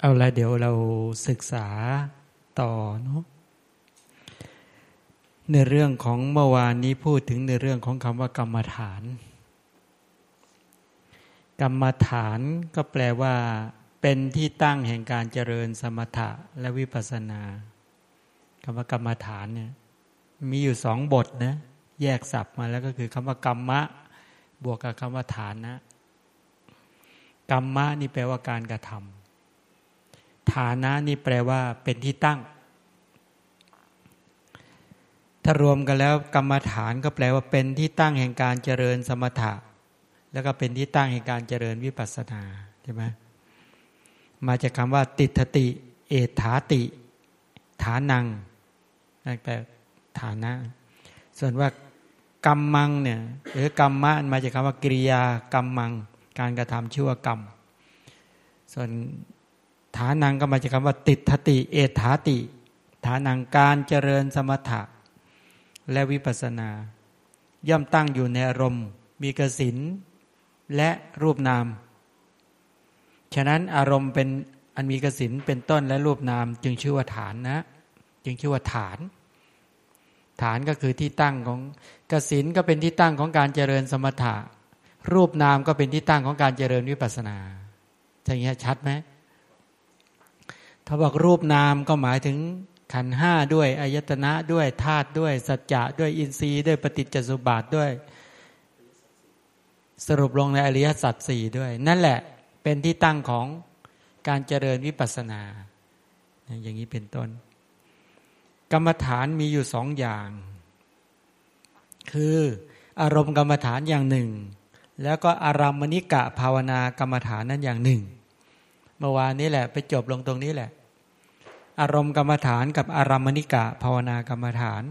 เอาละเดี๋ยวเราศึกษาต่อเนาะในเรื่องของเมื่อวานนี้พูดถึงในเรื่องของคำว่ากรรมฐาน กรรมฐานก็แปลว่า เป็นที่ตั้งแห่งการเจริญสมถะและวิปัสสนาคำว่ากรรมฐานเนี่ยมีอยู่สองบทนะแยกศัพท์มาแล้วก็คือคำว่ากรรมะ บวกกับคำว่าฐานนะกรรมะนี่แปลว่าการกระทำ ฐานะนี่แปลว่าเป็นที่ตั้ง ถ้ารวมกันแล้วกรรมฐานก็แปลว่าเป็นที่ตั้งแห่งการเจริญสมถะ แล้วก็เป็นที่ตั้งแห่งการเจริญวิปัสสนาใช่ไหมมาจากคำว่า ติทติ เอถาติ ฐานังนั่นแปลฐานะ ส่วนว่ากรรมมังเนี่ยหรือกรรมะมาจากคำว่ากิริยากรรมมัง การกระทำชั่วกรรม ส่วน ฐานังก็มาจากคำว่า ติดทติ เอถาติ ฐานังการเจริญสมถะ และวิปัสนา ย่อมตั้งอยู่ในอารมณ์ มีกสินและรูปนาม ฉะนั้นอารมณ์เป็นอันมีกสินเป็นต้นและรูปนาม จึงชื่อว่าฐานนะ จึงชื่อว่าฐาน ฐานก็คือที่ตั้งของกสินก็เป็นที่ตั้งของการเจริญสมถะ รูปนามก็เป็นที่ตั้งของการเจริญวิปัสนาอย่างนี้ชัดไหม ถ้าบอกรูปนามก็หมายถึงขันห้าด้วยอายตนะด้วยธาตุด้วย สัจจะด้วยอินทรีย์ด้วยปฏิจจสุบาทด้วย สรุปลงในอริยสัจสี่ด้วย นั่นแหละเป็นที่ตั้งของการเจริญวิปัสสนา อย่างนี้เป็นต้น กรรมฐานมีอยู่สองอย่าง คืออารมณ์กรรมฐานอย่างหนึ่ง แล้วก็อารามณิกะภาวนากรรมฐานนั้นอย่างหนึ่ง เมื่อวานนี้แหละไปจบลงตรงนี้แหละ อารมณ์กรรมฐานกับอารามณิกะภาวนากรรมฐาน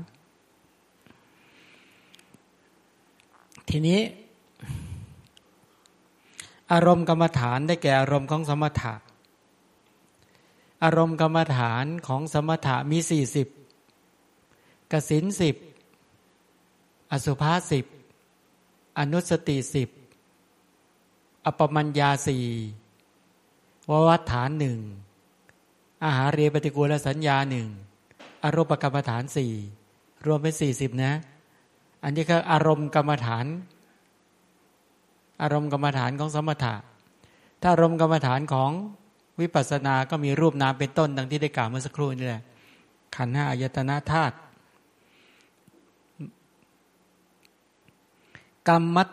ทีนี้ อารมณ์กรรมฐานได้แก่อารมณ์ของสมถะ อารมณ์กรรมฐานของสมถะมีสี่สิบกสินสิบอสุภาสิบอนุสติสิบอปมัญญาสี่ววัฏฐานหนึ่ง อาหารเรปฏิกูลสัญญาหนึ่งอารมณ์กรรมฐานสี่รวมเป็นสี่สิบนะ อันนี้คืออารมณ์กรรมฐาน อารมณ์กรรมฐานของสมถะ ถ้าอารมณ์กรรมฐานของวิปัสสนาก็มีรูปนามเป็นต้นดังที่ได้กล่าวเมื่อสักครู่นี่แหละขันห้าอายตนะธาตุกรรมั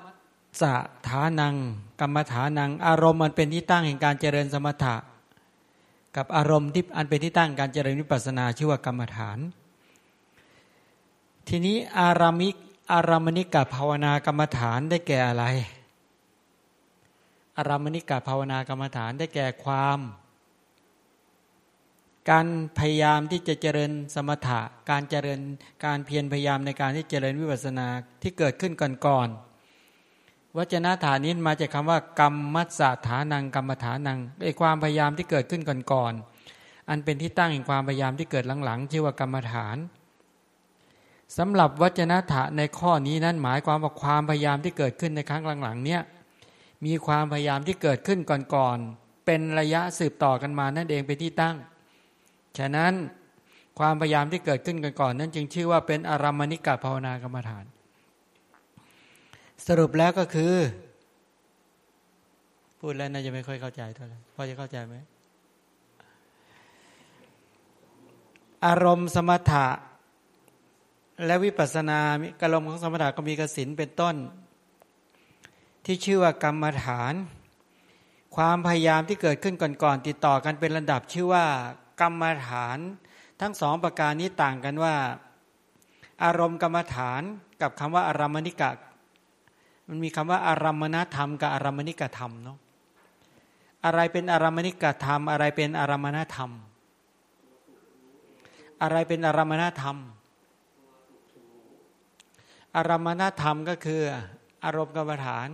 สฐานัง กรรมฐานัง อารมณ์มันเป็นที่ตั้งแห่งการเจริญสมถะ กับอารมณ์ที่อันเป็นที่ตั้งการเจริญวิปัสนาชื่อว่ากรรมฐาน ทีนี้อารามิกอารามณิกาภาวนากรรมฐานได้แก่อะไร อารามณิกาภาวนากรรมฐานได้แก่ความ การพยายามที่จะเจริญสมถะ การเจริญการเพียรพยายามในการที่เจริญวิปัสนาที่เกิดขึ้นก่อนๆ วจนะฐานนี้มาจากคาว่า กรรมมัสสฐานังกรรมฐานังไอความพยายามที่เกิดขึ้นก่อนๆอันเป็นที่ตั้งแห่งความพยายามที่เกิดหลังๆชื่อว่ากรรมฐานสำหรับวจนะฐานในข้อนี้นั้นหมายความว่าความพยายามที่เกิดขึ้นในครั้งหลังๆ เนี่ยมีความพยายามที่เกิดขึ้นก่อนๆเป็นระยะสืบต่อกันมานั่นเองเป็นที่ตั้ง ฉะนั้นความพยายามที่เกิดขึ้นก่อนๆนั้นจึงชื่อว่าเป็นอารามณิกาภาวนากรรมฐาน สรุปแล้วก็คือ พูดแล้วน่าจะไม่ค่อยเข้าใจเท่าไหร่พอจะเข้าใจไหมอารมณ์สมถะ และวิปัสสนาอารมณ์ของสมถะก็มีกสินเป็นต้น ที่ชื่อว่ากรรมฐาน ความพยายามที่เกิดขึ้นก่อนๆติดต่อกันเป็นระดับชื่อว่า กรรมฐาน ทั้งสองประการนี้ต่างกันว่า อารมณ์กรรมฐานกับคำว่าอารามณิกะ มันมีคำว่าอารมณธรรมกับอารมณิกธรรมเนาะอะไรเป็นอารมณิกธรรม อะไรเป็นอารมณธรรม อะไรเป็นอารมณธรรม อารมณธรรมก็คือ อารมณ์กรรมฐาน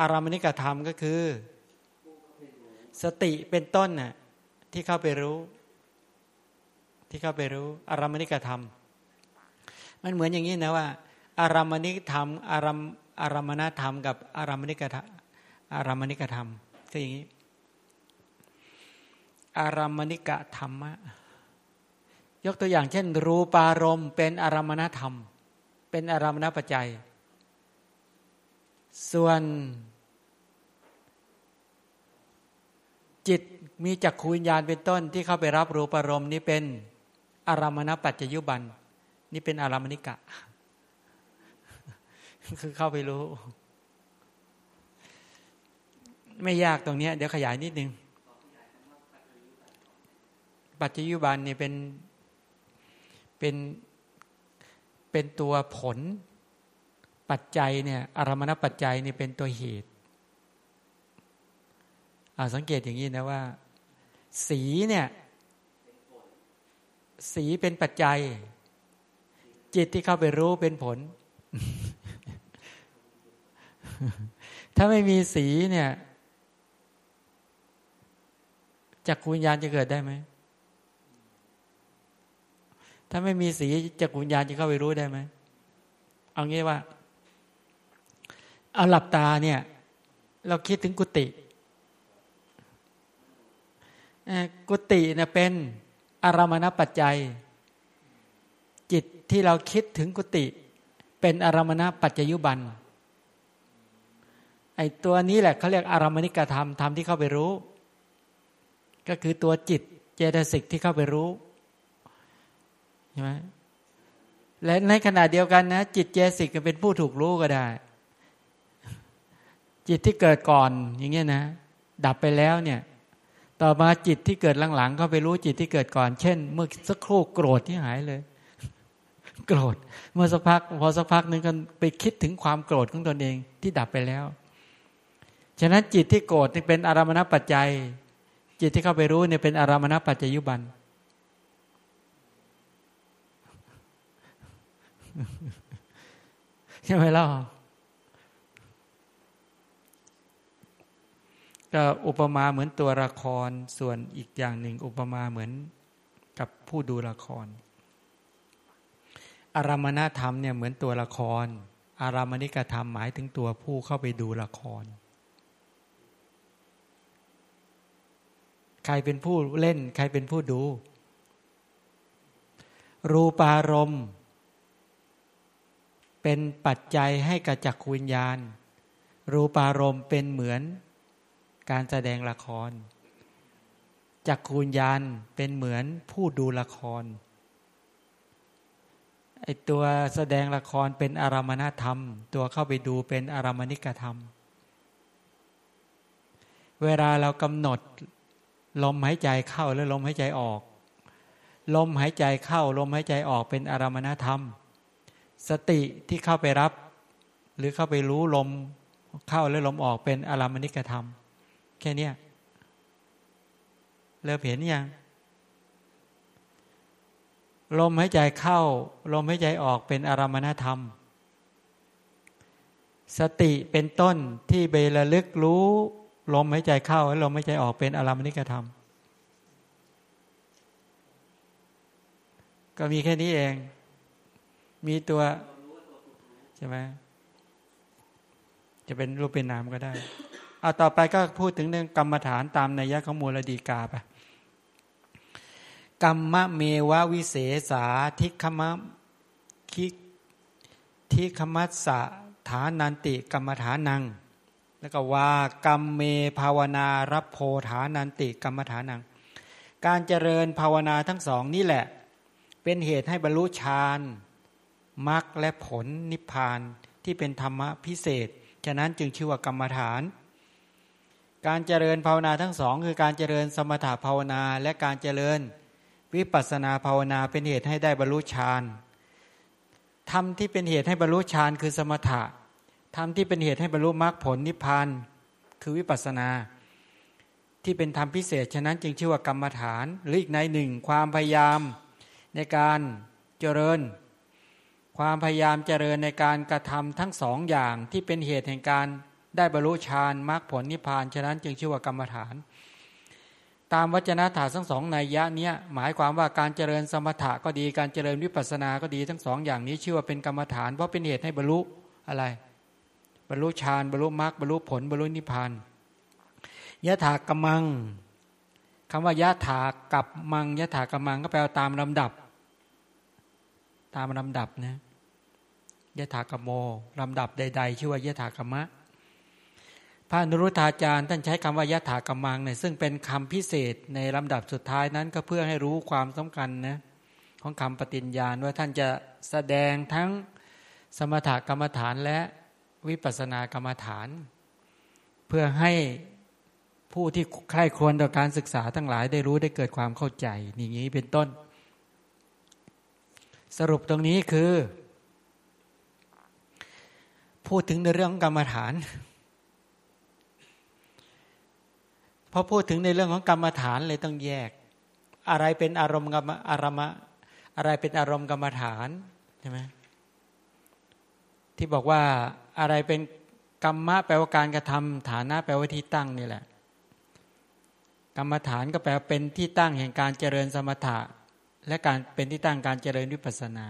อารมณิกธรรมก็คือ สติเป็นต้นน่ะที่เข้าไปรู้ ที่เข้าไปรู้ อารมณิกธรรม มันเหมือนอย่างนี้นะว่า อารมณิกธรรม อารม อารมณธรรมกับอารมณิกธรรมอารมณิกธรรมคืออย่างนี้ อารมณิกธรรมะยกตัวอย่างเช่น รูปารมณ์เป็นอารมณธรรม เป็นอารมณปัจจัย ส่วน จิตมีจักขูวิญญาณเป็นต้นที่เข้าไปรับรูปารมณ์นี้เป็นอารมณปัจจยุบัน นี่เป็นอารมณิกะ คือเข้าไปรู้ ไม่ยากตรงนี้เดี๋ยวขยายนิดนึง ปัจจยุบันนี่ยเป็นเป็นเป็นตัวผลปัจจัยเนี่ยอารมณปัจจัยนี่ยเป็นตัวเหตุสังเกตอย่างนี้นะว่า สีเนี่ยสีเป็นปัจจัย จิตที่เข้าไปรู้เป็นผล ถ้าไม่มีสีเนี่ยจักรวิญญาณจะเกิดได้ไหม ถ้าไม่มีสีจักรวิญญาณจะเข้าไปรู้ได้ไหม เอางี้ว่า เอาหลับตาเนี่ย เราคิดถึงกุฏิกุฏิเนี่ยเป็นอารมณปัจจัย จิตที่เราคิดถึงกุฏิเป็นอารมณปัจจยุบัน ไอ้ตัวนี้แหละเขาเรียกอารมณิกธรรมธรรมที่เข้าไปรู้ ก็คือตัวจิตเจตสิกที่เข้าไปรู้ใช่ไหมและในขณะเดียวกันนะ จิตเจสิกก็เป็นผู้ถูกรู้ก็ได้ จิตที่เกิดก่อนอย่างเงี้ยนะ ดับไปแล้วเนี่ย ต่อมาจิตที่เกิดหลังๆ ก็ไปรู้จิตที่เกิดก่อน เช่น เมื่อสักครู่โกรธที่หายเลย โกรธ เมื่อสักพัก พอสักพักนึงก็ไปคิดถึงความโกรธของตนเองที่ดับไปแล้ว ฉะนั้นจิตที่โกรธนี่เป็นอารามณปัจจัย จิตที่เข้าไปรู้เนี่ยเป็นอารามณปัจจยุบันใช่ไหมล่ะก็อุปมาเหมือนตัวละครส่วนอีกอย่างหนึ่ง อุปมาเหมือนกับผู้ดูละคร อารามณธรรมเนี่ยเหมือนตัวละคร อารามณิกธรรมหมายถึงตัวผู้เข้าไปดูละคร ใครเป็นผู้เล่น ใครเป็นผู้ดู รูปารมณ์ เป็นปัจจัยให้กับจักวิญญาณ รูปารมณ์เป็นเหมือนการแสดงละคร จักคูญญาณเป็นเหมือนผู้ดูละครไอตัวแสดงละครเป็นอารามณธรรม ตัวเข้าไปดูเป็นอารามณิกธรรม เวลาเรากำหนด ลมหายใจเข้าและลมหายใจออก ลมหายใจเข้า ลมหายใจออกเป็นอารามณธรรม สติที่เข้าไปรับ หรือเข้าไปรู้ลมเข้าและลมออกเป็นอารามณิกธรรม แค่นี้เริ่มเห็นยังลมหายใจเข้า ลมหายใจออกเป็นอารมณธรรม สติเป็นต้นที่เบลลึกรู้ ลมหายใจเข้าและลมหายใจออกเป็นอารามณิกธรรม ก็มีแค่นี้เอง มีตัว ใช่ไหมจะเป็นรูปเป็นนามก็ได้ เอาต่อไปก็พูดถึงเรื่องกรรมฐานตามนัยยะของมูลดีกาไปกรรมเมวะวิเศษาทิคมะคิทิคมัสสะฐานันติกรรมฐานัง แล้วก็ว่ากรรมเมภาวนารับโพฐานันติกรรมฐานัง การเจริญภาวนาทั้งสองนี่แหละ เป็นเหตุให้บรรลุฌานมรรคและผลนิพพานที่เป็นธรรมะพิเศษ ฉะนั้นจึงชื่อว่ากรรมฐาน การเจริญภาวนาทั้งสองคือการเจริญสมถภาวนาและการเจริญวิปัสนาภาวนาเป็นเหตุให้ได้บรรลุฌานธรรมที่เป็นเหตุให้บรรลุฌานคือสมถะ ธรรมที่เป็นเหตุให้บรรลุมรรคผลนิพพานคือวิปัสนา ที่เป็นธรรมพิเศษ ฉะนั้นจึงชื่อว่ากรรมฐาน หรืออีกในหนึ่ง ความพยายามในการเจริญ ความพยายามเจริญในการกระทำทั้งสองอย่างที่เป็นเหตุแห่งการได้บรรลุฌานมรรคผลนิพพานฉะนั้นจึงชื่อว่ากรรมฐาน ตามวจนะถาทั้งสองในยะเนี้ยหมายความว่าการเจริญสมถะก็ดีการเจริญวิปัสสนาก็ดีทั้งสองอย่างนี้ชื่อว่าเป็นกรรมฐานเพราะเป็นเหตุให้บรรลุอะไร บรรลุฌานบรรลุมรรคบรรลุผลบรรลุนิพพานยะถากมังคำว่ายะถากับมังยะถากมังก็แปลว่าตามลำดับ ตามลำดับนะยะถากโมลำดับใด ๆ ชื่อว่ายะถากมะ พระนรุธาจารย์ท่านใช้คำว่ายะถากมังเนี่ยซึ่งเป็นคำพิเศษในลำดับสุดท้ายนั้นก็เพื่อให้รู้ความสำคัญนะของคำปฏิญญาณว่าท่านจะแสดงทั้งสมถกรรมฐานและ วิปัสสนากรรมฐาน เพื่อให้ผู้ที่ใคร่ควรต่อการศึกษาทั้งหลายได้รู้ได้เกิดความเข้าใจอย่างนี้เป็นต้น สรุปตรงนี้คือ พูดถึงในเรื่องกรรมฐานพอพูดถึงในเรื่องของกรรมฐานเลยต้องแยก อะไรเป็นอารมณ์กรรมอารมะอะไรเป็นอารมณ์กรรมฐานใช่ไหมที่บอกว่า อะไรเป็นกรรมะแปลว่าการกระทำฐานะแปลว่าที่ตั้งนี่แหละ กรรมฐานก็แปลว่าเป็นที่ตั้งแห่งการเจริญสมถะ และการเป็นที่ตั้งการเจริญวิปัสนา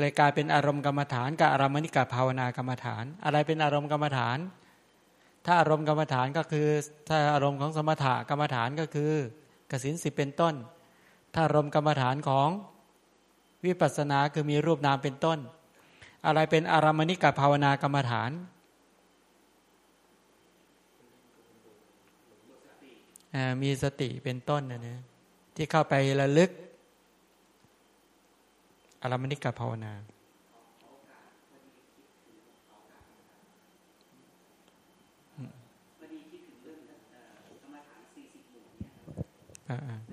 เลยกลายเป็นอารมณ์กรรมฐานกับอารมณิกาภาวนากรรมฐาน อะไรเป็นอารมณ์กรรมฐาน ถ้าอารมณ์กรรมฐานก็คือ ถ้าอารมณ์ของสมถะกรรมฐานก็คือกสินสิบเป็นต้น ถ้าอารมณ์กรรมฐานของวิปัสสนาคือมีรูปนามเป็นต้น อะไรเป็นอารามณิกภาวนากรรมฐาน มีสติเป็นต้นนะเนี่ยที่เข้าไประลึก อารามณิกภาวนาอ่า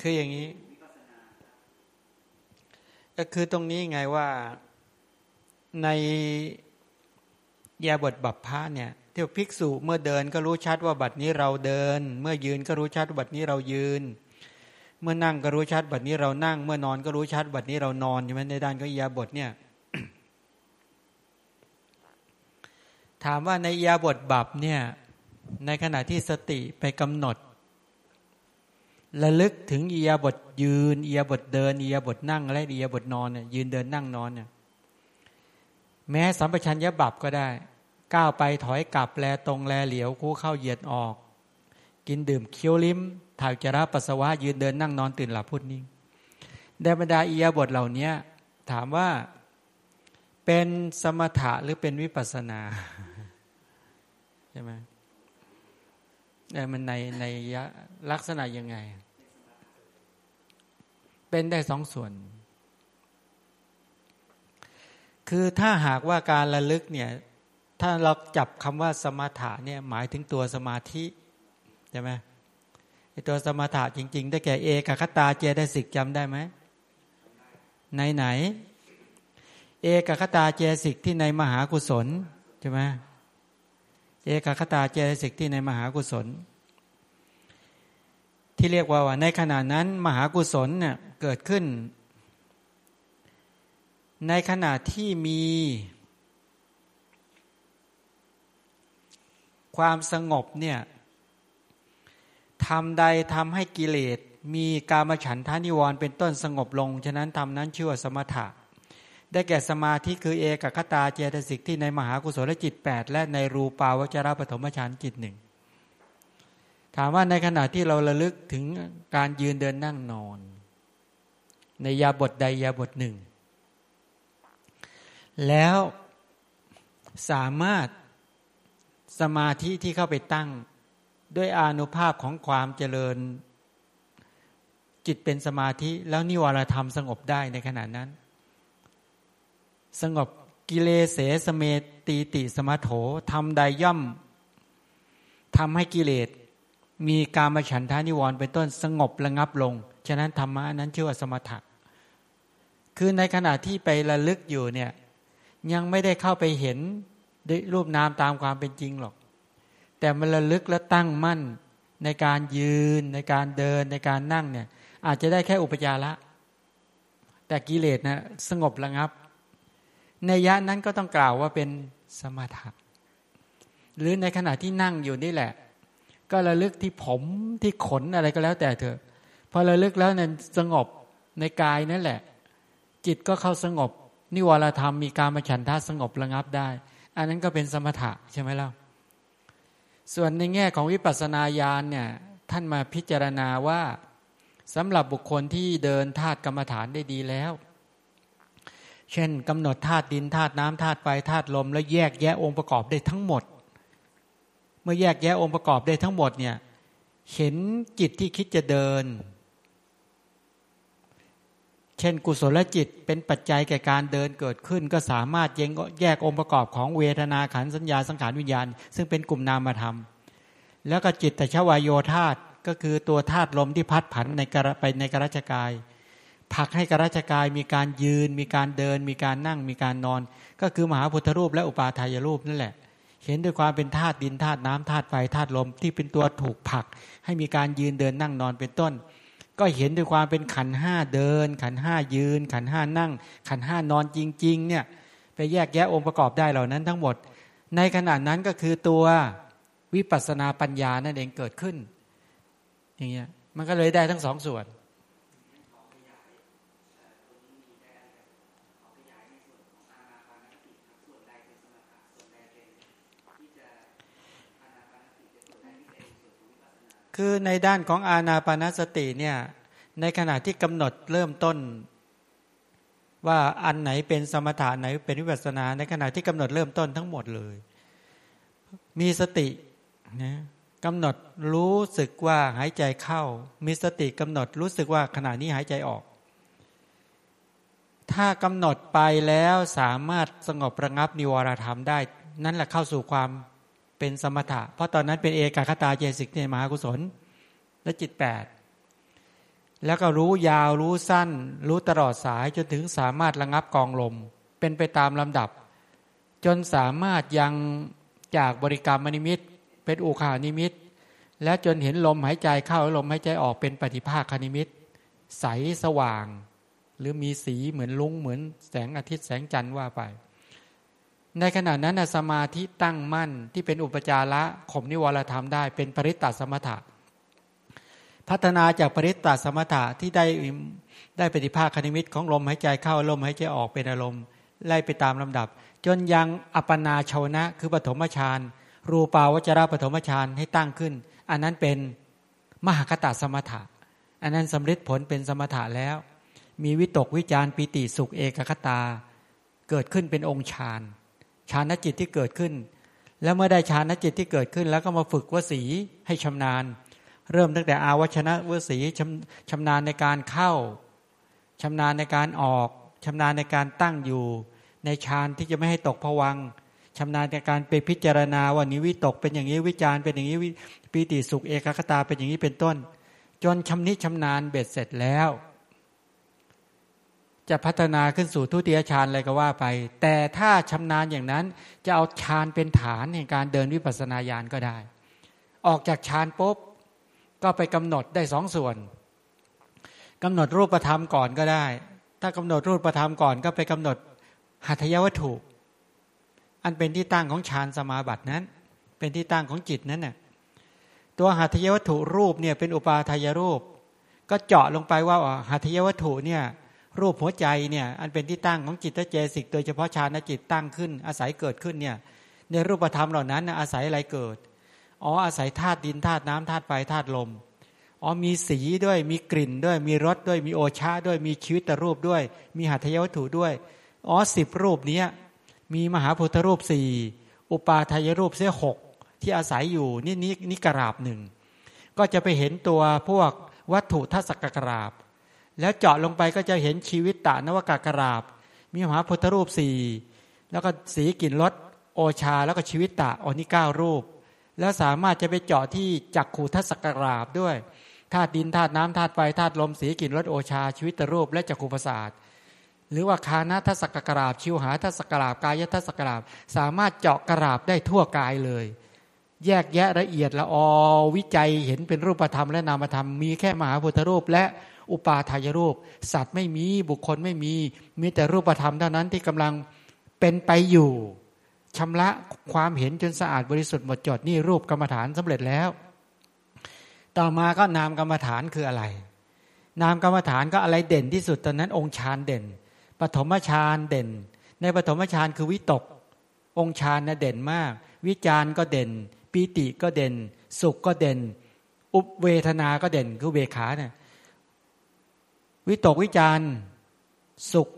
คืออย่างนี้ ก็คือตรงนี้ไงว่าในยาบทบัพพะเนี่ยเที่ภิกษุเมื่อเดินก็รู้ชัดว่าบัดนี้เราเดิน เมื่อยืนก็รู้ชัดบัดนี้เรายืน เมื่อนั่งก็รู้ชัดบัดนี้เรานั่ง เมื่อนอนก็รู้ชัดบัดนี้เรานอนใช่ไหมในด้านก็ยาบทเนี่ยถามว่าในยาบทบับเนี่ยในขณะที่สติไปกำหนด ระลึกถึงเอียบทยืนเอียบทเดินเอียบทนั่ง และอียบทนอนเนี่ยยืนเดินนั่งนอนเนี่ยแม้สัมปชัญญะบับก็ได้ ก้าวไปถอยกลับแลตรงแลเหลียวคู่เข้าเหยียดออก กินดื่มเคี้ยวลิ้มถ่ายจระปัสสาวะยืนเดินนั่งนอนตื่นหลับพูดนิ่งในบรรดาเอียบทเหล่านี้ถามว่าเป็นสมถะหรือเป็นวิปัสนาใช่ไหม มันในในลักษณะยังไง เป็นได้สองส่วน คือถ้าหากว่าการระลึกเนี่ยถ้าเราจับคำว่าสมถะเนี่ยหมายถึงตัวสมาธิใช่ไหมตัวสมถะจริง ๆ ได้แก่เอกคตาเจตสิกจำได้ไหมในไหน เอกคตาเจสิกที่ในมหากุศลใช่ไหม เอกคตาเจสิกที่ในมหากุศล ที่เรียกว่าในขณะนั้นมหากุศลเนี่ยเกิดขึ้น ในขณะที่มีความสงบเนี่ยทำใดทำให้กิเลสมีกามฉันทานิวรณ์เป็นต้นสงบลง ฉะนั้นทำนั้นชื่อว่าสมถะ ได้แก่สมาธิคือเอกคตาเจตสิกที่ในมหากุศลจิต 8 และในรูปาวจรปฐมฌานจิตหนึ่งถามว่าในขณะที่เราระลึกถึงการยืนเดินนั่งนอน ในยาบทใดยาบทหนึ่ง แล้วสามารถสมาธิที่เข้าไปตั้งด้วยอนุภาพของความเจริญจิตเป็นสมาธิแล้วนิวรธรรมสงบได้ในขณะนั้น สงบกิเลสเสสเมตีติสมาโถทำใดย่อมทำให้กิเลส มีการมาฉันทานิวรณ์เป็นต้นสงบระงับลง ฉะนั้นธรรมะนั้นชื่อว่าสมถะคือในขณะที่ไประลึกอยู่เนี่ยยังไม่ได้เข้าไปเห็นด้วยรูปนามตามความเป็นจริงหรอก แต่มันระลึกและตั้งมั่นในการยืนในการเดินในการนั่งเนี่ยอาจจะได้แค่อุปจาระ แต่กิเลสนะสงบระงับ ในยะนั้นก็ต้องกล่าวว่าเป็นสมถะหรือในขณะที่นั่งอยู่นี่แหละ ก็ระลึกที่ผมที่ขนอะไรก็แล้วแต่เถอะพอระลึกแล้วเนี่ยสงบในกายนั่นแหละ จิตก็เข้าสงบ นิวรธรรมมีการมาฉันทาสงบระงับได้ อันนั้นก็เป็นสมถะใช่ไหมล่ะส่วนในแง่ของวิปัสสนาญาณเนี่ยท่านมาพิจารณาว่าสำหรับบุคคลที่เดินธาตุกรรมฐานได้ดีแล้ว เช่นกำหนดธาตุดินธาตุน้ำธาตุไฟธาตุลม แล้วแยกแยะองค์ประกอบได้ทั้งหมด เมื่อแยกแยะองค์ประกอบได้ทั้งหมดเนี่ยเห็นจิตที่คิดจะเดิน เช่นกุศลจิตเป็นปัจจัยแก่การเดินเกิดขึ้น ก็สามารถแยกองค์ประกอบของเวทนาขันสัญญาสังขารวิญญาณ ซึ่งเป็นกลุ่มนามธรรมแล้วก็จิตแต่ชวายโยธาตก็คือตัวธาตุลมที่พัดผันในกระไปในกระชกาย ผักให้กระชกายมีการยืน มีการเดิน มีการนั่งมีการนอน ก็คือมหาพุทธรูปและอุปาทายรูปนั่นแหละ เห็นด้วยความเป็นธาตุดินธาตุน้ำธาตุไฟธาตุลมที่เป็นตัวถูกผัก ให้มีการยืนเดินนั่งนอนเป็นต้น ก็เห็นด้วยความเป็นขันห้าเดิน ขันห้ายืน ขันห้านั่ง ขันห้านอนจริงๆเนี่ยไปแยกแยะองค์ประกอบได้เหล่านั้นทั้งหมด ในขณะนั้นก็คือตัววิปัสสนาปัญญานั่นเองเกิดขึ้นอย่างเงี้ยมันก็เลยได้ทั้งสองส่วน คือในด้านของอาณาปณสติเนี่ยในขณะที่กำหนดเริ่มต้น ว่าอันไหนเป็นสมถะไหนเป็นวิปัสนา ในขณะที่กำหนดเริ่มต้นทั้งหมดเลย มีสตินะกำหนดรู้สึกว่าหายใจเข้า มีสติกำหนดรู้สึกว่าขณะนี้หายใจออก ถ้ากำหนดไปแล้วสามารถสงบระงับนิวรธรรมได้ นั่นแหละเข้าสู่ความ เป็นสมถะ เพราะตอนนั้นเป็นเอกคตาเจสิกในมหากุศล และจิตแปดแล้วก็รู้ยาวรู้สั้น รู้ตลอดสายจนถึงสามารถระงับกองลม เป็นไปตามลำดับ จนสามารถยังจากบริกรรมนิมิต เป็นอุคานิมิต และจนเห็นลมหายใจเข้าลมหายใจออกเป็นปฏิภาคนิมิต ใสสว่าง หรือมีสีเหมือนลุงเหมือนแสงอาทิตย์แสงจันทร์ว่าไป ในขณะนั้นสมาธิตั้งมั่นที่เป็นอุปจาระข่มนิวรธรรมได้ เป็นปริตตสมถะ พัฒนาจากปริตตสมถะที่ได้ได้ปฏิภาคนิมิตของลมหายใจเข้าลมหายใจออกเป็นอารมณ์ไล่ไปตามลำดับ จนยังอัปปนาชาวนะ คือปฐมฌานรูปาวจระปฐมฌานให้ตั้งขึ้น อันนั้นเป็นมหคตาสมถะ อันนั้นสำเร็จผลเป็นสมถะแล้ว มีวิตกวิจารปิติสุขเอกคตา เกิดขึ้นเป็นองค์ฌาน ฌานจิตที่เกิดขึ้น แล้วเมื่อได้ฌานจิตที่เกิดขึ้น แล้วก็มาฝึกวสีให้ชำนาญ เริ่มตั้งแต่อาวชนะวสีชำชำนาญในการเข้าชำนาญในการออกชำนาญในการตั้งอยู่ ในฌานที่จะไม่ให้ตกผวังชำนาญในการไปพิจารณาว่านี้วิตกเป็นอย่างนี้วิจารเป็นอย่างนี้ปีติสุขเอกคตาเป็นอย่างนี้เป็นต้น จนชำนิชำนาญเบ็ดเสร็จแล้ว จะพัฒนาขึ้นสู่ทุติยฌานอะไรก็ว่าไป แต่ถ้าชำนาญอย่างนั้นจะเอาฌานเป็นฐานในการเดินวิปัสสนาญาณก็ได้ ออกจากฌานปุ๊บก็ไปกำหนดได้สองส่วนกำหนดรูปธรรมก่อนก็ได้ ถ้ากำหนดรูปธรรมก่อน ก็ไปกำหนดหัตถยวัตถุ อันเป็นที่ตั้งของฌานสมาบัตินั้น เป็นที่ตั้งของจิตนั้นน่ะตัวหัตถยวัตถุรูปเนี่ยเป็นอุปาทายรูป ก็เจาะลงไปว่าหัตถยวัตถุเนี่ย รูปหัวใจเนี่ยอันเป็นที่ตั้งของจิตเจสิกโดยเฉพาะฌานจิตตั้งขึ้น อาศัยเกิดขึ้นเนี่ยในรูปธรรมเหล่านั้นอาศัยอะไรเกิดอ๋ออาศัยธาตุดินธาตุน้ำธาตุไฟธาตุลมอ๋อมีสีด้วยมีกลิ่นด้วยมีรสด้วยมีโอชาด้วยมีชีวิตรูปด้วย มีหัตถยวัตถุด้วยอ๋อสิบรูปนี้มีมหาพุทธรูปสี่อุปาทายรูปเสียหกที่อาศัยอยู่นี่นี่นี่กราบหนึ่งก็จะไปเห็นตัวพวกวัตถุทัศกกราบ แล้วเจาะลงไปก็จะเห็นชีวิตตานวกากราบ มีมหาพุทธรูปสี่แล้วก็สีกลิ่นรสโอชาแล้วก็ชีวิตตาอนิก้ารูป แล้วสามารถจะไปเจาะที่จักขูทัศกกราบด้วยธาตุดินธาตุน้ำธาตุไฟธาตุลมสีกลิ่นรสโอชา ชีวิตรูปและจักขูประสาทหรือว่าคานาทัศกกราบ ชิวหาทัศกราบกายทัศกราบ สามารถเจาะกราบได้ทั่วกายเลย แยกแยะละเอียดละออวิจัยเห็นเป็นรูปธรรมและนามธรรมมีแค่มหาพุทธรูปและ อุปาทายรูป สัตว์ไม่มีบุคคลไม่มี มีแต่รูปธรรมเท่านั้นที่กำลังเป็นไปอยู่ชำระความเห็นจนสะอาดบริสุทธิ์หมดจดนี่รูปกรรมฐานสำเร็จแล้ว ต่อมาก็นามกรรมฐานคืออะไร นามกรรมฐานก็อะไรเด่นที่สุดตอนนั้นองค์ฌานเด่นปฐมฌานเด่น ในปฐมฌานคือวิตก องค์ฌานนะเด่นมาก วิจารก็เด่น ปีติก็เด่น สุขก็เด่น อุเวทนาก็เด่นคือเวขาเนี่ย วิตกวิจารสุข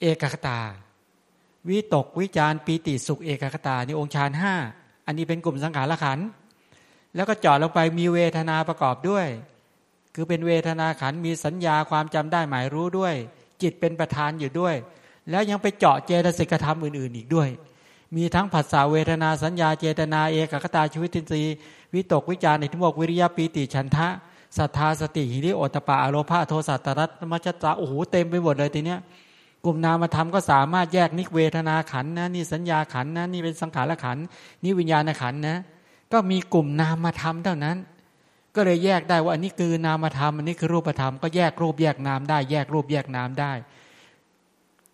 เอกคตา วิตกวิจารปีติสุขเอกคตาในองค์ฌานห้าอันนี้เป็นกลุ่มสังขารขัน แล้วก็จอดลงไปมีเวทนาประกอบด้วย คือเป็นเวทนาขันมีสัญญาความจำได้หมายรู้ด้วย จิตเป็นประธานอยู่ด้วย แล้วยังไปเจาะเจตสิกธรรมอื่น ๆ อีกด้วย มีทั้งผัสสะเวทนาสัญญาเจตนาเอกคตาชีวิตินทรีย์วิตกวิจารในทิมกวิริยะปีติฉันทะ ศรัทธาสติหิริโอตปะอโลภาโทสัตตรัตมัจจาโอ้โหเต็มไปหมดเลยทีเนี้ยกลุ่มนามธรรมก็สามารถแยกนิเวทนาขันนะนี่สัญญาขันนะนี่เป็นสังขารขันนี่วิญญาณขันนะ ก็มีกลุ่มนามธรรมเท่านั้น ก็เลยแยกได้ว่าอันนี้คือนามธรรมอันนี้คือรูปธรรมก็แยกรูปแยกนามได้ แยกรูปแยกนามได้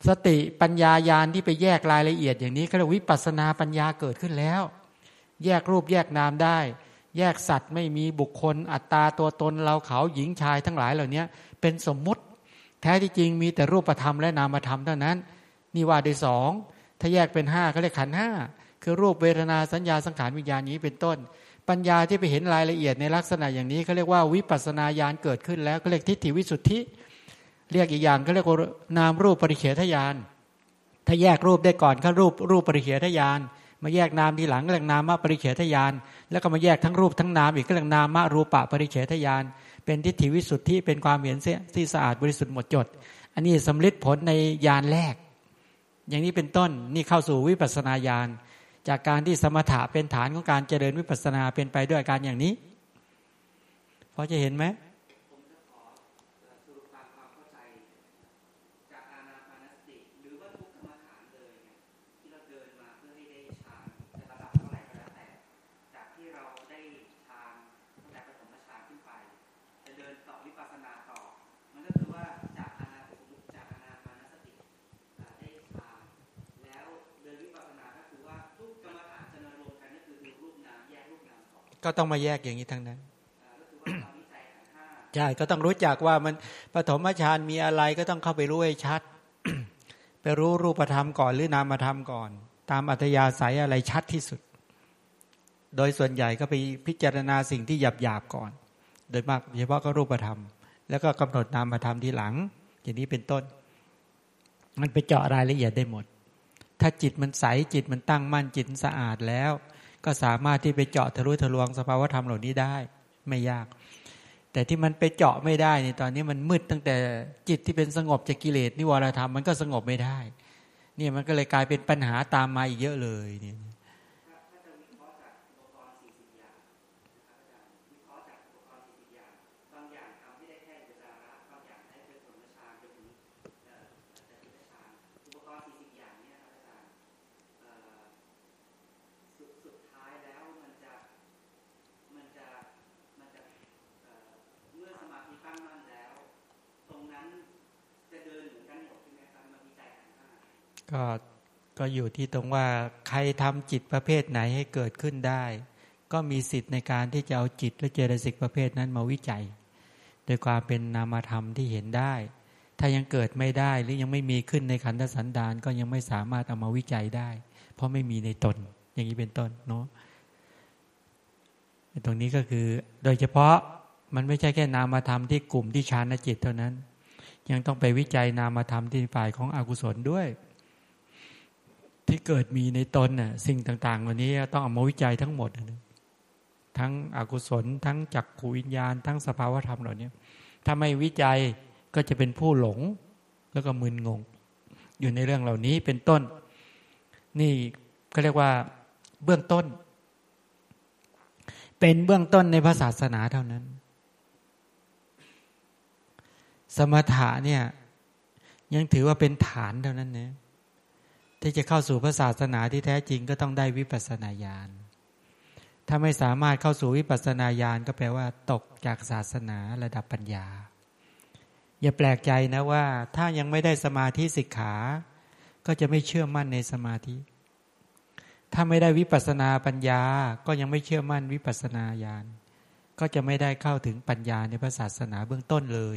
สติปัญญายาณที่ไปแยกรายละเอียดอย่างนี้ก็เรียกวิปัสนาปัญญาเกิดขึ้นแล้ว แยกรูปแยกนามได้ แยกสัตว์ไม่มีบุคคล อัตตาตัวตนเราเขาหญิงชายทั้งหลายเหล่านี้เป็นสมมุติแท้ที่จริงมีแต่รูปธรรมและนามธรรมเท่านั้น นี่ว่าได้สองถ้าแยกเป็นห้าเขาเรียกขันห้าคือรูปเวทนาสัญญาสังขารวิญญาณนี้เป็นต้น ปัญญาที่ไปเห็นรายละเอียดในลักษณะอย่างนี้เขาเรียกว่าวิปัสนาญาณเกิดขึ้นแล้วก็เรียกทิฏฐิวิสุทธิ เรียกอีกอย่างก็เรียกนามรูปปริเฉทญาณถ้าแยกรูปได้ก่อนก็รูปรูปปริเฉทญาณ มาแยกนามทีหลังก็เรียกนามปริเฉทญาณแล้วก็มาแยกทั้งรูปทั้งนามอีกก็เรียกนามรูปะปริเฉทญาณเป็นทิฏฐิวิสุทธิเป็นความเห็นที่สะอาดบริสุทธิ์หมดจด อันนี้สำลิดผลในญาณแรก อย่างนี้เป็นต้นนี่เข้าสู่วิปัสนาญาณจากการที่สมถะเป็นฐานของการเจริญวิปัสนาเป็นไปด้วยการอย่างนี้พอจะเห็นไหม ก็ต้องมาแยกอย่างนี้ทั้งนั้นใช่ก็ต้องรู้จักว่ามันปฐมฌานมีอะไรก็ต้องเข้าไปรู้ให้ชัด ไปรู้รูปธรรมก่อนหรือนามธรรมก่อน ตามอัธยาศัยอะไรชัดที่สุด โดยส่วนใหญ่ก็ไปพิจารณาสิ่งที่หยาบหยาบก่อน โดยมากเฉพาะก็รูปธรรม แล้วก็กำหนดนามธรรมทีหลัง อย่างนี้เป็นต้น มันไปเจาะรายละเอียดได้หมด ถ้าจิตมันใสจิตมันตั้งมั่นจิตสะอาดแล้ว ก็สามารถที่ไปเจาะทะลุทะลวงสภาวธรรมเหล่านี้ได้ไม่ยาก แต่ที่มันไปเจาะไม่ได้ในตอนนี้มันมืดตั้งแต่จิตที่เป็นสงบจากกิเลสนิวรธรรมมันก็สงบไม่ได้ เนี่ยมันก็เลยกลายเป็นปัญหาตามมาอีกเยอะเลยเนี่ย ก็ก็อยู่ที่ตรงว่าใครทำจิตประเภทไหนให้เกิดขึ้นได้ ก็มีสิทธิ์ในการที่จะเอาจิตและเจตสิกประเภทนั้นมาวิจัย โดยความเป็นนามธรรมที่เห็นได้ ถ้ายังเกิดไม่ได้หรือยังไม่มีขึ้นในขันธสันดานก็ยังไม่สามารถเอามาวิจัยได้ เพราะไม่มีในตน อย่างนี้เป็นต้นเนาะตรงนี้ก็คือโดยเฉพาะมันไม่ใช่แค่นามธรรมที่กลุ่มที่ฌานจิตเท่านั้น ยังต้องไปวิจัยนามธรรมที่ฝ่ายของอกุศลด้วย ที่เกิดมีในตนน่ะสิ่งต่างๆ วันนี้ต้องเอามาวิจัยทั้งหมด ทั้งอกุศล ทั้งจักขูวิญญาณ ทั้งสภาวธรรมเหล่านี้ถ้าไม่วิจัยก็จะเป็นผู้หลง แล้วก็มึนงง อยู่ในเรื่องเหล่านี้เป็นต้น นี่ก็เรียกว่าเบื้องต้น เป็นเบื้องต้นในพระศาสนาเท่านั้น สมถะเนี่ยยังถือว่าเป็นฐานเท่านั้นเนี่ย ที่จะเข้าสู่พระศาสนาที่แท้จริงก็ต้องได้วิปัสสนาญาณ ถ้าไม่สามารถเข้าสู่วิปัสสนาญาณก็แปลว่า ตกจากศาสนาระดับปัญญา อย่าแปลกใจนะว่า ถ้ายังไม่ได้สมาธิสิกขา ก็จะไม่เชื่อมั่นในสมาธิ ถ้าไม่ได้วิปัสสนาปัญญา ก็ยังไม่เชื่อมั่นวิปัสนาญาณ ก็จะไม่ได้เข้าถึงปัญญาในพระศาสนาเบื้องต้นเลย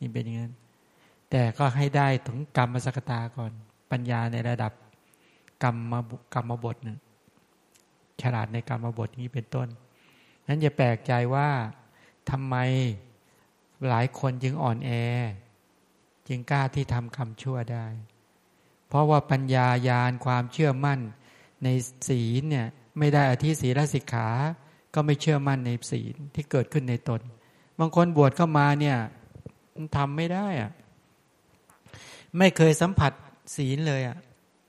นี่เป็นอย่างนั้น แต่ก็ให้ได้ถึงกรรมสกตาก่อน ปัญญาในระดับกรรมมกรรมบทเนี่ยฉลาดในกรรมบทนี้เป็นต้น นั้นอย่าแปลกใจว่าทำไมหลายคนจึงอ่อนแอ จึงกล้าที่ทำคำชั่วได้ เพราะว่าปัญญายาณความเชื่อมั่นในศีลเนี่ยไม่ได้อธิศีลสิกขา ก็ไม่เชื่อมั่นในศีลที่เกิดขึ้นในตน บางคนบวชเข้ามาเนี่ยทำไม่ได้อะไม่เคยสัมผัส ศีลเลยอะ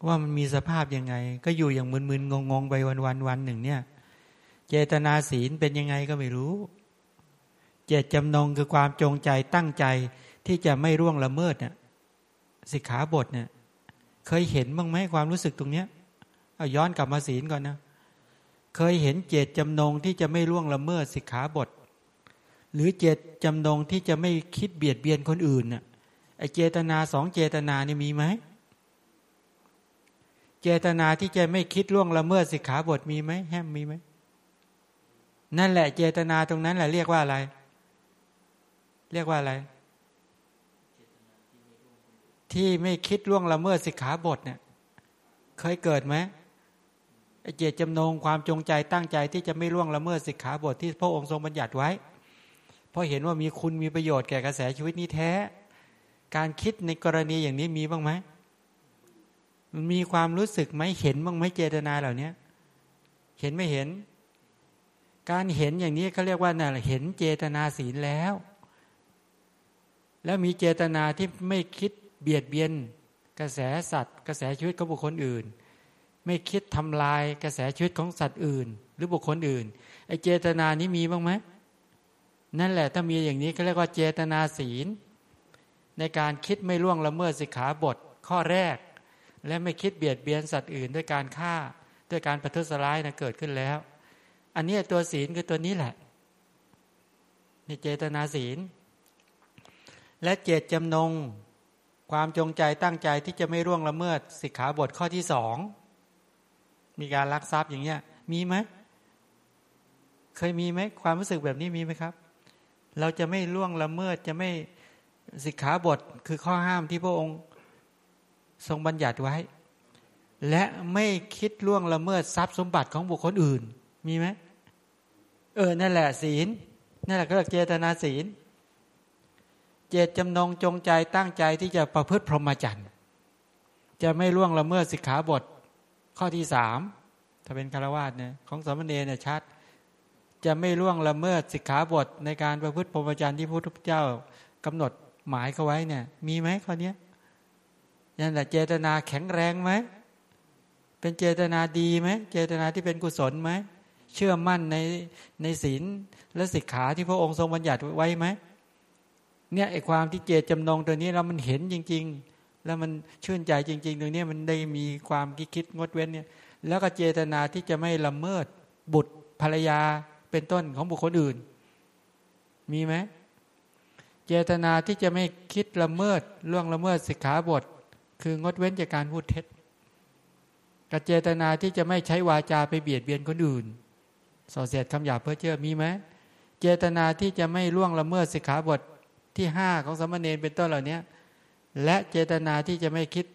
ว่ามันมีสภาพยังไง ก็อยู่อย่างมึนๆงงๆไปวันวันวันหนึ่งเนี่ย เจตนาศีลเป็นยังไงก็ไม่รู้ เจตจำนงคือความจงใจตั้งใจที่จะไม่ร่วงละเมิดเนี่ยสิกขาบทเนี่ยเคยเห็นบ้างไหมความรู้สึกตรงเนี้ยเอาย้อนกลับมาศีลก่อนนะเคยเห็นเจตจำนงที่จะไม่ล่วงละเมิดสิกขาบท หรือเจตจำนงที่จะไม่คิดเบียดเบียนคนอื่นน่ะไอเจตนาสองเจตนานี่มีไหม เจตนาที่จะไม่คิดล่วงละเมิดสิกขาบทมีไหมแฮมมีไหมนั่นแหละเจตนาตรงนั้นแหละเรียกว่าอะไร เรียกว่าอะไร ที่ไม่คิดล่วงละเมิดสิกขาบทเนี่ย เคยเกิดไหมเจตจำนงความจงใจตั้งใจที่จะไม่ล่วงละเมิดสิกขาบทที่พระองค์ทรงบัญญัติไว้ เพราะเห็นว่ามีคุณมีประโยชน์แก่กระแสชีวิตนี้แท้ การคิดในกรณีอย่างนี้มีบ้างไหม มันมีความรู้สึกไหมเห็นบ้างไหมเจตนาเหล่านี้เห็นไม่เห็น การเห็นอย่างนี้เขาเรียกว่าน่ะเห็นเจตนาศีลแล้ว แล้วมีเจตนาที่ไม่คิดเบียดเบียน กระแสสัตว์ กระแสชีวิตของบุคคลอื่น ไม่คิดทำลายกระแสชีวิตของสัตว์อื่น หรือบุคคลอื่นไอเจตนานี้มีบ้างไหมนั่นแหละถ้ามีอย่างนี้เขาเรียกว่าเจตนาศีล ในการคิดไม่ล่วงละเมิดสิกขาบทข้อแรก และไม่คิดเบียดเบียนสัตว์อื่นด้วยการฆ่าด้วยการประทุษร้ายนะเกิดขึ้นแล้ว อันนี้ตัวศีลคือตัวนี้แหละนี่เจตนาศีล และเจตจำนงความจงใจตั้งใจที่จะไม่ร่วงละเมิดสิกขาบทข้อที่สองมีการลักทรัพย์อย่างเงี้ย มีไหมเคยมีไหมความรู้สึกแบบนี้มีไหมครับ เราจะไม่ล่วงละเมิดจะไม่สิกขาบทคือข้อห้ามที่พระองค์ ทรงบัญญัติไว้ และไม่คิดล่วงละเมิดทรัพย์สมบัติของบุคคลอื่น มีไหมเออ นั่นแหละศีล นั่นแหละก็เจตนาศีล เจตจำนงจงใจตั้งใจที่จะประพฤติพรหมจรรย์ จะไม่ล่วงละเมิดสิกขาบท ข้อที่สามถ้าเป็นคารวาสเนี่ยของสามเณรเนี่ยชัด จะไม่ล่วงละเมิดสิกขาบทในการประพฤติพรหมจรรย์ที่พระพุทธเจ้ากำหนดหมายเขาไว้เนี่ย มีไหมข้อนี้ นั่นแหละเจตนาแข็งแรงไหม เป็นเจตนาดีไหม เจตนาที่เป็นกุศลไหม เชื่อมั่นในในศีลและสิกขาที่พระองค์ทรงบัญญัติไว้ไหม เนี่ยไอความที่เจตจำนงตัวนี้เรามันเห็นจริง ๆ แล้วมันชื่นใจจริง ๆ ตรงนี้มันได้มีความคิดคิดงดเว้นเนี่ย แล้วก็เจตนาที่จะไม่ละเมิดบุตรภรรยาเป็นต้นของบุคคลอื่น มีไหม เจตนาที่จะไม่คิดละเมิดล่วงละเมิดสิกขาบท คืองดเว้นจากการพูดเท็จกับเจตนาที่จะไม่ใช้วาจาไปเบียดเบียนคนอื่นส่อเสียดคำหยาบเพื่อเชื่อมีไหมเจตนาที่จะไม่ล่วงละเมิดสิกขาบทที่ห้าของสมณเณรเป็นต้นเหล่านี้และเจตนาที่จะไม่คิด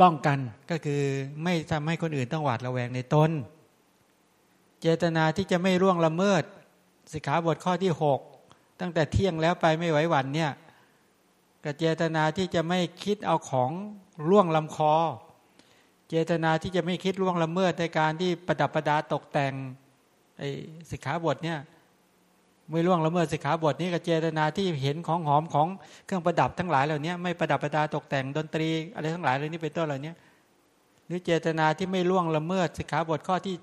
ป้องกันก็คือไม่ทำให้คนอื่นต้องหวาดระแวงในตนเจตนาที่จะไม่ร่วงละเมิดสิกขาบทข้อที่หกตั้งแต่เที่ยงแล้วไปไม่ไหวหวันเนี่ย กับเจตนาที่จะไม่คิดเอาของร่วงลำคอ เจตนาที่จะไม่คิดร่วงละเมิดในการที่ประดับประดาตกแต่งไอ้สิกขาบทเนี่ยไม่ล่วงละเมิดสิกขาบทนี้กับเจตนาที่เห็นของหอมของเครื่องประดับทั้งหลายเหล่านี้ไม่ประดับประดาตกแต่งดนตรีอะไรทั้งหลายเหล่านี้เป็นต้นเหล่านี้หรือเจตนาที่ไม่ล่วงละเมิดสิกขาบทข้อที่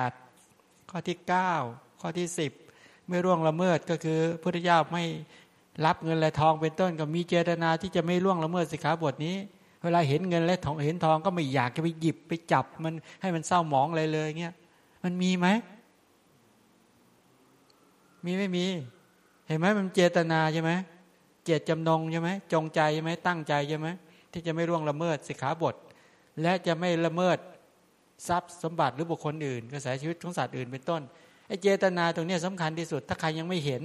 8 ข้อที่ 9 ข้อที่ 10 ไม่ล่วงละเมิดก็คือพุทธเจ้าไม่ รับเงินและทองเป็นต้นก็มีเจตนาที่จะไม่ล่วงละเมิดสิกขาบทนี้ เวลาเห็นเงินและทองเห็นทองก็ไม่อยากจะไปหยิบไปจับมันให้มันเศร้าหมองอะไรเลยเงี้ยมันมีไหมมีไม่มี เห็นไหมมันเจตนาใช่ไหมเจตจำนงใช่ไหมจงใจใช่ไหมตั้งใจใช่ไหมที่จะไม่ร่วงละเมิดสิกขาบท และจะไม่ละเมิดทรัพย์สมบัติหรือบุคคลอื่นกระแสชีวิตของสัตว์อื่นเป็นต้นไอ้เจตนาตรงนี้สำคัญที่สุด ถ้าใครยังไม่เห็น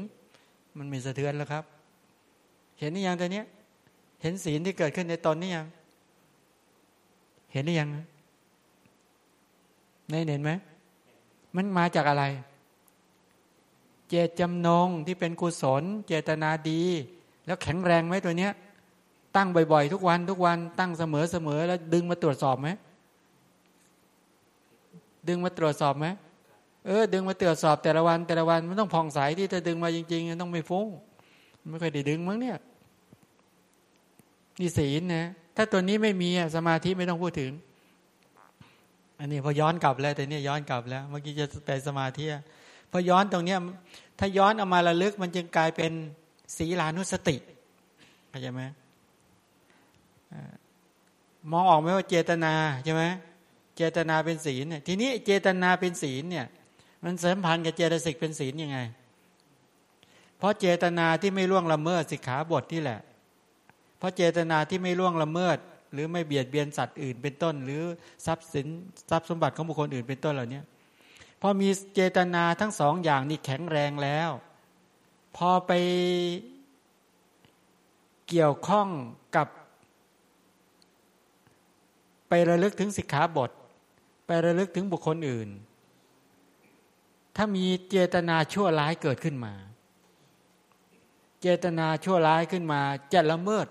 มันมีสะเทือนแล้วครับ เห็นหรือยังตอนนี้เห็นศีลที่เกิดขึ้นในตนนี้ยัง เห็นหรือยังในเห็นไหมมันมาจากอะไร เจตจำนงที่เป็นกุศล เจตนาดี แล้วแข็งแรงไหมตัวเนี้ย ตั้งบ่อยๆ ทุกวัน ทุกวัน ตั้งเสมอเสมอแล้วดึงมาตรวจสอบไหมดึงมาตรวจสอบไหมเออดึงมาตรวจสอบแต่ละวันแต่ละวันมันต้องผ่องใสที่จะดึงมาจริงๆต้องไม่ฟุ้ง ไม่ค่อยได้ดึงมั้งเนี่ยนี่ศีลนะถ้าตัวนี้ไม่มีสมาธิไม่ต้องพูดถึง อันนี้พอย้อนกลับแล้ว แต่เนี่ยย้อนกลับแล้ว เมื่อกี้จะไปสมาธิพอย้อนตรงเนี้ยถ้าย้อนเอามาระลึกมันจึงกลายเป็นศีลานุสติเข้าใจไหมมองออกไหมว่าเจตนาใช่ไหมเจตนาเป็นศีลเนี่ยทีนี้เจตนาเป็นศีลเนี่ย มันสัมพันธ์กับเจตสิกเป็นศีลยังไง ราะเจตนาที่ไม่ล่วงละเมิดสิกขาบทที่แหละ เพราะเจตนาที่ไม่ล่วงละเมิด หรือไม่เบียดเบียนสัตว์อื่นเป็นต้น หรือทรัพย์สินทรัพย์สมบัติของบุคคลอื่นเป็นต้นเหล่านี้พอมีเจตนาทั้งสองอย่างนี้แข็งแรงแล้ว พอไปเกี่ยวข้องกับไประลึกถึงสิกขาบท ไประลึกถึงบุคคลอื่น ถ้ามีเจตนาชั่วร้ายเกิดขึ้นมา เจตนาชั่วร้ายขึ้นมา จะละเมิด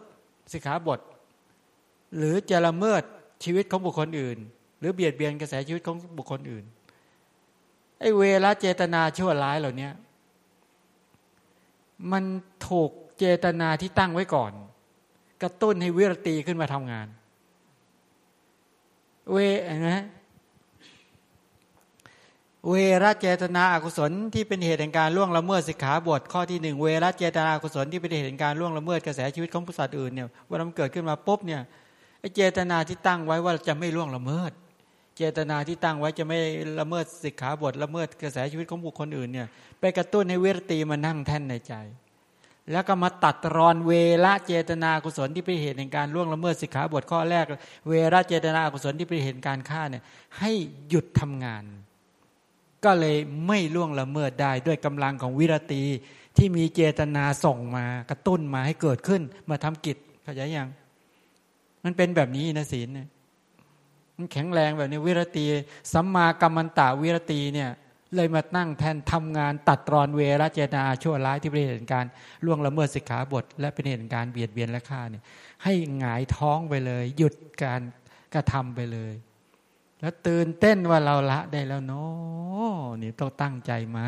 สิกขาบท หรือจะละเมิดชีวิตของบุคคลอื่น หรือเบียดเบียนกระแสชีวิตของบุคคลอื่นไอ้เวลาเจตนาชั่วร้ายเหล่านี้มันถูกเจตนาที่ตั้งไว้ก่อน กระตุ้นให้วิรตีขึ้นมาทำงาน เวนะ เวรเจตนาอากุศลที่เป็นเหตุแห่งการล่วงละเมิดสิกขาบทข้อที่หนึ่งเวรเจตนาอากุศลที่เป็นเหตุแห่งการล่วงละเมิดกระแสชีวิตของผู้สัตว์อื่นเนี่ยว่ามันเกิดขึ้นมาปุ๊บเนี่ยไอเจตนาที่ตั้งไว้ว่าจะไม่ล่วงละเมิด เจตนาที่ตั้งไว้จะไม่ละเมิดสิกขาบทละเมิดกระแสชีวิตของบุคคลอื่นเนี่ยไปกระตุ้นให้เวรตีมานั่งแท่นในใจ แล้วก็มาตัดรอนเวรเจตนากุศลที่เป็นเหตุในการล่วงละเมิดสิกขาบทข้อแรก เวรเจตนากุศลที่เป็นเหตุการฆ่าเนี่ยให้หยุดทำงาน ก็เลยไม่ล่วงละเมิดได้ ด้วยกำลังของวิรตีที่มีเจตนาส่งมากระตุ้นมาให้เกิดขึ้น มาทำกิจเข้าใจยัง มันเป็นแบบนี้นะศีลมันแข็งแรงแบบนี้วิรตีสัมมากัมมันตะวิรตีเนี่ย เลยมานั่งแทนทำงานตัดรอนเวรเจตนาชั่วร้ายที่เป็นเหตุการล่วงละเมิดสิกขาบท และเป็นเหตุการเบียดเบียนและฆ่าเนี่ย ให้หงายท้องไปเลย หยุดการกระทำไปเลย แล้วตื่นเต้นว่าเราละได้แล้วเนาะนี่ต้องตั้งใจมา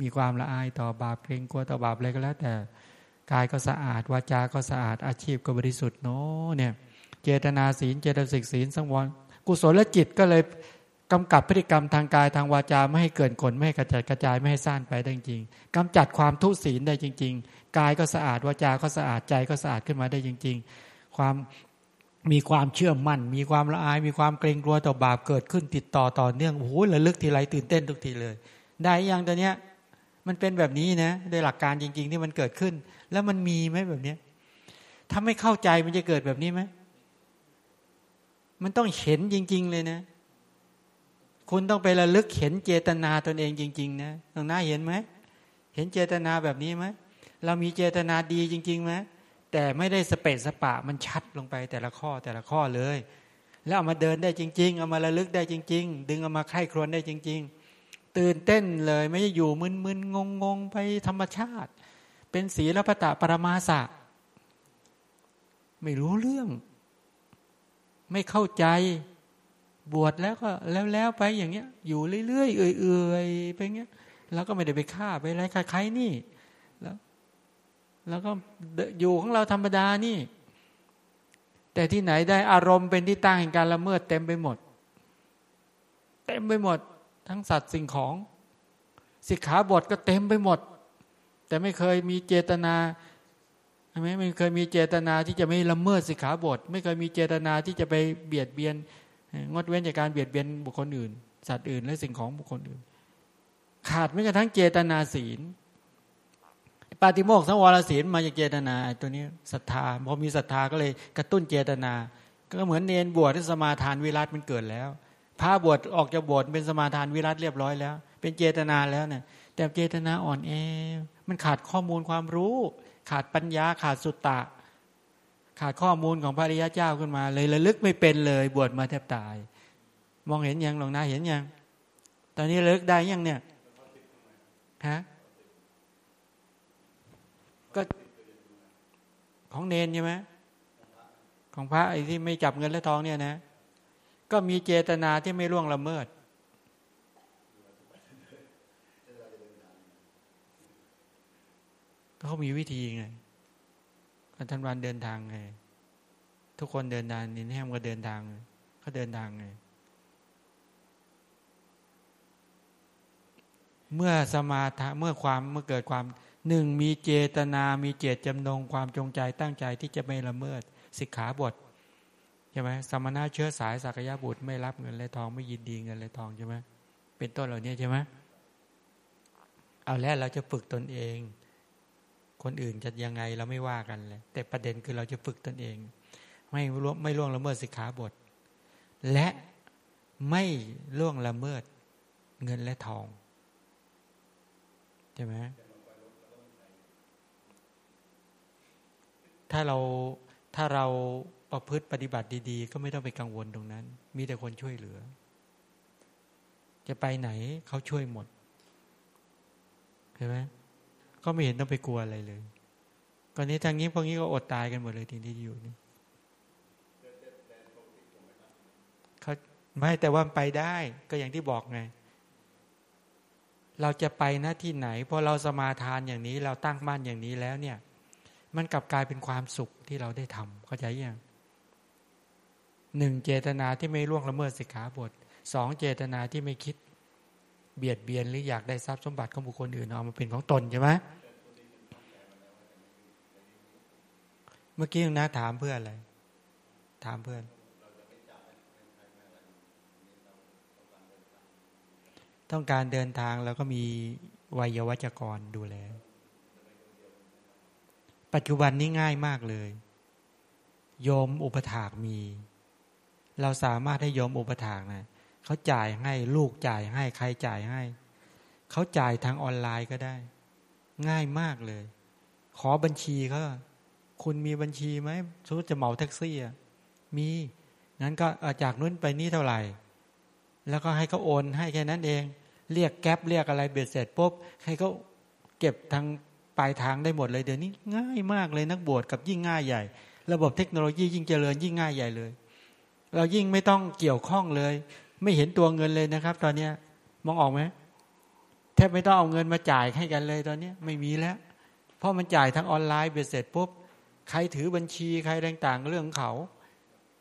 มีความละอายต่อบาปเกรงกลัวต่อบาปอะไรก็แล้ว แต่กายก็สะอาดวาจา ก็สะอาดอาชีพก็บริสุทธิ์เนาะเนี่ย เจตนาศีลเจตสิกศีลสังวรกุศลและจิตก็เลยกำกับพฤติกรรมทางกายทางวาจาไม่ให้เกินขนไม่ให้กระจัดกระจายไม่ให้ซ่านไปได้จริงกำจัดความทุศีลได้จริง ๆ กายก็สะอาดวาจาก็สะอาดใจก็สะอาดขึ้นมาได้จริง ๆ ความ มีความเชื่อมั่น มีความละอาย มีความเกรงกลัวต่อบาปเกิดขึ้นติดต่อต่อเนื่องโอ้โหระลึกทีไรตื่นเต้นทุกทีเลย ได้ยังตัวเนี้ย มันเป็นแบบนี้นะโดยหลักการจริง ๆ ที่มันเกิดขึ้น แล้วมันมีไหมแบบเนี้ยถ้าไม่เข้าใจมันจะเกิดแบบนี้ไหมมันต้องเห็นจริง ๆ เลยนะ คุณต้องไประลึกเห็นเจตนาตนเองจริง ๆ นะตรงหน้าเห็นไหมเห็นเจตนาแบบนี้ไหมเรามีเจตนาดีจริงๆไหม แต่ไม่ได้สเปซสปะมันชัดลงไปแต่ละข้อแต่ละข้อเลย แล้วเอามาเดินได้จริง ๆ เอามาระลึกได้จริง ๆ ดึงเอามาไข้ครวนได้จริง ๆ ตื่นเต้นเลยไม่อยู่มึนๆงงๆ ไปธรรมชาติ เป็นศีลปตะปรมาสะไม่รู้เรื่อง ไม่เข้าใจบวชแล้วก็แล้วแล้วไปอย่างเงี้ย อยู่เรื่อยๆเอื่อยๆไปเงี้ย แล้วก็ไม่ได้ไปฆ่าไปอะไรใครๆนี่ แล้วก็อยู่ของเราธรรมดานี่ แต่ที่ไหนได้อารมณ์เป็นที่ตั้งแห่งการละเมิดเต็มไปหมด เต็มไปหมด ทั้งสัตว์สิ่งของสิกขาบทก็เต็มไปหมด แต่ไม่เคยมีเจตนาใช่ไหมไม่เคยมีเจตนาที่จะไม่ละเมิดสิกขาบท ไม่เคยมีเจตนาที่จะไปเบียดเบียน งดเว้นจากการเบียดเบียนบุคคลอื่น สัตว์อื่น และสิ่งของบุคคลอื่น ขาดไม่กระทั่งเจตนาศีล ปาติโมกสังวรศีลมาจากเจตนาตัวนี้ศรัทธาพอมีศรัทธาก็เลยกระตุ้นเจตนา ก็เหมือนเนนบวชที่สมาทานวิรัตมันเกิดแล้วพระบวชออกจากบวชเป็นสมาทานวิรัตเรียบร้อยแล้ว เป็นเจตนาแล้วเนี่ยแต่เจตนาอ่อนแอมันขาดข้อมูลความรู้ ขาดปัญญาขาดสุตตะ ขาดข้อมูลของพระริยเจ้าขึ้นมา เลยระลึกไม่เป็นเลยบวชมาแทบตาย มองเห็นยังหลวงนาเห็นยังตอนนี้ระลึกได้ยังเนี่ยฮะก็ ของเนนใช่ไหมของพระไอ้ที่ไม่จับเงินและทองเนี่ยนะ ก็มีเจตนาที่ไม่ล่วงละเมิด เขามีวิธีไงท่านวันเดินทางไงทุกคนเดินทางนินแฮมก็เดินทางเขาเดินทางไงเมื่อสมาธิเมื่อความเมื่อเกิดความ หนึ่งมีเจตนามีเจตจำนงความจงใจตั้งใจที่จะไม่ละเมิดสิกขาบทใช่ไหมสมณะเชื้อสายสักยะบุตรไม่รับเงินและทองไม่ยินดีเงินและทองใช่ไหมเป็นต้นเหล่านี้ใช่ไหมเอาแล้วเราจะฝึกตนเอง คนอื่นจะยังไงเราไม่ว่ากันเลยแต่ประเด็นคือเราจะฝึกตนเอง ไม่ล่วงไม่ล่วงละเมิดสิกขาบท และไม่ล่วงละเมิดเงินและทองใช่ไหม ถ้าเราถ้าเราประพฤติปฏิบัติดี ๆ ก็ไม่ต้องไปกังวลตรงนั้น มีแต่คนช่วยเหลือ จะไปไหนเขาช่วยหมดเห็นไหมก็ไม่เห็นต้องไปกลัวอะไรเลยก่อนนี้ทางนี้พวกนี้ก็อดตายกันหมดเลยทีที่อยู่นี่เขาไม่แต่ว่าไปได้ ก็อย่างที่บอกไง เราจะไปหน้าที่ไหนพอเราสมาทานอย่างนี้ เราตั้งมั่นอย่างนี้แล้วเนี่ย มันกลับกลายเป็นความสุขที่เราได้ทำเข้าใจยังหนึ่งเจตนาที่ไม่ล่วงละเมิดสิกขาบทสองเจตนาที่ไม่คิด เบียดเบียนหรืออยากได้ทรัพย์สมบัติของบุคคลอื่นเอามาเป็นของตนใช่ไหมเมื่อกี้นะถามเพื่ออะไร ถามเพื่อน ต้องการเดินทางแล้วก็มีวัยวัจกรดูแล ปัจจุบันนี้ง่ายมากเลย โยมอุปถากมี เราสามารถให้โยมอุปถากนะเขาจ่ายให้ลูกจ่ายให้ใครจ่ายให้ เขาจ่ายทางออนไลน์ก็ได้ ง่ายมากเลย ขอบัญชีเขาคุณมีบัญชีไหมสมมติจะเหมาแท็กซี่มีงั้นก็จากนู้นไปนี่เท่าไหร่ แล้วก็ให้เขาโอนให้แค่นั้นเอง เรียกแก๊ปเรียกอะไรเบียดเสร็จปุ๊บให้เขาเก็บทาง ปลายทางได้หมดเลยเดี๋ยวนี้ง่ายมากเลยนักบวชกับยิ่งง่ายใหญ่ ระบบเทคโนโลยียิ่งเจริญยิ่งง่ายใหญ่เลย เรายิ่งไม่ต้องเกี่ยวข้องเลย ไม่เห็นตัวเงินเลยนะครับ ตอนเนี้ยมองออกไหมแทบไม่ต้องเอาเงินมาจ่ายให้กันเลยตอนนี้ไม่มีแล้ว เพราะมันจ่ายทางออนไลน์เบ็ดเสร็จปุ๊บใครถือบัญชีใครต่างๆเรื่องเขา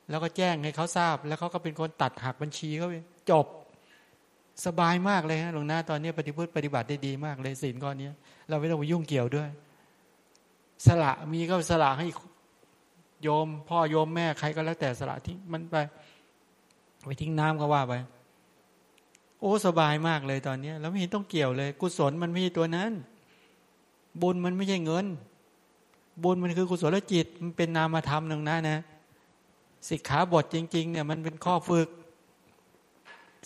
แล้วก็แจ้งให้เขาทราบ แล้วเขาก็เป็นคนตัดหักบัญชีเขาจบ สบายมากเลยฮะหลวงนาตอนนี้ปฏิพฤติปฏิบัติได้ดีมากเลยศีลก้อนนี้เราไม่ต้องไปยุ่งเกี่ยวด้วย สละมีก็สละให้โยม พ่อโยมแม่ใครก็แล้วแต่สละทิ้งมันไปไปทิ้งน้ำก็ว่าไปโอ้สบายมากเลยตอนนี้เราไม่เห็นต้องเกี่ยวเลย กุศลมันไม่ใช่ตัวนั้น บุญมันไม่ใช่เงิน บุญมันคือกุศลจิตมันเป็นนามธรรมหนึ่งนะนะสิกขาบทจริง ๆ เนี่ยมันเป็นข้อฝึก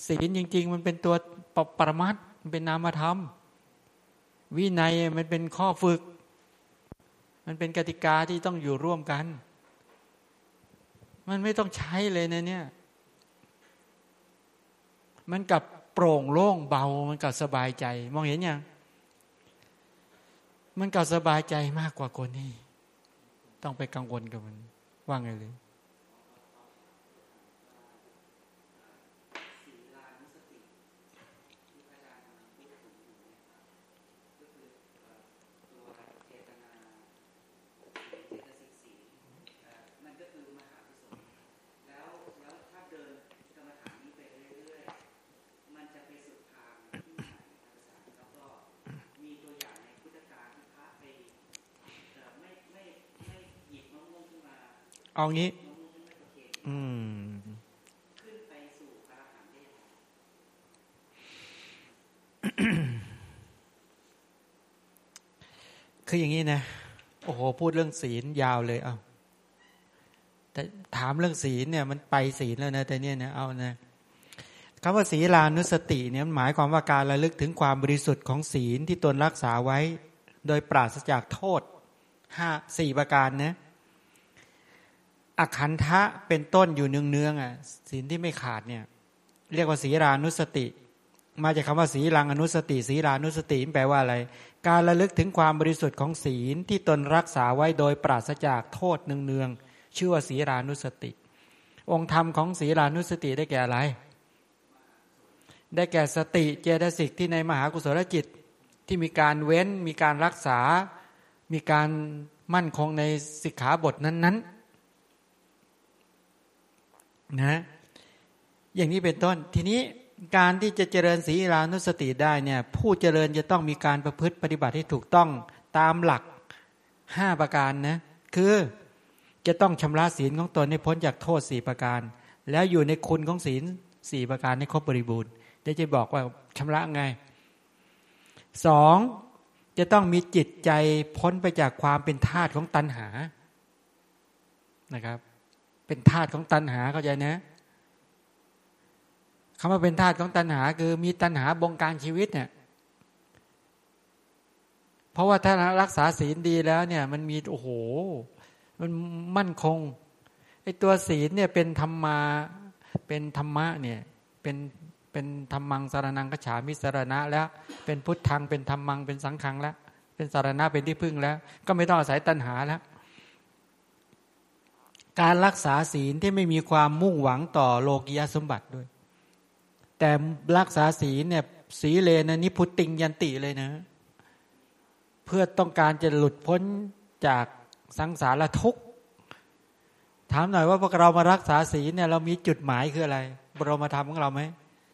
ศีลจริง ๆ มันเป็นตัวปปรมัตมันเป็นนามธรรม วินัยมันเป็นข้อฝึก มันเป็นกติกาที่ต้องอยู่ร่วมกัน มันไม่ต้องใช้เลยนะเนี่ย มันกับโปร่งโล่งเบา มันกับสบายใจ มองเห็นยังมันกับสบายใจมากกว่าคนนี่ต้องไปกังวลกับมัน ว่าไงเลย เอางี้ อืมคืออย่างนี้นะ โอ้โห พูดเรื่องศีลยาวเลย เอาแต่ถามเรื่องศีลเนี่ย มันไปศีลแล้วนะ แต่เนี่ยนะเอานะคำว่าศีลานุสติเนี่ยหมายความว่าการระลึกถึงความบริสุทธิ์ของศีลที่ตนรักษาไว้ โดยปราศจากโทษห้าสี่ประการนะ อคันทะเป็นต้นอยู่เนืองๆอะศีลที่ไม่ขาดเนี่ยเรียกว่าศีลานุสติ มาจากคำว่าศีลังอนุสติศีลานุสติแปลว่าอะไร การระลึกถึงความบริสุทธิ์ของศีลที่ตนรักษาไว้โดยปราศจากโทษเนืองๆชื่อว่าศีลานุสติ องค์ธรรมของศีลานุสติได้แก่อะไร ได้แก่สติเจตสิกที่ในมหากุศลจิตที่มีการเว้นมีการรักษา มีการมั่นคงในสิกขาบทนั้นๆ นะอย่างนี้เป็นต้น ทีนี้การที่จะเจริญศีลานุสติได้เนี่ยผู้เจริญจะต้องมีการประพฤติปฏิบัติที่ถูกต้องตามหลักห้าประการนะคือจะต้องชำระศีลของตนให้พ้นจากโทษสี่ประการ แล้วอยู่ในคุณของศีลสี่ประการให้ครบบริบูรณ์เดี๋ยวจะบอกว่าชำระไงสองจะต้องมีจิตใจพ้นไปจากความเป็นทาตของตัณหานะครับ เป็นทาตุของตัณหาเข้าใจนะคำว่าเป็นทาตุของตัณหา คือมีตัณหาบงการชีวิตเนี่ย เพราะว่าถ้ารักษาศีลดีแล้วเนี่ย มันมีโอ้โห มันมั่นคงไอตัวศีลเนี่ยเป็นธรรมาเป็นธรรมะเนี่ยเป็นเป็นธรรมังสารนังกฉามิสารณะ แล้ว เป็นพุทธังเป็นธรรมังเป็นสังขังแล้ว เป็นสารณะเป็นที่พึ่งแล้ว ก็ไม่ต้องอาศัยตัณหาแล้ว การรักษาศีลที่ไม่มีความมุ่งหวังต่อโลกิยสมบัติด้วย แต่รักษาศีลเนี่ยสีเลนะนิพุติงยันติเลยนะ เพื่อต้องการจะหลุดพ้นจากสังสารทุกข์ถามหน่อยว่าพวกเรามารักษาศีลเนี่ยเรามีจุดหมายคืออะไรเรามาทำของเราไหม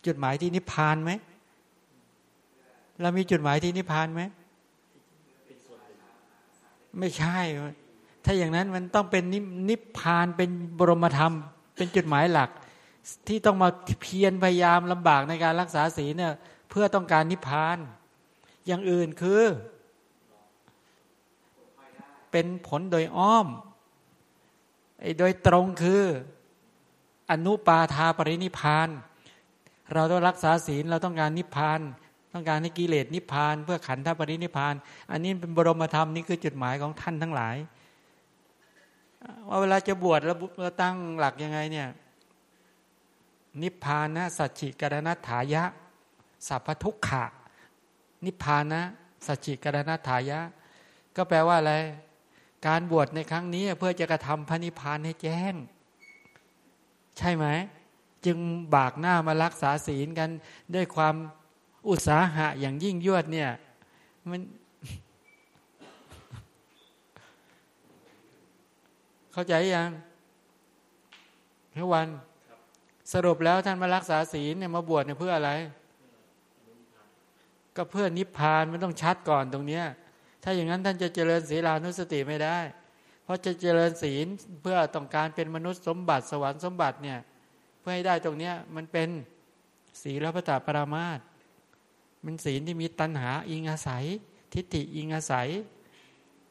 จุดหมายที่นิพพานไหมเรามีจุดหมายที่นิพพานไหมไม่ใช่ ถ้าอย่างนั้นมันต้องเป็นนิพพานเป็นบรมธรรม เป็นจุดหมายหลัก ที่ต้องมาเพียรพยายามลำบากในการรักษาศีลเนี่ยเพื่อต้องการนิพพาน อย่างอื่นคือ เป็นผลโดยอ้อมไอ้โดยตรงคืออนุปาทาปรินิพาน เราต้องรักษาศีลเราต้องการนิพพาน ต้องการให้กิเลสนิพพาน เพื่อขันธปรินิพพาน อันนี้เป็นบรมธรรมนี่คือจุดหมายของท่านทั้งหลาย ว่าเวลาจะบวชเราเราตั้งหลักยังไงเนี่ยนิพพานะสัจจิกรณถายะ สัพพทุกขะ นิพพานะสัจจิกรณถายะ ก็แปลว่าอะไร การบวชในครั้งนี้เพื่อจะกระทำพระนิพพานให้แจ้ง ใช่ไหม จึงบากหน้ามารักษาศีลกันด้วยความอุตสาหะอย่างยิ่งยวดเนี่ย มัน เข้าใจยังทุกวันสรุปแล้วท่านมารักษาศีลเนี่ยมาบวชเนี่ยเพื่ออะไร ก็เพื่อนิพพานมันต้องชัดก่อนตรงเนี้ย ถ้าอย่างนั้นท่านจะเจริญศีลานุสติไม่ได้ เพราะจะเจริญศีลเพื่อต้องการเป็นมนุษย์สมบัติสวรรค์สมบัติเนี่ยพื่อให้ได้ตรงเนี้ยมันเป็นศีลพระตาปรามาตมันศีลที่มีตัณหาอิงอาศัย ทิฏฐิอิงอาศัย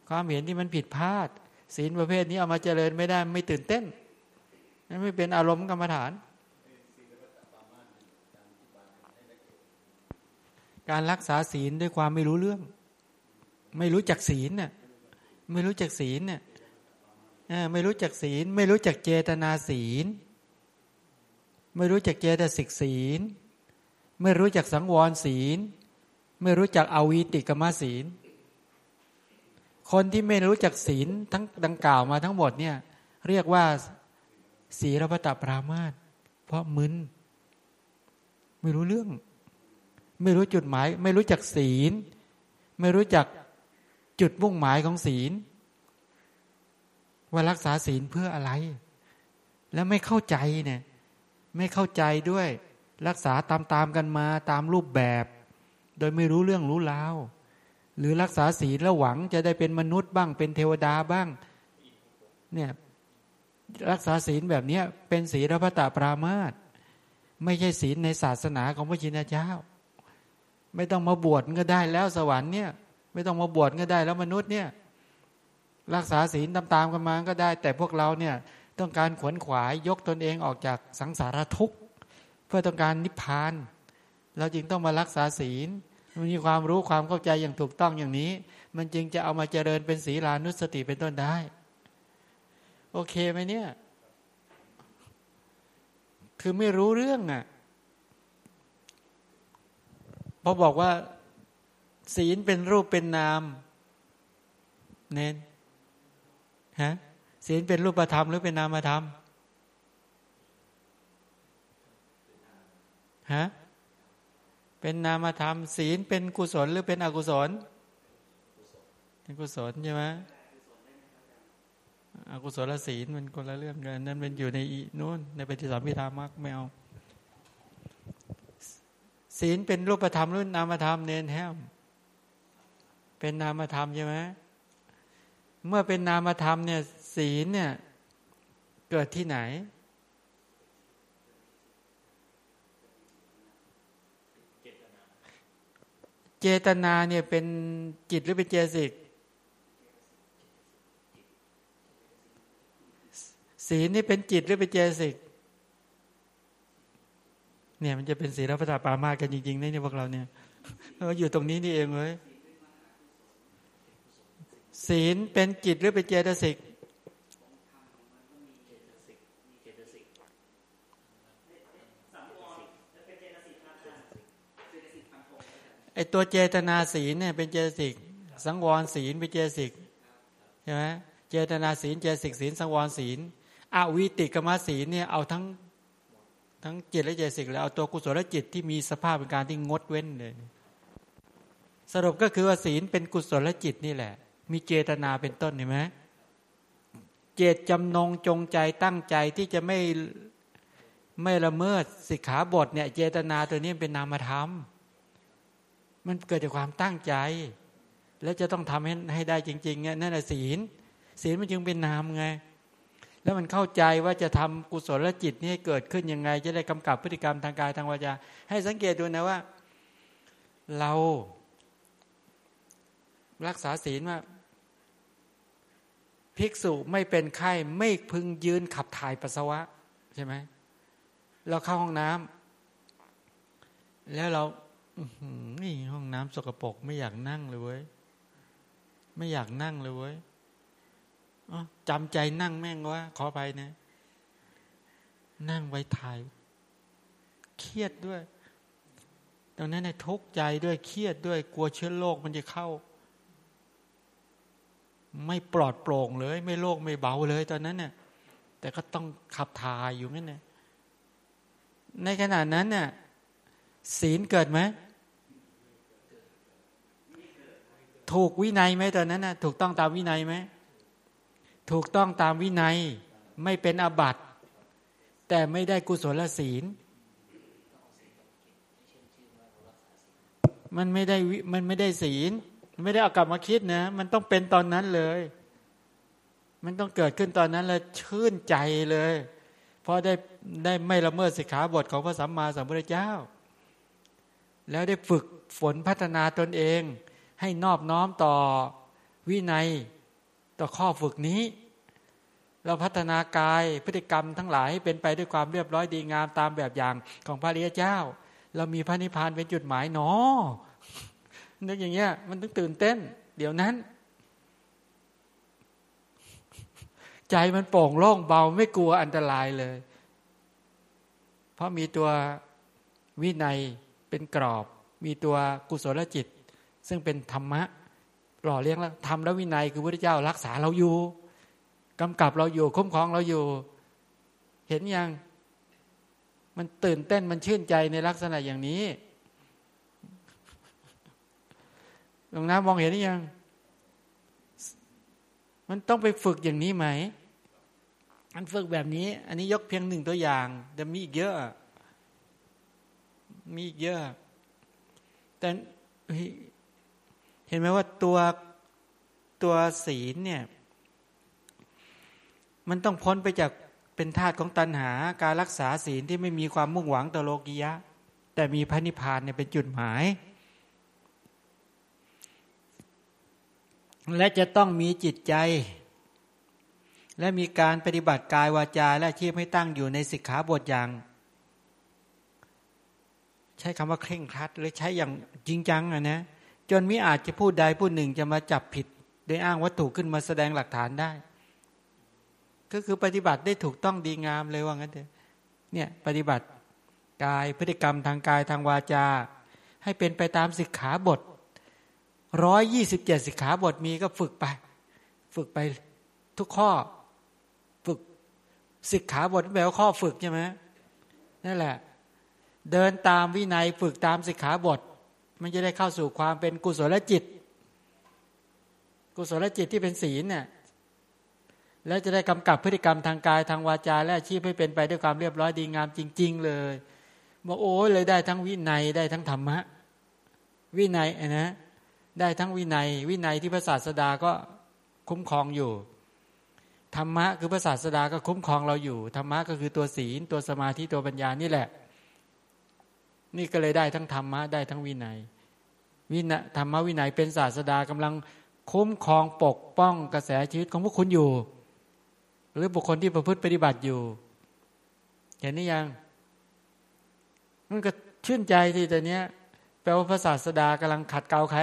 ความเห็นที่มันผิดพลาด ศีลประเภทนี้เอามาเจริญไม่ได้ไม่ตื่นเต้นนั่นไม่เป็นอารมณ์กรรมฐาน การรักษาศีลด้วยความไม่รู้เรื่อง ไม่รู้จักศีลเนี่ยไม่รู้จักศีลเนี่ยไม่รู้จักศีล ไม่รู้จักเจตนาศีล ไม่รู้จักเจตสิกศีล ไม่รู้จักสังวรศีล ไม่รู้จักอวีติกรรมศีล คนที่ไม่รู้จักศีลทั้งดังกล่าวมาทั้งหมดเนี่ย เรียกว่าศีรพตปรามาตเพราะมึนไม่รู้เรื่อง ไม่รู้จุดหมาย ไม่รู้จักศีล ไม่รู้จักจุดมุ่งหมายของศีล ว่ารักษาศีลเพื่ออะไร แล้วไม่เข้าใจเนี่ย ไม่เข้าใจด้วย รักษาตามตามกันมาตามรูปแบบ โดยไม่รู้เรื่องรู้ราว หรือรักษาศีลแล้วหวังจะได้เป็นมนุษย์บ้าง เป็นเทวดาบ้าง เนี่ยรักษาศีลแบบนี้เป็นศีลพระตาปรามาตไม่ใช่ศีลในศาสนาของพระชินเจ้า ไม่ต้องมาบวชก็ได้แล้วสวรรค์เนี่ย ไม่ต้องมาบวชก็ได้แล้วมนุษย์เนี่ย รักษาศีลตามๆกันมาก็ได้ แต่พวกเราเนี่ยต้องการขวนขวายยกตนเองออกจากสังสารทุกข์ เพื่อต้องการนิพพาน เราจึงต้องมารักษาศีล มันมีความรู้ความเข้าใจอย่างถูกต้องอย่างนี้ มันจึงจะเอามาเจริญเป็นศีลานุสติเป็นต้นได้ โอเคไหมเนี่ย คือไม่รู้เรื่องอะ่ะพอบอกว่า ศีลเป็นรูปเป็นนาม เน้นฮะศีลเป็นรูปธรรมหรือเป็นนามธรรมฮะ เป็นนามธรรม ศีลเป็นกุศลหรือเป็นอกุศล เป็นกุศลใช่ไหมอกุศลศีลมันคนละเรื่องกันนั่นเป็นอยู่ในอีนู้นในปฏิสัมพิธามักไม่เอาศีลเป็นรูปธรรมหรือนามธรรมเนนแฮมเป็นนามธรรมใช่ไหมเมื่อเป็นนามธรรมเนี่ยศีลเนี่ยเกิดที่ไหน เจตนาเนี่ยเป็นจิตหรือเป็นเจสิกศีลนี่เป็นจิตหรือเป็นเจสิกเนี่ยมันจะเป็นศีลพระธาปามากันจริงๆในี่พวกเราเนี่ยเราอยู่ตรงนี้นี่เองเลยศีลเป็นจิตหรือเป็นเจตสิก ไอตัวเจตนาศีลเนี่ยเป็นเจตสิก สังวรศีลเป็นเจตสิกใช่ไหมเจตนาศีลเจตสิกศีลสังวรศีลอวิติกรรมศีลเนี่ยเอาทั้งทั้งจิตและเจตสิกแล้วเอาตัวกุศลและจิตที่มีสภาพเป็นการที่งดเว้นเลย สรุปก็คือว่าศีลเป็นกุศลและจิตนี่แหละ มีเจตนาเป็นต้นเห็นไหมเจตจำนงจงใจตั้งใจที่จะไม่ไม่ละเมิดสิกขาบทเนี่ยเจตนาตัวนี้เป็นนามธรรม มันเกิดจากความตั้งใจ และจะต้องทำให้ให้ได้จริงๆเนี่ยนั่นแหละศีล ศีลมันจึงเป็นนามไง แล้วมันเข้าใจว่าจะทำกุศลจิตนี่ให้เกิดขึ้นยังไง จะได้กำกับพฤติกรรมทางกายทางวาจา ให้สังเกตดูนะว่า เรารักษาศีลว่าภิกษุไม่เป็นไข้ไม่พึงยืนขับถ่ายปัสสาวะใช่ไหมเราเข้าห้องน้ำแล้วเรา นี่ห้องน้ำสกปรกไม่อยากนั่งเลยเว้ย ไม่อยากนั่งเลยเว้ยจำใจนั่งแม่งว่าขอไปนะ นั่งไว้ถ่าย เครียดด้วยตอนนั้นเนี่ยทุกข์ใจด้วยเครียดด้วย กลัวเชื้อโรคมันจะเข้า ไม่ปลอดโปร่งเลย ไม่โล่งไม่เบาเลยตอนนั้นเนี่ย แต่ก็ต้องขับถ่ายอยู่นั่นเนี่ยในขณะนั้นเนี่ยศีลเกิดไหม ถูกวินัยไหมตอนนั้นนะถูกต้องตามวินัยไหมถูกต้องตามวินัยไม่เป็นอบัตแต่ไม่ได้กุศลศีล มันไม่ได้มันไม่ได้ศีล ไม่ได้เอากลับมาคิดนะ มันต้องเป็นตอนนั้นเลย มันต้องเกิดขึ้นตอนนั้นเลยชื่นใจเลยเพราะได้ได้ไม่ละเมิดสิกขาบทของพระสัมมาสัมพุทธเจ้า แล้วได้ฝึกฝนพัฒนาตนเอง ให้นอบน้อมต่อวินัยต่อข้อฝึกนี้ เราพัฒนากายพฤติกรรมทั้งหลายให้เป็นไปด้วยความเรียบร้อยดีงามตามแบบอย่างของพระริยเจ้า เรามีพระนิพพานเป็นจุดหมายหนอนึกอย่างเงี้ย มันต้องตื่นเต้น เดี๋ยวนั้น ใจมันโปร่งโล่งเบาไม่กลัวอันตรายเลย เพราะมีตัววินัยเป็นกรอบ มีตัวกุศลจิต ซึ่งเป็นธรรมะหล่อเลี้ยงแล้วทำแล้ววินัยคือพระเจ้ารักษาเราอยู่กำกับเราอยู่คุ้มครองเราอยู่ เห็นยังมันตื่นเต้นมันชื่นใจในลักษณะอย่างนี้หลวงน้ำมองเห็นหรือยัง มันต้องไปฝึกอย่างนี้ไหมมันฝึกแบบนี้ อันนี้ยกเพียงหนึ่งตัวอย่าง แต่มีอีกเยอะ มีอีกเยอะ แต่ เห็นไหมว่าตัวตัวศีลเนี่ย มันต้องพ้นไปจากเป็นธาตุของตัณหา การรักษาศีลที่ไม่มีความมุ่งหวังต่อโลกียะ แต่มีพระนิพพานเนี่ยเป็นจุดหมาย และจะต้องมีจิตใจ และมีการปฏิบัติกายวาจา และชีพให้ตั้งอยู่ในสิกขาบทอย่าง ใช้คำว่าเคร่งครัด หรือใช้อย่างจริงจังอะนะ จนมิอาจจะพูดใดพูดหนึ่งจะมาจับผิดโดยอ้างวัตถุขึ้นมาแสดงหลักฐานได้ ก็คือปฏิบัติได้ถูกต้องดีงามเลยว่างั้นเถอะเนี่ยปฏิบัติกายพฤติกรรมทางกายทางวาจา ให้เป็นไปตามสิกขาบทร้อยยี่สิบเจ็ดสิกขาบทมีก็ฝึกไป ฝึกไปทุกข้อฝึกสิกขาบทแปลว่าข้อฝึกใช่ไหมนั่นแหละ เดินตามวินัยฝึกตามสิกขาบท มันจะได้เข้าสู่ความเป็นกุศลจิต กุศลจิตที่เป็นศีลเนี่ยแล้วจะได้กำกับพฤติกรรมทางกายทางวาจา และอาชีพให้เป็นไปด้วยความเรียบร้อยดีงามจริง ๆ เลยบอกโอ้เลยได้ทั้งวินัยได้ทั้งธรรมะ วินัยนะได้ทั้งวินัย วินัยที่พระศาสดาก็คุ้มครองอยู่ธรรมะคือพระศาสดาก็คุ้มครองเราอยู่ธรรมะก็คือตัวศีลตัวสมาธิตัวปัญญานี่แหละ นี่ก็เลยได้ทั้งธรรมะได้ทั้งวินัยวินะธรรมะวินัยเป็นศาสดากำลังคุ้มครองปกป้องกระแสชีวิตของพวกคุณอยู่ หรือบุคคลที่ประพฤติปฏิบัติอยู่ เห็นนี่ยังมันก็ชื่นใจที่แต่เนี้ยแปลว่าพระศาสดากำลังขัดเกลาใคร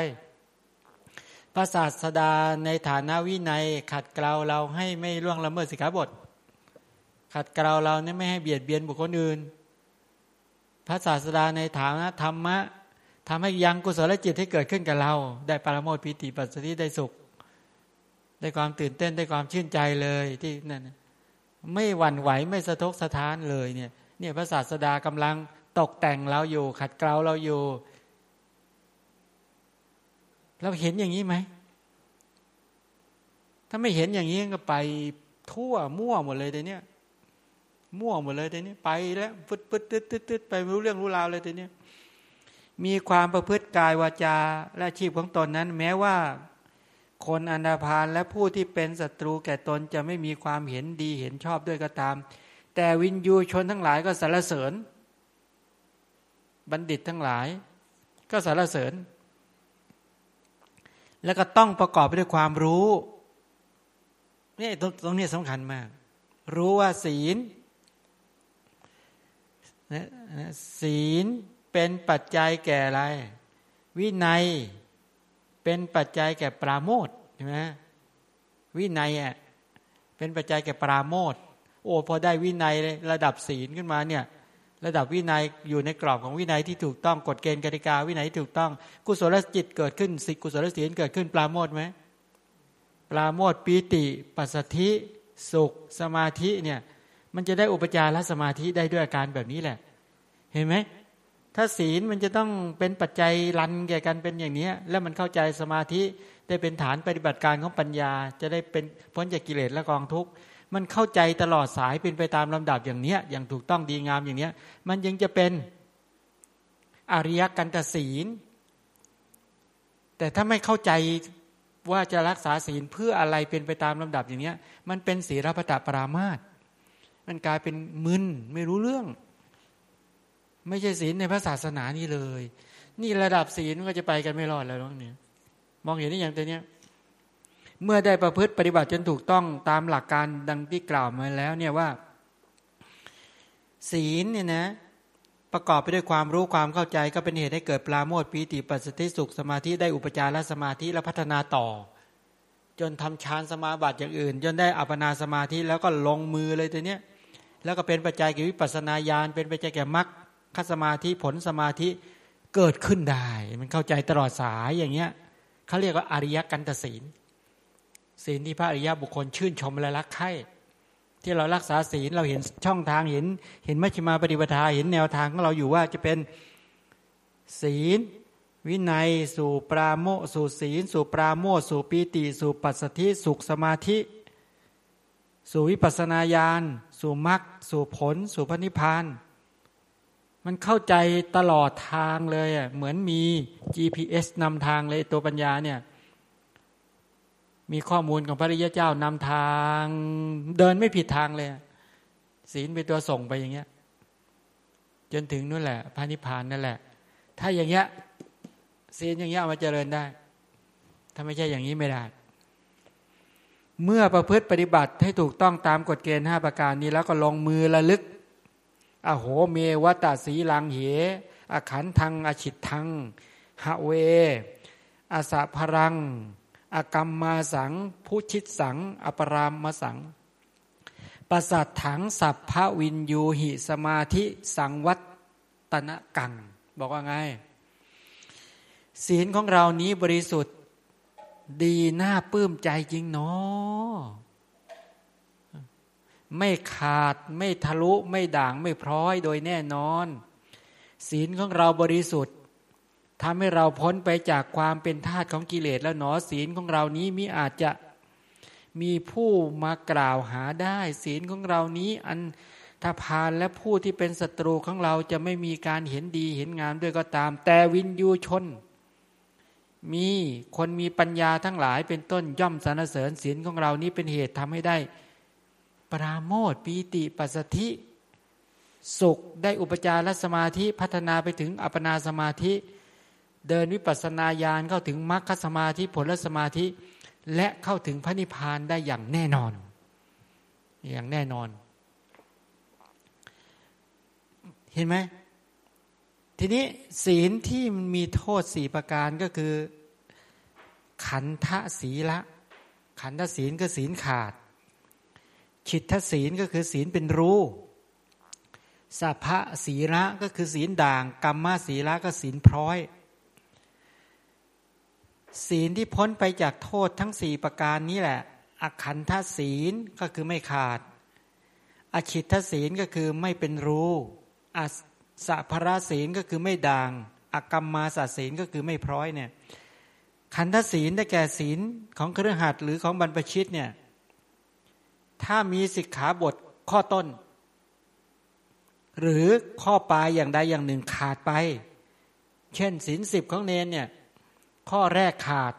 พระศาสดาในฐานะวินัย ขัดเกลาเราให้ไม่ล่วงละเมิดสิกขาบท ขัดเกลาเราเนี่ยไม่ให้เบียดเบียนบุคคลอื่น พระศาสดาในฐานะธรรมะทำให้ยังกุศลจิตให้เกิดขึ้นกับเรา ได้ปรโมทพิติปัสสติได้สุข ได้ความตื่นเต้นได้ความชื่นใจเลยที่นั่นไม่หวั่นไหวไม่สะทกสะท้านเลยเนี่ยเนี่ยพระศาสดากำลังตกแต่งเราอยู่ ขัดเกลาเราอยู่ เราเห็นอย่างนี้ไหม ถ้าไม่เห็นอย่างนี้ก็ไปทั่วมั่วหมดเลยเดี๋ยวนี้ มั่วหมดเลยเดี๋ยวนี้ไปแล้วฟึดฟึดตึ๊ดตึ๊ดตึ๊ดไปไม่รู้เรื่องรู้ราวเลยเดี๋ยวนี้มีความประพฤติกายวาจาและชีพของตนนั้น แม้ว่าคนอนาพานและผู้ที่เป็นศัตรูแก่ตนจะไม่มีความเห็นดีเห็นชอบด้วยก็ตาม แต่วินยูชนทั้งหลายก็สรรเสริญ บัณฑิตทั้งหลาย ก็สรรเสริญ แล้วก็ต้องประกอบไปด้วยความรู้นี่ตรงตรงนี้สำคัญมาก รู้ว่าศีล ศีลเป็นปัจจัยแก่อะไร วินัยเป็นปัจจัยแก่ปราโมทใช่ไหมวินัยอะเป็นปัจจัยแก่ปราโมทโอ้พอได้วินัยระดับศีลขึ้นมาเนี่ยระดับวินัยอยู่ในกรอบของวินัยที่ถูกต้องกฎเกณฑ์กติกาวินัยที่ถูกต้อง กุศลจิตเกิดขึ้นสิกุศลศีลเกิดขึ้นปราโมทไหมปราโมทปีติ ปัสสธิ สุข สมาธิเนี่ย มันจะได้อุปจารสมาธิได้ด้วยอาการแบบนี้แหละ เห็นไหมถ้าศีลมันจะต้องเป็นปัจจัยรันแก่กันเป็นอย่างนี้แล้วมันเข้าใจสมาธิได้เป็นฐานปฏิบัติการของปัญญา จะได้เป็นพ้นจากกิเลสและกองทุกข์มันเข้าใจตลอดสายเป็นไปตามลำดับอย่างเนี้ยอย่างถูกต้องดีงามอย่างเนี้ย มันยังจะเป็นอริยกันตศีล แต่ถ้าไม่เข้าใจว่าจะรักษาศีลเพื่ออะไรเป็นไปตามลำดับอย่างเนี้ย มันเป็นศีลปตะปรามาต มันกลายเป็นมึนไม่รู้เรื่อง ไม่ใช่ศีลในพระศาสนานี่เลย นี่ระดับศีลก็จะไปกันไม่รอดแล้วน้องเนี่ยมองเห็นได้อย่างตัวเนี้ยเมื่อได้ประพฤติปฏิบัติจนถูกต้องตามหลักการดังที่กล่าวมาแล้วเนี่ยว่า ศีลเนี่ยนะประกอบไปด้วยความรู้ความเข้าใจก็เป็นเหตุให้เกิดปราโมทปีติปัสสติสุขสมาธิได้อุปจารสมาธิและพัฒนาต่อ จนทำฌานสมาบัติอย่างอื่น จนได้อัปนาสมาธิแล้วก็ลงมือเลยตัวเนี้ย แล้วก็เป็นปัจจัยแก่วิปัสนาญาณเป็นปัจจัยแก่มรรคคสมาธิผลสมาธิเกิดขึ้นได้ มันเข้าใจตลอดสายอย่างเงี้ยเขาเรียกว่าอริยกันตศีล ศีลที่พระอริยบุคคลชื่นชมและรักใคร่ที่เรารักษาศีลเราเห็นช่องทางเห็น เห็นมัชฌิมาปฏิปทาเห็นแนวทางของเราอยู่ว่าจะเป็นศีล วินัย สู่ปราโมสู่ศีล สู่ปราโมสู่ปีติ สู่ปัสสธิสุขสมาธิ สู่วิปัสนาญาณ สู่มรรคสู่ผล สู่พระนิพพาน มันเข้าใจตลอดทางเลยอะเหมือนมี GPS นำทางเลยตัวปัญญาเนี่ย มีข้อมูลของพระริยเจ้านำทาง เดินไม่ผิดทางเลยศีลเป็นตัวส่งไปอย่างเงี้ย จนถึงนู่นแหละพระนิพพานนั่นแหละ ถ้าอย่างเงี้ยศีลอย่างเงี้ยมาเจริญได้ ถ้าไม่ใช่อย่างนี้ไม่ได้ เมื่อประพฤติปฏิบัติให้ถูกต้องตามกฎเกณฑ์ห้าประการนี้แล้วก็ลงมือระลึก อโหเมวัตสีลังเห อขันทังอชิตทังหะเว อาสะพรัง อากรรมมาสังผู้ชิดสัง อปรามมาสัง ประสัทถังสัพพวินยูหิสมาธิสังวัตนะกัง บอกว่าไง ศีลของเรานี้บริสุทธิ์ ดีน่าปลื้มใจจริงเนาะไม่ขาดไม่ทะลุไม่ด่างไม่พร้อยโดยแน่นอน ศีลของเราบริสุทธิ์ทำให้เราพ้นไปจากความเป็นทาสของกิเลสแล้วหนอศีลของเรานี้มิอาจจะมีผู้มากล่าวหาได้ ศีลของเรานี้อันถ้าพานและผู้ที่เป็นศัตรูของเราจะไม่มีการเห็นดีเห็นงามด้วยก็ตาม แต่วินยูชน มีคนมีปัญญาทั้งหลายเป็นต้นย่อมสรรเสริญศีลของเรานี้เป็นเหตุทำให้ได้ ปราโมทปีติปัสสธิ สุขได้อุปจารสมาธิพัฒนาไปถึงอัปนาสมาธิ เดินวิปัสสนาญาณเข้าถึงมรรคสมาธิผลสมาธิ และเข้าถึงพระนิพพานได้อย่างแน่นอน อย่างแน่นอน เห็นไหม ทีนี้ศีลที่มีโทษสี่ประการก็คือ ขันธศีละขันธศีลก็ศีลขาดฉิทศีลก็คือศีลเป็นรู้สัพพะศีละก็คือศีลด่าง กรรมศีละก็ศีลพร้อย ศีลที่พ้นไปจากโทษทั้งสี่ประการนี้แหละ อขันธศีลก็คือไม่ขาดอชิตศีลก็คือไม่เป็นรู้อ สัพระศีลก็คือไม่ด่างอกรรมมาสศีลก็คือไม่พร้อยเนี่ยขันธศีลได้แก่ศีลของเครือขัดหรือของบรรพชิตเนี่ยถ้ามีสิกขาบทข้อต้น หรือข้อปลายอย่างใดอย่างหนึ่งขาดไป เช่นศีลสิบของเนนเนี่ยข้อแรกขาด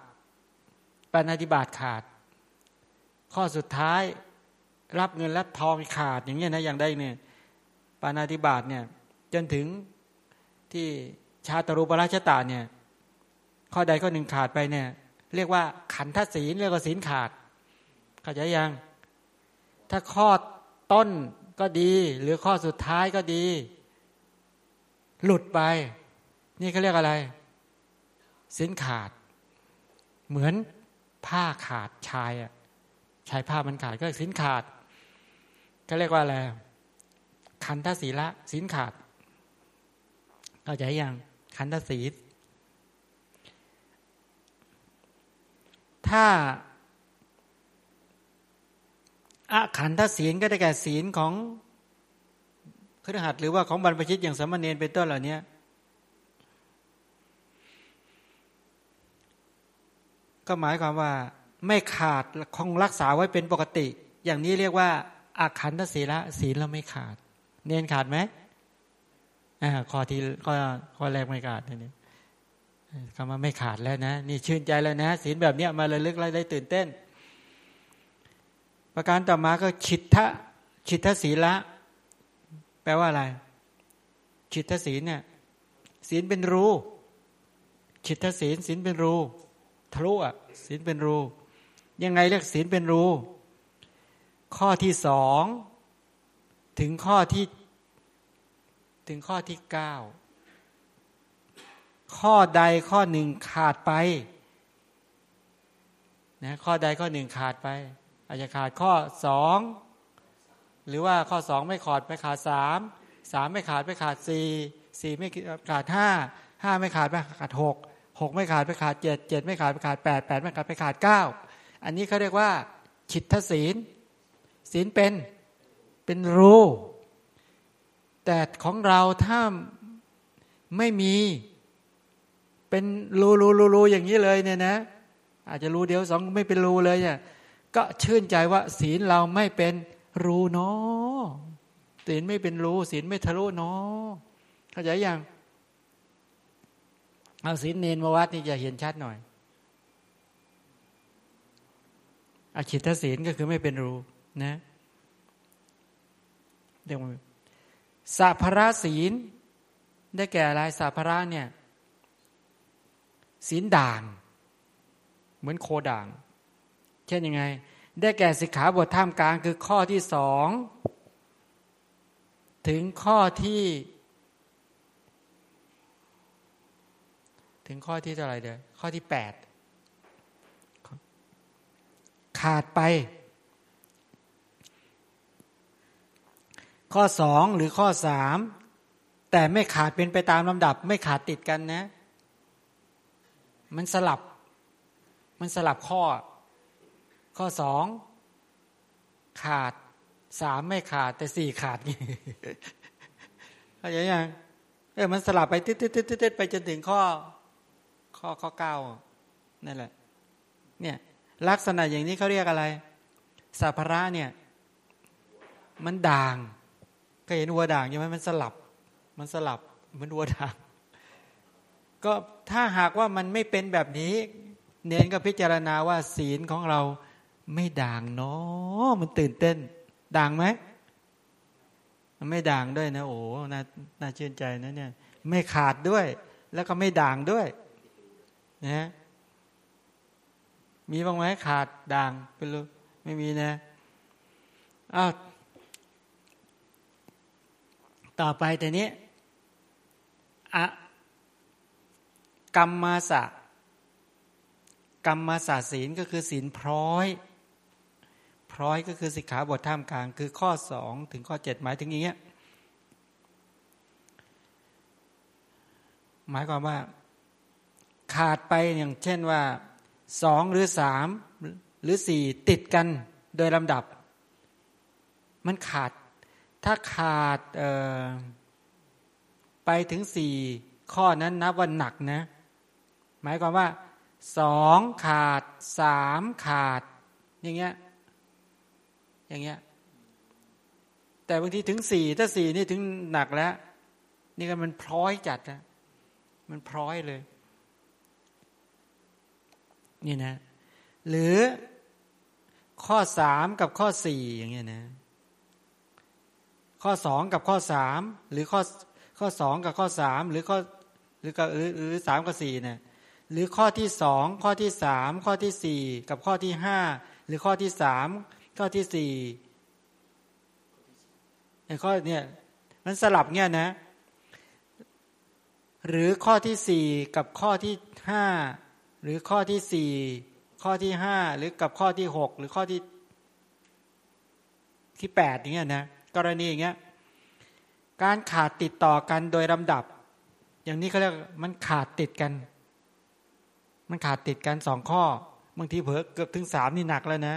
ปฏิบัติขาด ข้อสุดท้ายรับเงินรับทองขาดอย่างเงี้ยนะอย่างใดเนี่ยปานาติบาตเนี่ย จนถึงที่ชาตรูปราชตาเนี่ย ข้อใดข้อหนึ่งขาดไปเนี่ย เรียกว่าขันทศีลเรียกว่าศีลขาดเข้าใจยัง ถ้าข้อต้นก็ดี หรือข้อสุดท้ายก็ดี หลุดไป นี่เขาเรียกอะไรสินขาด เหมือนผ้าขาดชายอะชายผ้ามันขาดก็สินขาดก็เรียกว่าอะไรขันธศีละสินขาด เข้าใจยังขันธศีถ้าอะขันธศีลก็ได้แก่ศีลของครหัสหรือว่าของบรรพชิตอย่างสมณเณรเป็นต้นเหล่านี้ก็หมายความว่าไม่ขาดคงรักษาไว้เป็นปกติ อย่างนี้เรียกว่าอาคันทศีละศีลเราไม่ขาด เนียนขาดไหม ข้อที่ข้อข้อแรกไม่ขาดนี่คำว่าไม่ขาดแล้วนะ นี่ชื่นใจแล้วนะศีลแบบเนี้ยมาเลยลึกแล้วได้ตื่นเต้น ประการต่อมาก็ฉิตทะฉิตทศีละ แปลว่าอะไรฉิตทศีลเนี่ยศีลเป็นรูฉิตทศีลศีลเป็นรูทะลุอะศีลเป็นรูยังไงเรียกศีลเป็นรูข้อที่สองถึงข้อที่ ถึงข้อที่เก้าข้อใดข้อหนึ่งขาดไปนะข้อใดข้อหนึ่งขาดไป อาจจะขาดข้อสองหรือว่าข้อสองไม่ขาดไม่ขาดสามสามไม่ขาดไม่ขาดสี่สี่ไม่ขาดห้าห้าไม่ขาดไม่ขาดหกหกไม่ขาดไปขาดเจ็ดเจ็ดไม่ขาดไปขาดแปดแปดไม่ขาดไปขาดเก้าอันนี้เขาเรียกว่าฉิตทศีลศีลเป็นเป็นรู แต่ของเราถ้าไม่มีเป็นรูรูรูรูอย่างนี้เลยเนี่ยนะ อาจจะรูเดียวสองไม่เป็นรูเลยเนี่ยก็ชื่นใจว่า ศีลเราไม่เป็นรูเนาะศีลไม่เป็นรูศีลไม่ทะลุเนาะเข้าใจยังเอาศีลเนนมาวัดนี่จะเห็นชัดหน่อยอาชิตศีลก็คือไม่เป็นรูนะเดี๋ยว สัพพระศีล ได้แก่อะไรสัพพระเนี่ยศีลด่าง เหมือนโคด่าง เช่นยังไง ได้แก่สิกขาบทท่ามกลางคือข้อที่สองถึงข้อที่ ถึงข้อที่เท่าไหร่เดี๋ยวข้อที่แปดขาดไป ข้อสองหรือข้อสามแต่ไม่ขาดเป็นไปตามลำดับ ไม่ขาดติดกันนะ มันสลับ มันสลับข้อ ข้อสองขาดสามไม่ขาด แต่สี่ขาดนี่เข้าใจยังเออมันสลับไปติดติดติดติดไปจนถึงข้อ ข้อข้อเก้านั่นแหละ เนี่ยลักษณะอย่างนี้เขาเรียกอะไรสัพระเนี่ย มันด่าง ก็เห็นวัวด่างใช่ไหมมันสลับ มันสลับมันวัวด่าง ก็ถ้าหากว่ามันไม่เป็นแบบนี้ เน้นก็พิจารณาว่าศีลของเราไม่ด่างเนาะมันตื่นเต้น ด่างไหมมันไม่ด่างด้วยนะ โอ้น่าน่าชื่นใจนะเนี่ย ไม่ขาดด้วย แล้วก็ไม่ด่างด้วยนะมีบ้างไหมขาดด่างเป็นรูไม่มีนะอ้าว ต่อไปแต่นี้อะกรรมมาสะกรรมมาสะศีลก็คือศีลพร้อย พร้อยก็คือสิกขาบทท่ามกลางคือข้อสองถึงข้อเจ็ดหมายถึงอย่างเงี้ยหมายความว่าขาดไปอย่างเช่นว่าสองหรือสามหรือสี่ติดกันโดยลำดับ มันขาด ถ้าขาดไปถึงสี่ข้อนั้นนับว่าหนักนะ หมายความว่าสองขาดสามขาด อย่างเงี้ยอย่างเงี้ยแต่บางทีถึงสี่ถ้าสี่นี่ถึงหนักแล้ว นี่ก็มันพร้อยจัดนะมันพร้อยเลย นี่นะ หรือข้อสามกับข้อสี่อย่างเงี้ยนะ ข้อสองกับข้อสามหรือข้อข้อสองกับข้อสามหรือข้อหรือกับหรืออสามกับสี่เนี่ยหรือข้อที่สองข้อที่สามข้อที่สี่กับข้อที่ห้าหรือข้อที่สามข้อที่สี่ไอ้ข้อเนี่ยมันสลับเนี่ยนะหรือข้อที่สี่กับข้อที่ห้าหรือข้อที่สี่ข้อที่ห้าหรือกับข้อที่หกหรือข้อที่ที่แปดอย่างเงี้ยนะ กรณีอย่างเงี้ยการขาดติดต่อกันโดยลำดับ อย่างนี้เขาเรียกมันขาดติดกัน มันขาดติดกันสองข้อบางทีเผลอเกือบถึงสามนี่หนักแล้วนะ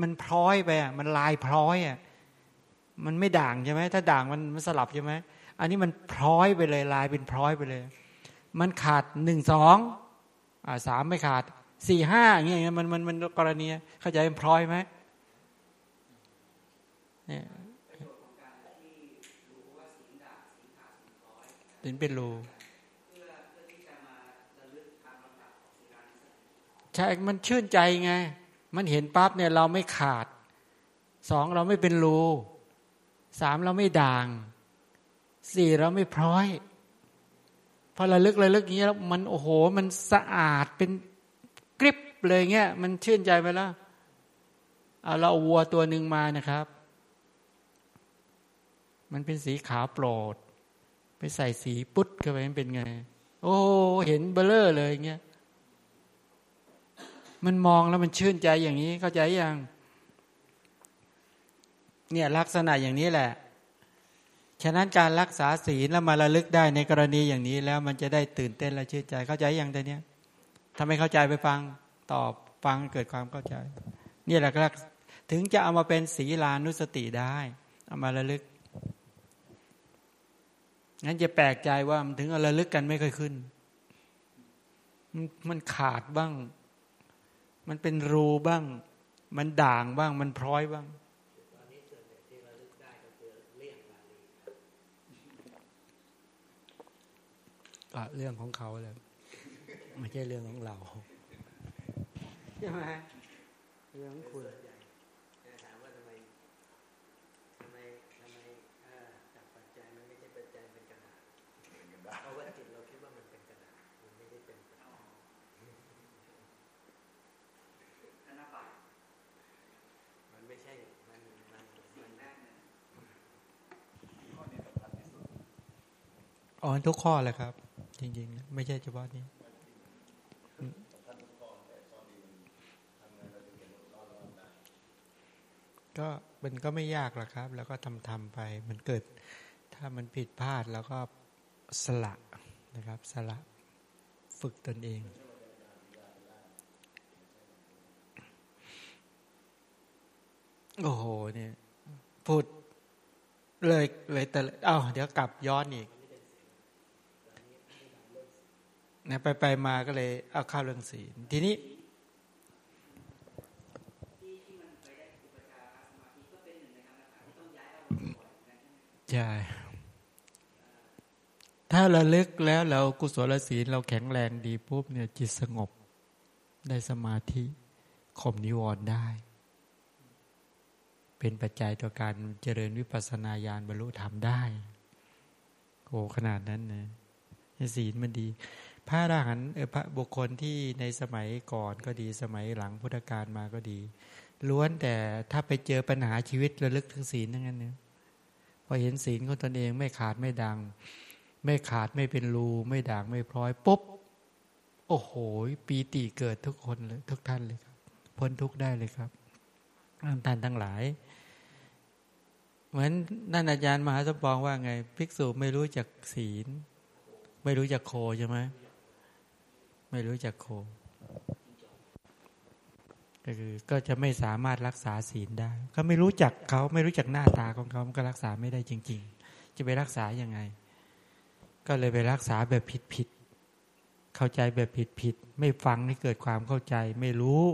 มันพร้อยไปอะมันลายพร้อยอะมันไม่ด่างใช่ไหมถ้าด่างมันมันสลับใช่ไหมอันนี้มันพร้อยไปเลยลายเป็นพร้อยไปเลย มันขาดหนึ่งสองอ่าสามไม่ขาดสี่ห้าอย่างเงี้ยมันมันมันกรณีเข้าใจมันพลอยไหม เนี่ยถึงเป็นรูใช่ มันชื่นใจไง มันเห็นปั๊บเนี่ยเราไม่ขาด สองเราไม่เป็นรูสามเราไม่ด่าง สี่เราไม่พร้อย พอระลึกระลึกอย่างเงี้ยแล้วมันโอ้โห มันสะอาดเป็นกริบเลยเงี้ย มันชื่นใจไปแล้ว เอาเราเอาวัวตัวหนึ่งมานะครับ มันเป็นสีขาวโปรด ไปใส่สีปุ๊ดเข้าไปมันเป็นไง โอ้เห็นเบลเลอร์เลยเงี้ยมันมองแล้วมันชื่นใจอย่างนี้เข้าใจยังเนี่ยลักษณะอย่างนี้แหละ ฉะนั้นการรักษาศีลแล้วมาระลึกได้ในกรณีอย่างนี้แล้วมันจะได้ตื่นเต้นและชื่นใจเข้าใจย่างแต่เนี้ยถ้าไม่เข้าใจไปฟังตอบฟังเกิดความเข้าใจ นี่แหละก็ถึงจะเอามาเป็นศีลานุสติได้ เอามาระลึก งั้นจะแปลกใจว่ามันถึงเอาระลึกกันไม่ค่อยขึ้น มันขาดบ้าง มันเป็นรูบ้าง มันด่างบ้าง มันพร้อยบ้างเรื่องของเขาเลยไม่ใช่เรื่องของเราใช่ไหมเรื่องของคุณถามว่าทำไมทำไมทำไมจากปัจจัยมันไม่ใช่ปัจจัยเป็นกระดาษเพราะว่าจิตเราคิดว่ามันเป็นกระดาษมันไม่ได้เป็นมันไม่ใช่มันมันมันแน่ อ๋อทุกข้อเลยครับ จริงๆ ไม่ใช่เฉพาะนี้ก็มันก็ไม่ยากหรอกครับ แล้วก็ทำทำไป มันเกิด ถ้ามันผิดพลาดแล้วก็สละนะครับ สละฝึกตนเอง โอ้โหเนี่ยพูดเลยเลยแต่เอ้าเดี๋ยวกลับย้อนอีก นะไปไปมาก็เลยเอาข้าวเรื่องศีลทีนี้ใช่ถ้าเราเลึกแล้วเรากุศลศีลเราแข็งแรงดีปุ๊บเนี่ยจิตสงบได้สมาธิข่มนิวรณ์ได้ เป็นปัจจัยต่อการเจริญวิปัสสนาญาณบรรลุธรรมได้โอ้ขนาดนั้นนะศีลมันดี พระอรหันต์พระบุคคลที่ในสมัยก่อนก็ดีสมัยหลังพุทธกาลมาก็ดี ล้วนแต่ถ้าไปเจอปัญหาชีวิตระลึกถึงศีลทั้งนั้นเนี่ยพอเห็นศีลของตนเองไม่ขาดไม่ดัง ไม่ขาดไม่เป็นรู ไม่ด่างไม่พลอยปุ๊บโอ้โหปีติเกิดทุกคนเลยทุกท่านเลยครับ พ้นทุกได้เลยครับท่านทั้งหลาย เหมือนนั่นอาจารย์มหาสมปองว่าไง ภิกษุไม่รู้จักศีล ไม่รู้จักโคใช่ไหม ไม่รู้จักโค ก็คือก็จะไม่สามารถรักษาศีลได้ ก็ไม่รู้จักเขาไม่รู้จักหน้าตาของเขามันก็รักษาไม่ได้จริง ๆ จะไปรักษายังไง ก็เลยไปรักษาแบบผิดผิดเข้าใจแบบผิดผิดไม่ฟังให้เกิดความเข้าใจ ไม่รู้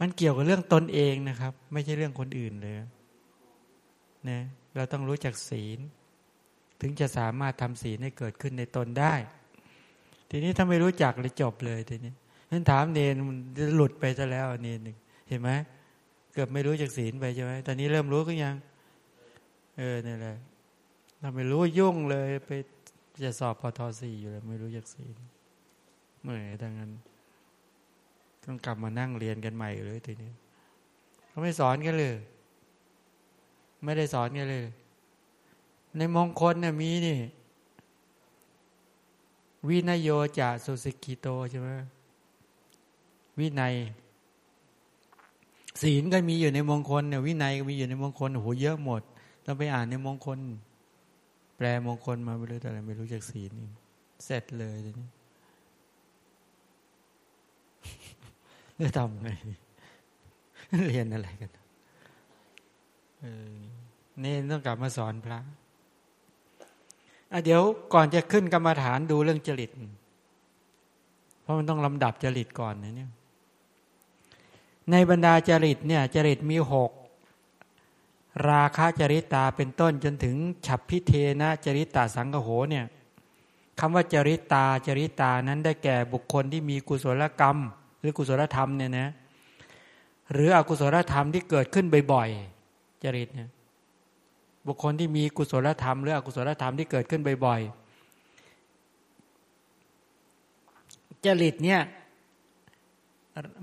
มันเกี่ยวกับเรื่องตนเองนะครับ ไม่ใช่เรื่องคนอื่นเลยนะเราต้องรู้จักศีล ถึงจะสามารถทำศีลให้เกิดขึ้นในตนได้ ทีนี้ถ้าไม่รู้จักเลยจบเลยทีนี้นั่นถามเนนมันหลุดไปซะแล้วเนนหนึ่งเห็นไหมเกือบไม่รู้จากศีลไปใช่ไหมตอนนี้เริ่มรู้ก็ยัง เออนี่แหละเราไม่รู้ยุ่งเลยไปจะสอบพอทสี่อยู่เลยไม่รู้จากศีลเหมื่อยดังนั้น ต้องกลับมานั่งเรียนกันใหม่เลยทีนี้เขาไม่สอนกันเลยไม่ได้สอนกันเลย ในมงคลเนี่ยมีนี่ วินโยจาสุสิกิโตใช่ไหมวินัย ศีลก็มีอยู่ในมงคลเนี่ยวินัยก็มีอยู่ในมงคลโอ้โหเยอะหมด ต้องไปอ่านในมงคล แปลมงคลมาไม่รู้แต่ไรไม่รู้จากศีลเสร็จเลยทีนี้จะทำไงเรียนอะไรกันเออนี่ต้องกลับมาสอนพระ เดี๋ยวก่อนจะขึ้นกรรมฐานดูเรื่องจริต เพราะมันต้องลำดับจริตก่อนนะเนี่ย ในบรรดาจริตเนี่ยจริตมีหกราคะจริตตาเป็นต้นจนถึงฉับพิเทนะจริตตาสังกโหเนี่ยคำว่าจริตตาจริตตานั้นได้แก่บุคคลที่มีกุศลกรรม หรือกุศลธรรมเนี่ยนะหรืออกุศลธรรมที่เกิดขึ้นบ่อยๆจริตเนี่ย บุคคลที่มีกุศลธรรมหรืออกุศลธรรมที่เกิดขึ้นบ่อยๆ จริตเนี่ย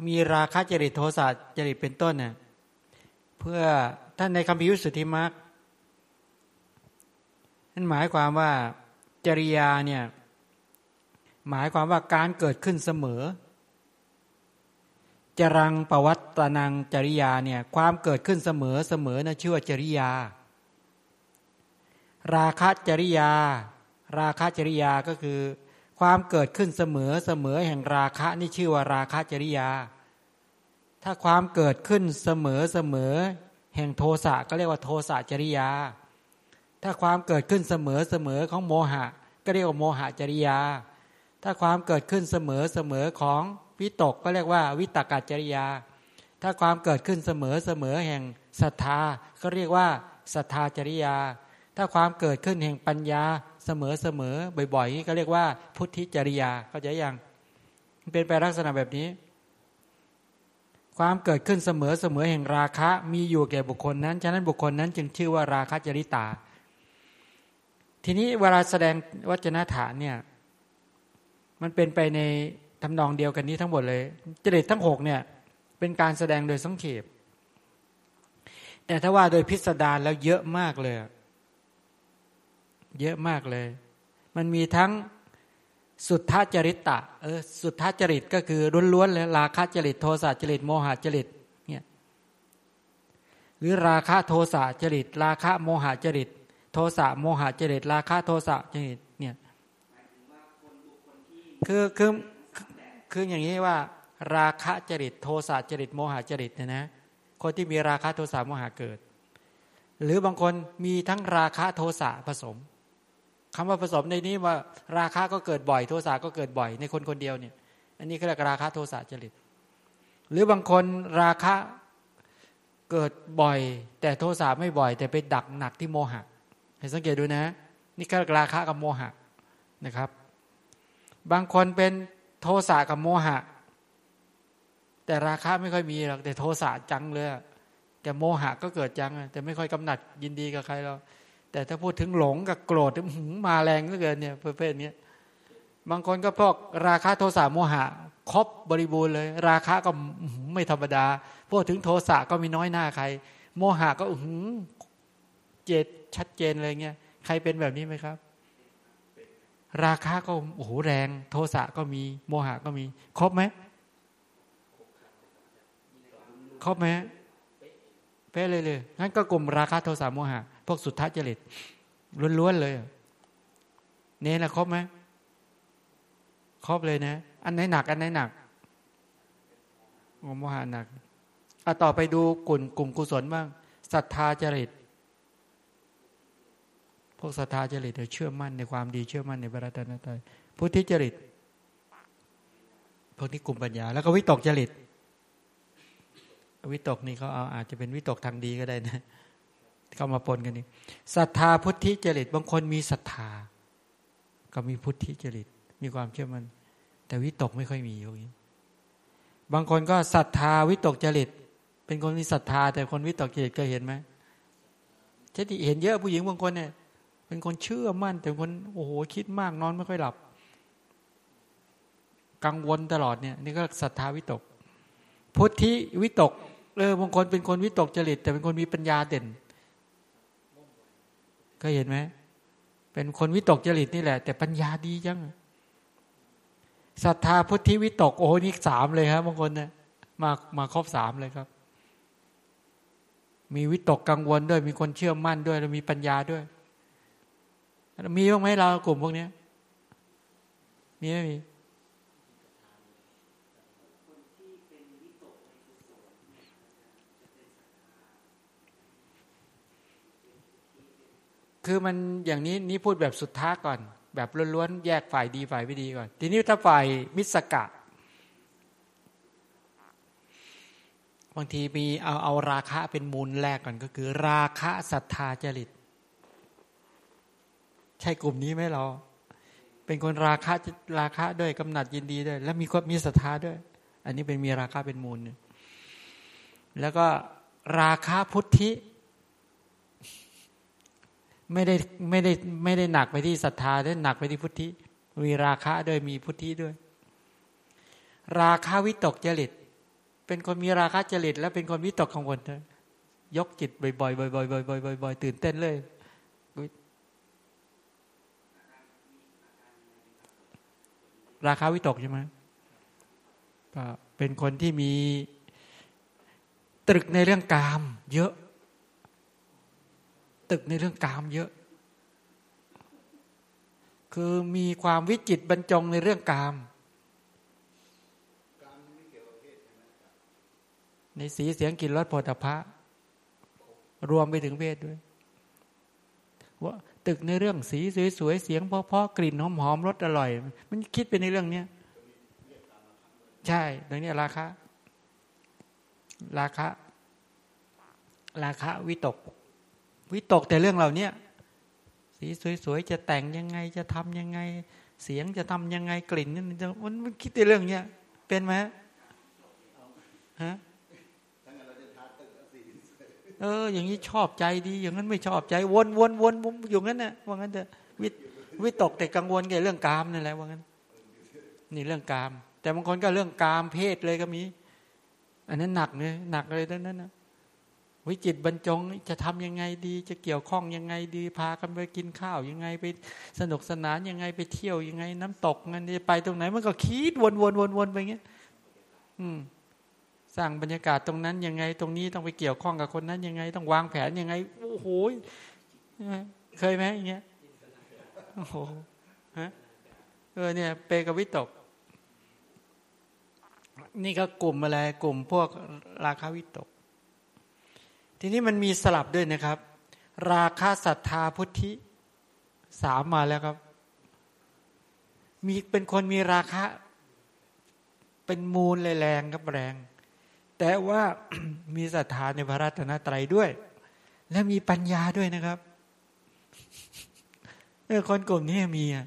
มีราคะจริตโทสะจริตเป็นต้นเนี่ยเพื่อท่านในคำพิยุสุทธิมรรคนั่นหมายความว่าจริยาเนี่ยหมายความว่าการเกิดขึ้นเสมอ จรังประวัตตนังจริยาเนี่ยความเกิดขึ้นเสมอเสมอนะชื่อว่าจริยา ราคะจริยา ราคะจริยาก็คือ ความเกิดขึ้นเสมอเสมอแห่งราคะนี่ชื่อว่าราคะจริยา ถ้าความเกิดขึ้นเสมอเสมอแห่งโทสะก็เรียกว่าโทสะจริยา ถ้าความเกิดขึ้นเสมอเสมอของโมหะ ก็เรียกว่าโมหะจริยา ถ้าความเกิดขึ้นเสมอเสมอของวิตกก็เรียกว่าวิตกจริยา ถ้าความเกิดขึ้นเสมอเสมอแห่งศรัทธาก็เรียกว่าศรัทธาจริยา ถ้าความเกิดขึ้นแห่งปัญญาเสมอเสมอบ่อยๆก็เรียกว่าพุทธิจริยาเข้าใจยังเป็นไปลักษณะแบบนี้ ความเกิดขึ้นเสมอเสมอแห่งราคะมีอยู่แก่บุคคลนั้น ฉะนั้นบุคคลนั้นจึงชื่อว่าราคะจริตา ทีนี้เวลาแสดงวัจนะฐานเนี่ย มันเป็นไปในทำนองเดียวกันนี้ทั้งหมดเลย จริตทั้งหกเนี่ย เป็นการแสดงโดยสังเขปแต่ถ้าว่าโดยพิสดารแล้วเยอะมากเลย เยอะมากเลย มันมีทั้งสุทธจริตตะเออสุทธจริตก็คือล้วนๆเลยราคะจริตโทสะจริตโมหะจริตเนี่ยหรือราคะโทสะจริต ราคะโมหะจริต โทสะโมหะจริต ราคะโทสะจริตเนี่ยคือคือคืออย่างนี้ว่า ราคะจริต โทสะจริต โมหะจริตเนี่ยนะคนที่มีราคะโทสะโมหะเกิด หรือบางคนมีทั้งราคะโทสะผสม คำว่าผสมในนี้ว่าราคาก็เกิดบ่อย โทสะก็เกิดบ่อยในคนคนเดียวเนี่ย อันนี้ก็เรียกราคาโทสะจริต หรือบางคนราคะเกิดบ่อย แต่โทสะไม่บ่อย แต่ไปดักหนักที่โมหะ ให้สังเกตดูนะ นี่ก็ราคะกับโมหะนะครับ บางคนเป็นโทสะกับโมหะ แต่ราคาไม่ค่อยมีหรอกแต่โทสะจังเลยแต่โมหะก็เกิดจังแต่ไม่ค่อยกำหนัดยินดีกับใครเรา แต่ถ้าพูดถึงหลงกับโกรธมาแรงเหลือเกินเนี่ยประเภทนี้บางคนก็พวกราคะโทสะโมหะครบบริบูรณ์เลย ราคะก็ไม่ธรรมดาพูดถึงโทสะก็มีน้อยหน้าใคร โมหะก็หืเจตชัดเจนเลยเงี้ยใครเป็นแบบนี้ไหมครับ ราคะก็โอ้โหแรง โทสะก็มีโมหะก็มี ครบไหมครบไหมเป๊ะเลยเลยงั้นก็กลุ่มราคะโทสะโมหะ พวกสุทธจริตล้วนๆเลยเน้นะครบไหมครบเลยนะ อันไหนหนัก อันไหนหนักโมหะหนักอาต่อไปดูกลุ่มกลุ่มกุศลบ้างศรัทธาจริต พวกศรัทธาจริตเชื่อมั่นในความดีเชื่อมั่นในพระรัตนตรัยพุทธิจริต พวกนี้กลุ่มปัญญา แล้วก็วิตกจริต วิตกนี่เขาเอาอาจจะเป็นวิตกทางดีก็ได้นะ เข้ามาปนกันนี่ศรัทธาพุทธิจริต บางคนมีศรัทธา ก็มีพุทธิจริต มีความเชื่อมัน แต่วิตกไม่ค่อยมีอย่างนี้บางคนก็ศรัทธาวิตกจริต เป็นคนมีศรัทธา แต่คนวิตกจริตเคยเห็นไหมเช่นที่เห็นเยอะผู้หญิงบางคนเนี่ย เป็นคนเชื่อมั่น แต่คนโอ้โหคิดมากนอนไม่ค่อยหลับ กังวลตลอดเนี่ยนี่ก็ศรัทธาวิตก พุทธิวิตกเออบางคนเป็นคนวิตกจริต แต่เป็นคนมีปัญญาเด่น ก็เห็นไหมเป็นคนวิตกจริตนี่แหละ แต่ปัญญาดีจังศรัทธาพุทธิวิตกโอ้นี่สามเลยครับบางคนเนี่ยมามาครบสามเลยครับ มีวิตกกังวลด้วย มีคนเชื่อมั่นด้วย แล้วมีปัญญาด้วย มีบ้างไหมเรากลุ่มพวกนี้มีไม่มี คือมันอย่างนี้นี่พูดแบบสุดท้าก่อน แบบล้วนๆแยกฝ่ายดีฝ่ายไม่ดีก่อน ทีนี้ถ้าฝ่ายมิสกะ บางทีมีเอาเอาราคะเป็นมูลแรกก่อนก็คือ ราคะศรัทธาจริต ใช่กลุ่มนี้ไหมเรา เป็นคนราคะราคะด้วยกำหนัดยินดีด้วย แล้วมีความมีศรัทธาด้วย อันนี้เป็นมีราคะเป็นมูล แล้วก็ราคะพุทธิ ไม่ได้ไม่ได้ไม่ได้หนักไปที่ศรัทธาด้วยหนักไปที่พุทธิมีราคะด้วยมีพุทธิด้วย ราคะวิตกจริต เป็นคนมีราคะจริต แล้วเป็นคนวิตกกังวลยกจิตบ่อยๆบ่อยๆบ่อยๆบ่อยๆตื่นเต้นเลยราคาวิตกใช่ไหมก็เป็นคนที่มีตรึกในเรื่องกาม เยอะ ตึกในเรื่องกามเยอะ คือมีความวิจิตบรรจงในเรื่องกาม ในสีเสียงกลิ่นรสผลิตภัณรวมไปถึงเพศด้วย ว่าตึกในเรื่องสีสวยๆเสียงเพราะๆกลิ่นหอมๆรสอร่อย มันคิดไปในเรื่องเนี้ยใช่ตรงนี้ราคาราคาราคาวิตก วิตกแต่เรื่องเหล่านี้สีสวยๆจะแต่งยังไงจะทำยังไง เสียงจะทำยังไงกลิ่นนี่มันมันคิดแต่เรื่องเนี้ยเป็นไหมฮะเออ อย่างนี้ชอบใจดี อย่างนั้นไม่ชอบใจ วนวนวนอยู่งั้นน่ะว่างั้นเถอะวิวิตกแต่กังวลแก่เรื่องกามนั่นแหละว่างั้น นี่เรื่องกาม แต่บางคนก็เรื่องกามเพศเลยก็มี อันนั้นหนักเลยหนักเลยทั้งนั้นนะ วิจิตบรรจงจะทำยังไงดี จะเกี่ยวข้องยังไงดีพากันไปกินข้าวยังไงไปสนุกสนานยังไงไปเที่ยวยังไง น้ำตกงันไปตรงไหนมันก็คิดวนวนวนวนไปเงี้ยอืมสร้างบรรยากาศตรงนั้นยังไง ตรงนี้ต้องไปเกี่ยวข้องกับคนนั้นยังไง ต้องวางแผนยังไงโอ้โหเคยไหมอย่างเงี้ยโอ้โหฮะเออเนี่ย เปกวิตก นี่ก็กลุ่มอะไรกลุ่มพวกราคาวิตก ทีนี้มันมีสลับด้วยนะครับ ราคาศรัทธาพุทธิสามมาแล้วครับ มีเป็นคนมีราคะ เป็นมูลแรงครับแรง แต่ว่ามีศรัทธาในพระรัตนตรัยด้วย และมีปัญญาด้วยนะครับเออคนกลุ่มนี้มีอะ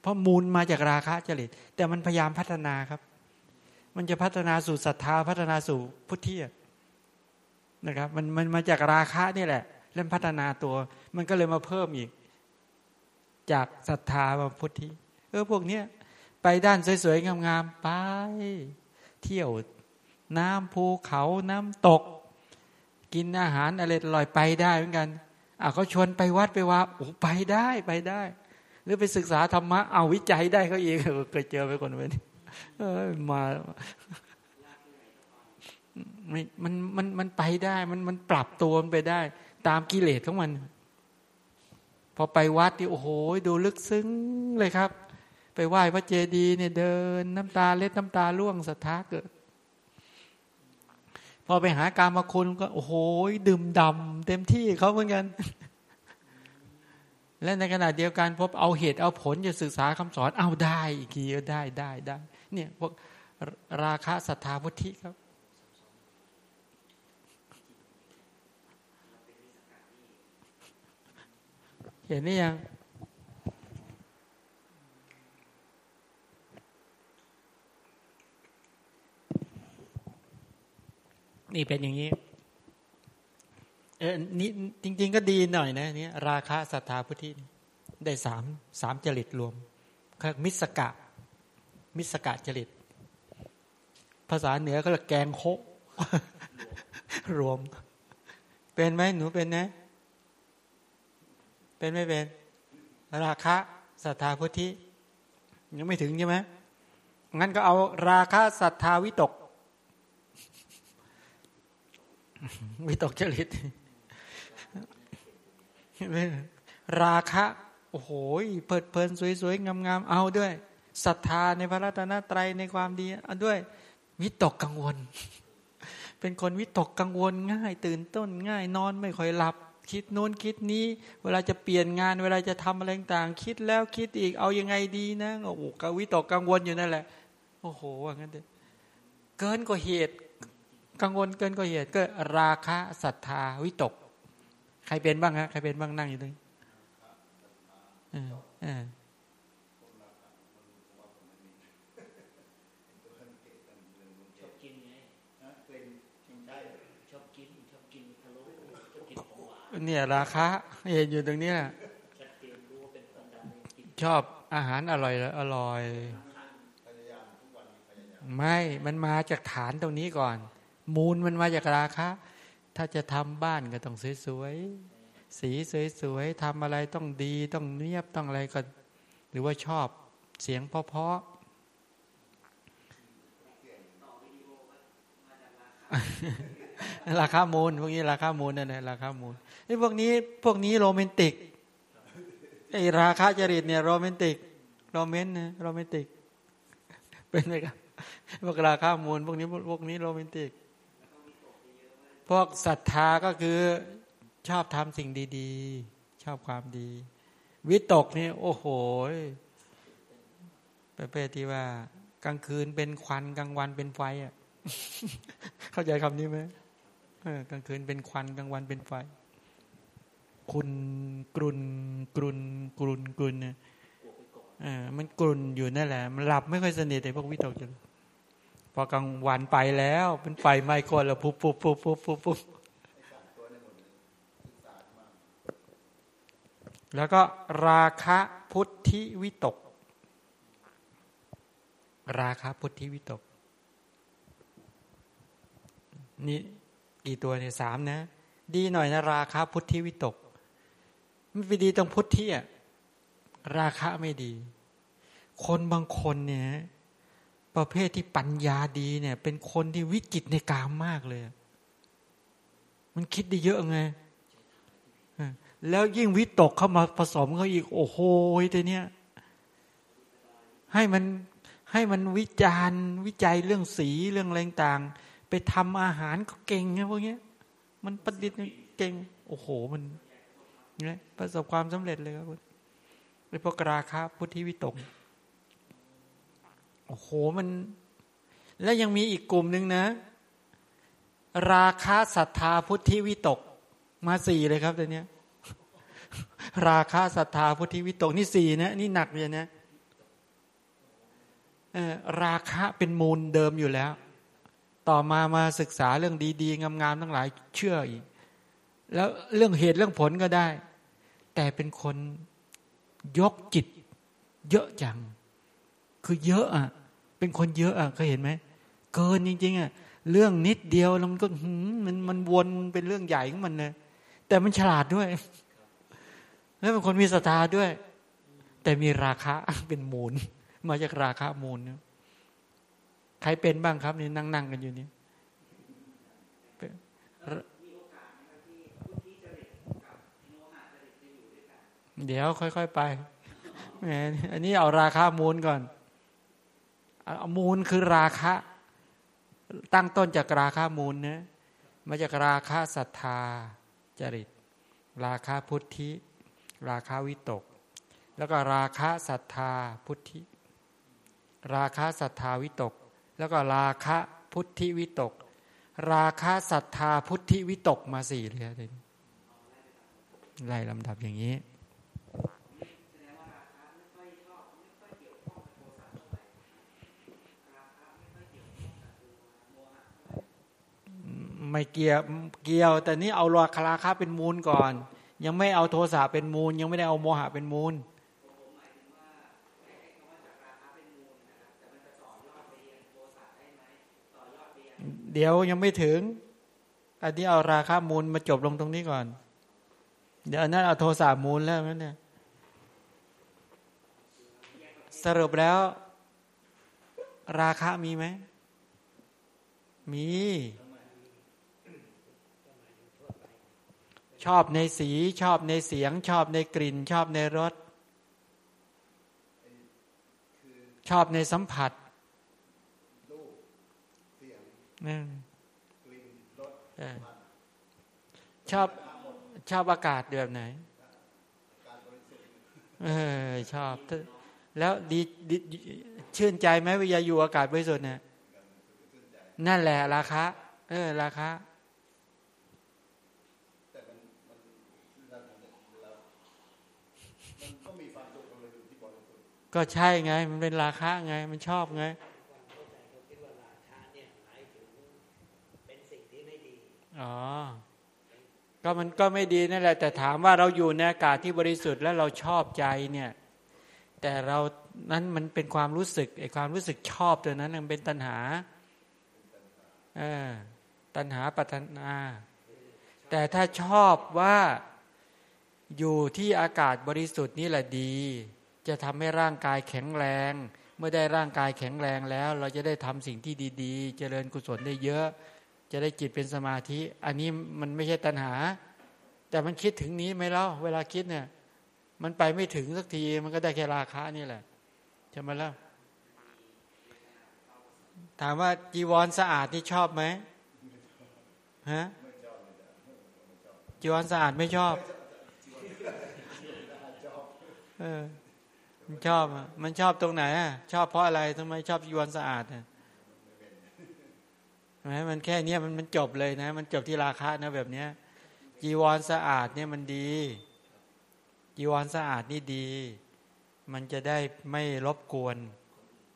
เพราะมูลมาจากราคะจริต แต่มันพยายามพัฒนาครับ มันจะพัฒนาสู่ศรัทธาพัฒนาสู่พุทธิ นะครับมันมันมาจากราคะนี่แหละ เริ่มพัฒนาตัว มันก็เลยมาเพิ่มอีก จากศรัทธามาพุทธิเออพวกเนี้ยไปด้านสวยๆงามๆไป เที่ยวน้ำภูเขาน้ำตก กินอาหารอะไรลอยไปได้เหมือนกันอะเขาชวนไปวัดไปว่าโอ้ไปได้ไปได้ หรือไปศึกษาธรรมะเอาวิจัยได้เขาเองเคยเจอไปคนเป็นเอ อมามันมันมันไปได้มันมันปรับตัวมันไปได้ ตามกิเลสของมัน พอไปวัดที่โอ้โหดูลึกซึ้งเลยครับ ไปไหว้พระเจดีย์เนี่ยเดิน น้ำตาเล็ดน้ำตาล่วงศรัทธาเกิด พอไปหาการมาคุณก็ โอ้โหดื่มดำเต็มที่เขาเหมือนกัน และในขณะเดียวกันพบเอาเหตุเอาผลจะศึกษาคำสอนเอาได้อีกทีก็ได้ได้ได้เนี่ยพวกราคะศรัทธาพุทธิครับ เห็นนี่ยัง นี่เป็นอย่างนี้ เออนี่จริง ๆ ก็ดีหน่อยนะนี่ราคาศรัทธาพุทธิได้สามสามจริตรวมคือมิสกะ มิสกะจริต ภาษาเหนือก็เรียกแกงโครวม เป็นไหมหนูเป็นนะ เป็นไม่เป็น ราคะศรัทธาพุทธิยังไม่ถึงใช่ไหมงั้นก็เอาราคะศรัทธาวิตก วิตกจริตราคะโอ้โหเปิดเพลินสวยๆงามๆเอาด้วยศรัทธาในพระรัตนตรัยในความดีเอาด้วย วิตกกังวล เป็นคนวิตกกังวลง่าย ตื่นต้นง่ายนอนไม่ค่อยหลับ คิดโน้นคิดนี้ เวลาจะเปลี่ยนงาน เวลาจะทำอะไรต่างคิดแล้วคิดอีกเอายังไงดีนะโอ้โหกวิตกกังวลอยู่นั่นแหละ โอ้โหว่างั้นเด้เกินกว่าเหตุกังวลเกินกว่าเหตุก็ราคะศรัทธาวิตก ใครเป็นบ้างฮะใครเป็นบ้างนั่งอยู่ตรงนี้ เนี่ยราคาเห็นอยู่ตรงนี้ชอบอาหารอร่อยอร่อย ไม่มันมาจากฐานตรงนี้ก่อน มูลมันมาจากราคะถ้าจะทำบ้านก็ต้องสวยๆสีสวยๆทำอะไรต้องดีต้องเนียบต้องอะไรก็ หรือว่าชอบเสียงเพาะๆ ราคามูลพวกนี้ราคามูลนั่นแหละราคามูลไอ้พวกนี้พวกนี้โรแมนติกไอ้ราคาจริตเนี่ยโรแมนติกโรแมนนะโรแมนติก เป็นไหมครับพวกราคามูล พวกนี้พวกนี้โรแมนติก พวกศรัทธาก็คือชอบทำสิ่งดีๆ ชอบความดี วิตกนี่โอ้โหประเภทที่ว่ากลางคืนเป็นควันกลางวันเป็นไฟอะ เข้าใจคำนี้ไหม กลางคืนเป็นควันกลางวันเป็นไฟคุณกรุนกรุนกรุนกรุนเนี่ยมันกรุนอยู่นั่นแหละ มันหลับไม่ค่อยสนิทแต่พวกวิตกจะพอกลางวันไปแล้ว เป็นไฟไหม้ก่อนแล้วปุ๊บปุ๊บปุ๊บปุ๊บปุ๊บปุ๊บแล้วก็ราคะพุทธิวิตก ราคะพุทธิวิตก นี่ กี่ตัวเนี่ยสามนะ ดีหน่อยนะราคาพุทธิวิตกไม่ไปดีตรงพุทธิอะราคาไม่ดี คนบางคนเนี่ยประเภทที่ปัญญาดีเนี่ย เป็นคนที่วิจิตในกามมากเลย มันคิดได้เยอะไงแล้วยิ่งวิตกเข้ามาผสมเขาอีก โอ้โหแต่เนี้ยให้มันให้มันวิจารณ์วิจัยเรื่องสีเรื่องอะไรต่าง ไปทำอาหารก็เก่งไงพวกเนี้ย มันประดิษฐ์เก่ง โอ้โหมันเนี่ยประสบความสำเร็จเลยครับคุณไอ้พวกราคะพุทธิวิตก โอ้โหมัน แล้วยังมีอีกกลุ่มหนึ่งนะ ราคะศรัทธาพุทธิวิตก มาสี่เลยครับตัวเนี้ย ราคาศรัทธาพุทธิวิตกนี่สี่นะนี่หนักเลยนะราคะเป็นมูลเดิมอยู่แล้ว ต่อมามาศึกษาเรื่องดีๆ งามๆทั้งหลายเชื่ออีก แล้วเรื่องเหตุเรื่องผลก็ได้ แต่เป็นคนยกจิต เยอะจัง คือเยอะอะ เป็นคนเยอะอะเคยเห็นไหมเกินจริงๆอะเรื่องนิดเดียวแล้วมันก็มันมันวนเป็นเรื่องใหญ่ของมันเลยแต่มันฉลาดด้วย แล้วเป็นคนมีศรัทธาด้วย แต่มีราคะเป็นมูล มาจากราคะมูล ใครเป็นบ้างครับนี่นั่งนั่งกันอยู่นี่เดี๋ยวค่อยๆไปแหมอันนี้เอาราคามูลก่อนเอามูลคือราคะ ตั้งต้นจากราคามูลนะมาจากราคะศรัทธาจริต ราคาพุทธิ ราคาวิตก แล้วก็ราคะศรัทธาพุทธิ ราคะศรัทธาวิตก แล้วก็ราคะพุทธิวิตก ราคะศรัทธาพุทธิวิตกมาสี่เลยไล่ลำดับอย่างนี้ไม่เกี่ยวเกี่ยว แต่นี้เอาราคาราคาเป็นมูลก่อน ยังไม่เอาโทสะเป็นมูล ยังไม่ได้เอาโมหะเป็นมูล เดี๋ยวยังไม่ถึง อันนี้เอาราคามูลมาจบลงตรงนี้ก่อน เดี๋ยวอันนั้นเอาโทสะมูลแล้วนั่นเนี่ยสรุปแล้ว ราคามีไหม มี ชอบในสีชอบในเสียง ชอบในกลิ่น ชอบในรส ชอบในสัมผัสนี่ ชอบชอบอากาศแบบไหนเออชอบ แล้วดีดชื่นใจไหมวิยาอยู่อากาศบริสุทธิ์เนี่ยนั่นแหละ ราคาเออ ราคาก็ใช่ไง มันเป็นราคาไง มันชอบไง อ๋อ ก็มันก็ไม่ดีนั่นแหละ แต่ถามว่าเราอยู่ในอากาศที่บริสุทธิ์แล้วเราชอบใจเนี่ย แต่เรานั้นมันเป็นความรู้สึกไอ้ความรู้สึกชอบตัวนั้นมันเป็นตัณหาเออตัณหาปัตนา แต่ถ้าชอบว่าอยู่ที่อากาศบริสุทธิ์นี่แหละดี จะทำให้ร่างกายแข็งแรง เมื่อได้ร่างกายแข็งแรงแล้ว เราจะได้ทำสิ่งที่ดี ๆ เจริญกุศลได้เยอะ จะได้จิตเป็นสมาธิ อันนี้มันไม่ใช่ตัณหา แต่มันคิดถึงนี้ไหมเล่าเวลาคิดเนี่ย มันไปไม่ถึงสักทีมันก็ได้แค่ราคานี่แหละใช่ไหมล่ะถามว่าจีวรสะอาดนี่ชอบไหมฮะจีวรสะอาดไม่ชอบเออมันชอบมันชอบตรงไหนอะชอบเพราะอะไรทำไมชอบยวนสะอาดอะ ไหมมันแค่เนี้ยมันมันจบเลยนะ มันจบที่ราคานะแบบเนี้ยจีวรสะอาดเนี่ยมันดี จีวรสะอาดนี่ดี มันจะได้ไม่รบกวน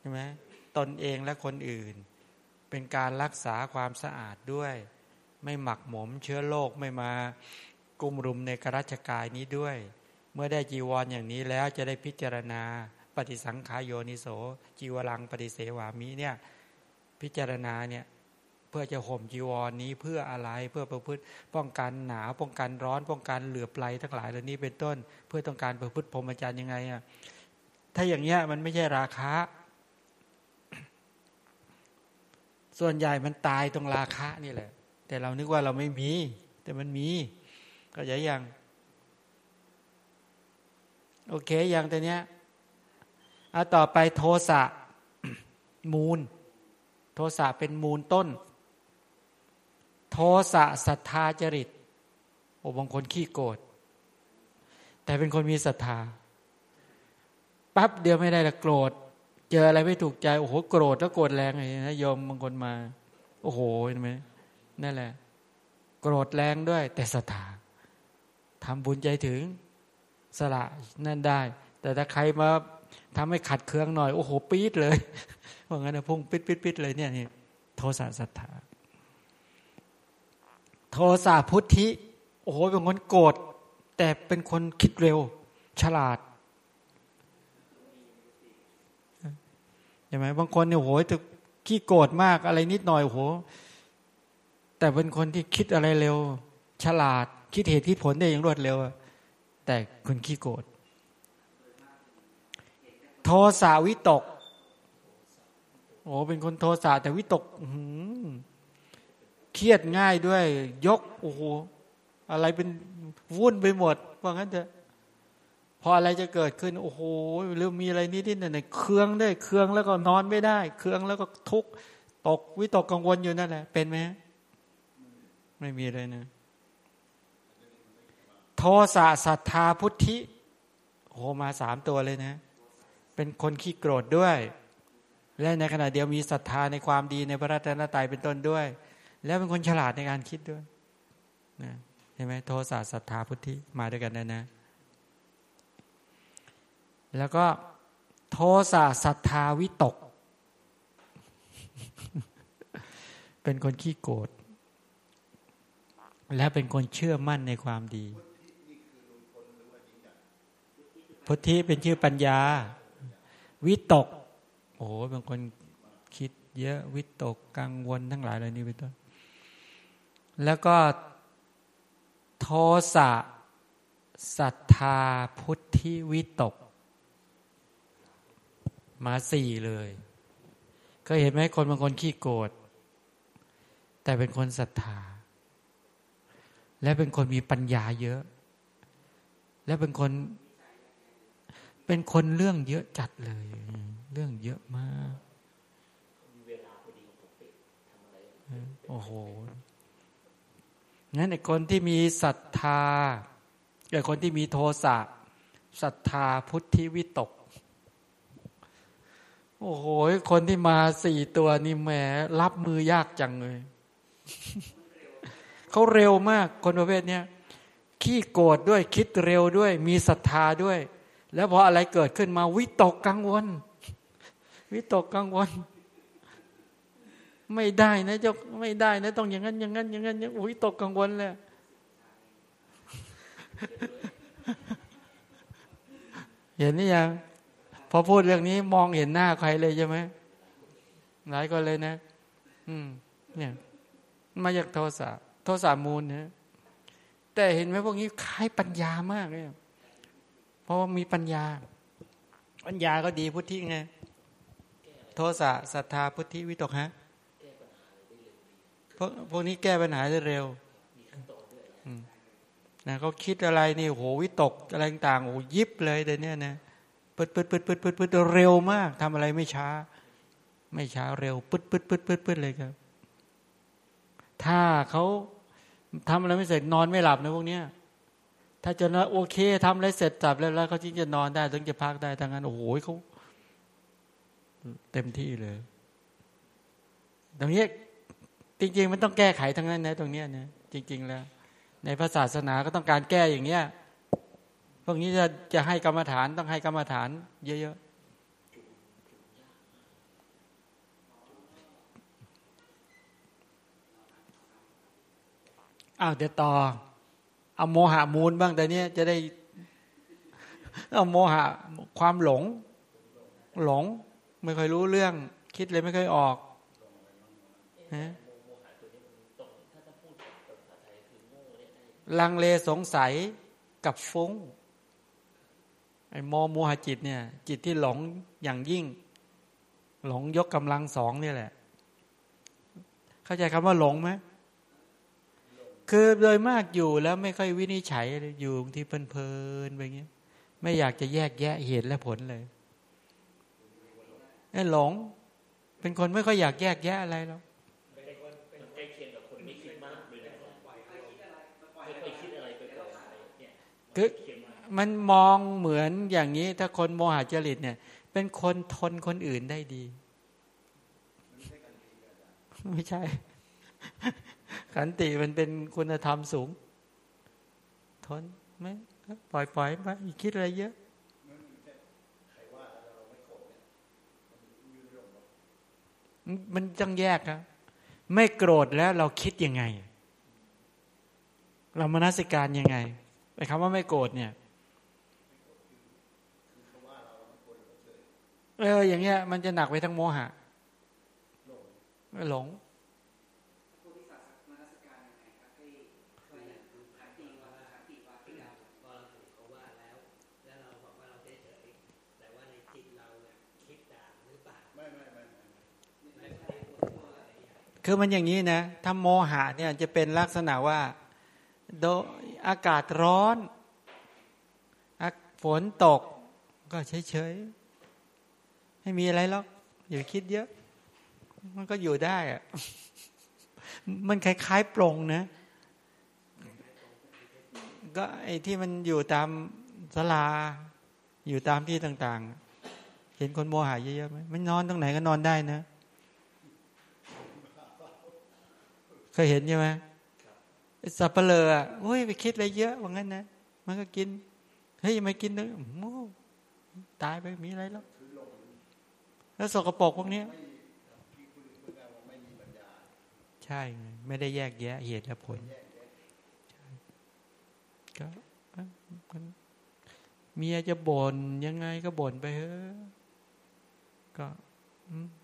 ใช่ไหมตนเองและคนอื่น เป็นการรักษาความสะอาดด้วย ไม่หมักหมมเชื้อโรคไม่มากุมรุมในกรัชกายนี้ด้วย เมื่อได้จีวรออย่างนี้แล้วจะได้พิจารณาปฏิสังขายโยนิโสจีวรังปฏิเสวามิเนี่ยพิจารณาเนี่ย พพื่อจะห่มจีวรนนี้เพื่ออะไรเพื่อประพฤติป้องกันหนาวป้องกันร้อน ป้องกันเหลือปลายทั้งหลายเหล่านี้เป็นต้น เพื่อต้องการประพฤติพรหมจรรย์ยังไงอะถ้าอย่างเงี้ยมันไม่ใช่ราคาส่วนใหญ่มันตายตรงราคะนี่แหละ แต่เรานึกว่าเราไม่มี แต่มันมี ก็ย่ายังโอเคอย่างแต่เนี้ยเอาต่อไปโทสะมูล โทสะเป็นมูลต้น โทสะศรัทธาจริตโอ้บางคนขี้โกรธแต่เป็นคนมีศรัทธาปั๊บเดียวไม่ได้ละโกรธ เจออะไรไม่ถูกใจโอ้โหโกรธแล้วโกรธแรงเลยนะโยมบางคนมา โอ้โหเห็นไหมนั่นแหละ โกรธแรงด้วย แต่ศรัทธาทำบุญใจถึงสละนั่นได้ แต่ถ้าใครมาทำให้ขัดเคืองหน่อย โอ้โหปี๊ดเลยว่างั้นนะพุ่งปิดปิดปิดเลยเนี่ยโทสะศรัทธา โทสะพุทธิ โอ้โหเป็นคนโกรธแต่เป็นคนคิดเร็ว ฉลาดใช่ไหมบางคนเนี่ยโอ้โหจะขี้โกรธมากอะไรนิดหน่อยโอ้โห แต่เป็นคนที่คิดอะไรเร็ว ฉลาด คิดเหตุคิดผลได้อย่างรวดเร็ว แต่คนขี้โกรธโทสาวิตก โอ้เป็นคนโทสะแต่วิตก เครียดง่ายด้วย ยกโอ้โหอะไรเป็นวุ่นไปหมดว่างั้นเถอะพออะไรจะเกิดขึ้น โอ้โหหรือมีอะไรนิดนิดหน่อยเครื่องได้เครื่องแล้วก็นอนไม่ได้ เครื่องแล้วก็ทุกตกวิตกกังวลอยู่นั่นแหละ เป็นไหมไม่มีเลยนะ โทสะศรัทธาพุทธิโอ้มาสามตัวเลยนะ เป็นคนขี้โกรธด้วย และในขณะเดียวมีศรัทธาในความดีในพระรัตนตรัยเป็นต้นด้วย แล้วเป็นคนฉลาดในการคิดด้วยนะเห็นไหมโทสะศรัทธาพุทธิมาด้วยกันนะนะ แล้วก็โทสะศรัทธาวิตก เป็นคนขี้โกรธและเป็นคนเชื่อมั่นในความดี พุทธิเป็นชื่อปัญญา วิตก โอ้โหบางคนคิดเยอะวิตกกังวลทั้งหลายเล่านี้เป็นต้น แล้วก็โทสะศรัทธาพุทธิวิตก มาสี่เลยก็เห็นไหมคนบางคนขี้โกรธแต่เป็นคนศรัทธา และเป็นคนมีปัญญาเยอะ และเป็นคน เป็นคนเรื่องเยอะจัดเลย เรื่องเยอะมากโอ้โห งั้นไอ้คนที่มีศรัทธาไอ้คนที่มีโทสะศรัทธาพุทธิวิตก โอ้โห คนที่มาสี่ตัวนี่แหมรับมือยากจังเลยเขาเร็วมากคนประเภทนี้ขี้โกรธด้วยคิดเร็วด้วย มีศรัทธาด้วย แล้วพออะไรเกิดขึ้นมาวิตกกังวล วิตกกังวล ไม่ได้นะเจ้าไม่ได้นะ ต้องอย่างนั้นอย่างนั้นอย่างนั้นอย่างวิตกกังวลเลยเห็นนี่ยังพอพูดเรื่องนี้มองเห็นหน้าใครเลยใช่ไหมหลายก็เลยนะ อืม เนี่ย มาจากโทสะโทสะมูลนะแต่เห็นไหมพวกนี้คล้ายปัญญามากเลยเพราะว่ามีปัญญา ปัญญาก็ดีพุทธิไงโทสะศรัทธาพุทธิวิตกฮะ พวกพวกนี้แก้ปัญหาได้เร็วนะเขาคิดอะไรนี่โหวิตกอะไรต่างโอ้ยิบเลยเดี๋ยวนี้นะปึดปึดปึดปึดปึดปึดเร็วมากทำอะไรไม่ช้า ไม่ช้าเร็วปึดปึดปึดปึดปึดเลยครับ ถ้าเขาทำอะไรไม่เสร็จนอนไม่หลับนะพวกเนี้ยถ้าจะนะโอเคทำอะไรเสร็จจับแล้วแล้วเขาจึงจะนอนได้ถึงจะพักได้ทางนั้นโอ้โหเขาเต็มที่เลยตรงนี้ จริง ๆ มันต้องแก้ไขทั้งนั้นนะตรงนี้นะจริง ๆ แล้ว ในพระศาสนาก็ต้องการแก้อย่างเนี้ยพวกนี้จะจะให้กรรมฐานต้องให้กรรมฐาน เยอะๆอ้าวเดี๋ยวต่อเอาโมหะมูลบ้างแต่เนี้ยจะได้เอาโมหะความหลง หลง ไม่ค่อยรู้เรื่อง คิดเลยไม่ค่อยออกนะ ลังเลสงสัยกับฟุ้งไอ้โมโมหจิตเนี่ย จิตที่หลงอย่างยิ่ง หลงยกกำลังสองนี่แหละ เข้าใจคำว่าหลงไหมคือโดยมากอยู่แล้วไม่ค่อยวินิจฉัยอยู่ที่เพลินๆไปเงี้ย ไม่อยากจะแยกแยะเหตุและผลเลยไอ้หลง เป็นคนไม่ค่อยอยากแยกแยะอะไรหรอก คือมันมองเหมือนอย่างนี้ ถ้าคนโมหะจริตเนี่ย เป็นคนทนคนอื่นได้ดี ไม่ใช่ ขันติมันเป็นคุณธรรมสูง ทนไหมปล่อยปล่อยไปคิดอะไรเยอะมันต้องแยกครับไม่โกรธแล้วเราคิดยังไง เรามนสิการยังไง ไอ้คำว่าไม่โกรธเนี่ยเอออย่างเงี้ย มันจะหนักไปทั้งโมหะหลงคือมันอย่างนี้นะถ้าโมหะเนี่ยจะเป็นลักษณะว่า โด อากาศร้อนฝนตก ก็เฉยๆไม่มีอะไรหรอกอย่าคิดเยอะ มันก็อยู่ได้อะมันคล้ายๆปรงนะ ก็ไอ้ที่มันอยู่ตามสลา อยู่ตามที่ต่างๆ เห็นคนโมหะเยอะๆไหมมันนอนตรงไหนก็นอนได้นะ เคยเห็นใช่ไหม สับเปลือโอ้ยไปคิดอะไรเยอะว่างั้นนะ มันก็กิน เฮ้ยไม่กินเลยโอ้ตายไปมีอะไรแล้ว แล้วสกปรกพวกนี้ใช่ไม่ได้แยกแยะเหตุและผลก็เมียจะบ่นยังไงก็บ่นไปเฮ้ก็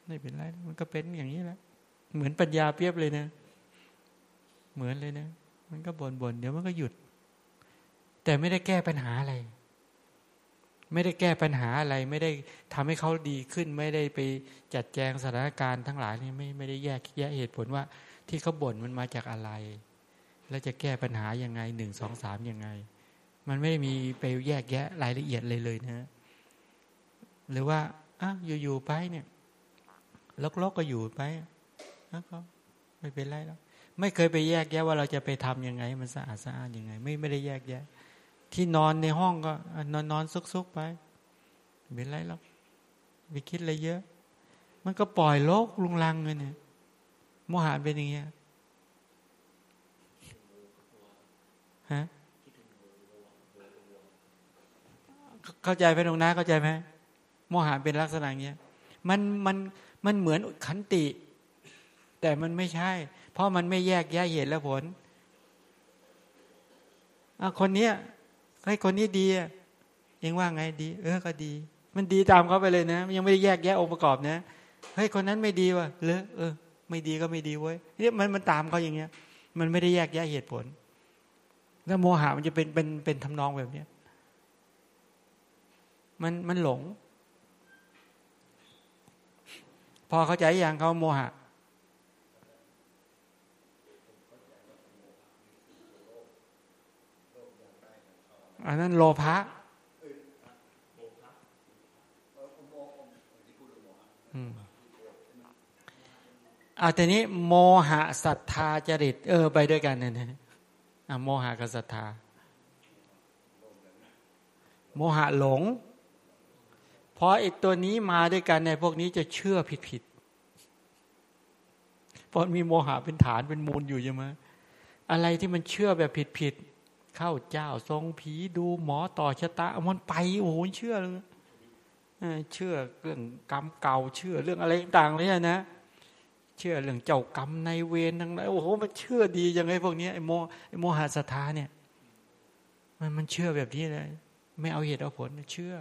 ไม่เป็นไร มันก็เป็นอย่างนี้แหละ เหมือนปัญญาเปียบเลยนะ เหมือนเลยนะ มันก็บน่นบ่นเดี๋ยวมันก็หยุด แต่ไม่ได้แก้ปัญหาอะไร ไม่ได้แก้ปัญหาอะไร ไม่ได้ทำให้เขาดีขึ้น ไม่ได้ไปจัดแจงสถานการณ์ทั้งหลายนี่ไม่ไม่ได้แยกแยะเหตุผลว่า ที่เขาบ่นมันมาจากอะไร แล้วจะแก้ปัญหายังไงหนึ่งสองสามยังไง มันไม่ได้มีไปแยกแยะรายละเอียดเลยเลยนะหรือว่าอะอยู่ๆไปเนี่ยลกๆก็อยู่ไปอะก็ไม่เป็นไรแล้ว ไม่เคยไปแยกแยะว่าเราจะไปทํำยังไง มันสะอาดสะอาดยังไง ไม่ไม่ได้แยกแยะ ที่นอนในห้องก็นอนนอนซุกๆไปเป็นไรหรอกไปคิดอะไรเยอะ มันก็ปล่อยโลกลุงลังเลยเนี่ยโมหะเป็นอย่างเงี้ยฮะเข้าใจไหมตรงน้าเข้าใจไหมโมหะเป็นลักษณะเงี้ยมันมันมันเหมือนขันติ แต่มันไม่ใช่ เพราะมันไม่แยกแยะเหตุและผลอคนเนี้ยให้คนนี้ดีเองว่าไงดี เออก็ดี มันดีตามเขาไปเลยนะยังไม่ได้แยกแยะองค์ประกอบนะเฮ้ยคนนั้นไม่ดีว่ะเลยเออ ไม่ดีก็ไม่ดีเว้ยเนี่ยมันมันตามเขาอย่างเงี้ย มันไม่ได้แยกแยะเหตุผล แล้วโมหะมันจะเป็นเป็นเป็นทำนองแบบเนี้ยมันมันหลง พอเข้าใจอย่างเขาโมหะ อันนั้นโลภะอาแต่นี้โมหะศรัทธาจริต เออ ไปด้วยกันเนี่ยนะโมหะกับศรัทธา โมหะหลงเพราะไอตัวนี้มาด้วยกันในพวกนี้จะเชื่อผิดผิดเพราะมีโมหะเป็นฐานเป็นมูลอยู่ใช่ไหมอะไรที่มันเชื่อแบบผิดผิด เข้าเจ้าทรงผีดูหมอต่อชะตามันไปโอ้โหเชื่อเลยเชื่อเรื่องกรรมเก่าเชื่อเรื่องอะไรต่างเลยนะ เชื่อเรื่องเจ้ากรรมในเวรทั้งนั้นโอ้โหมันเชื่อดียังไงพวกนี้ไอ้โมไอ้โมหะสถาเนี่ย มันมันเชื่อแบบนี้เลยไม่เอาเหตุเอาผลเชื่อ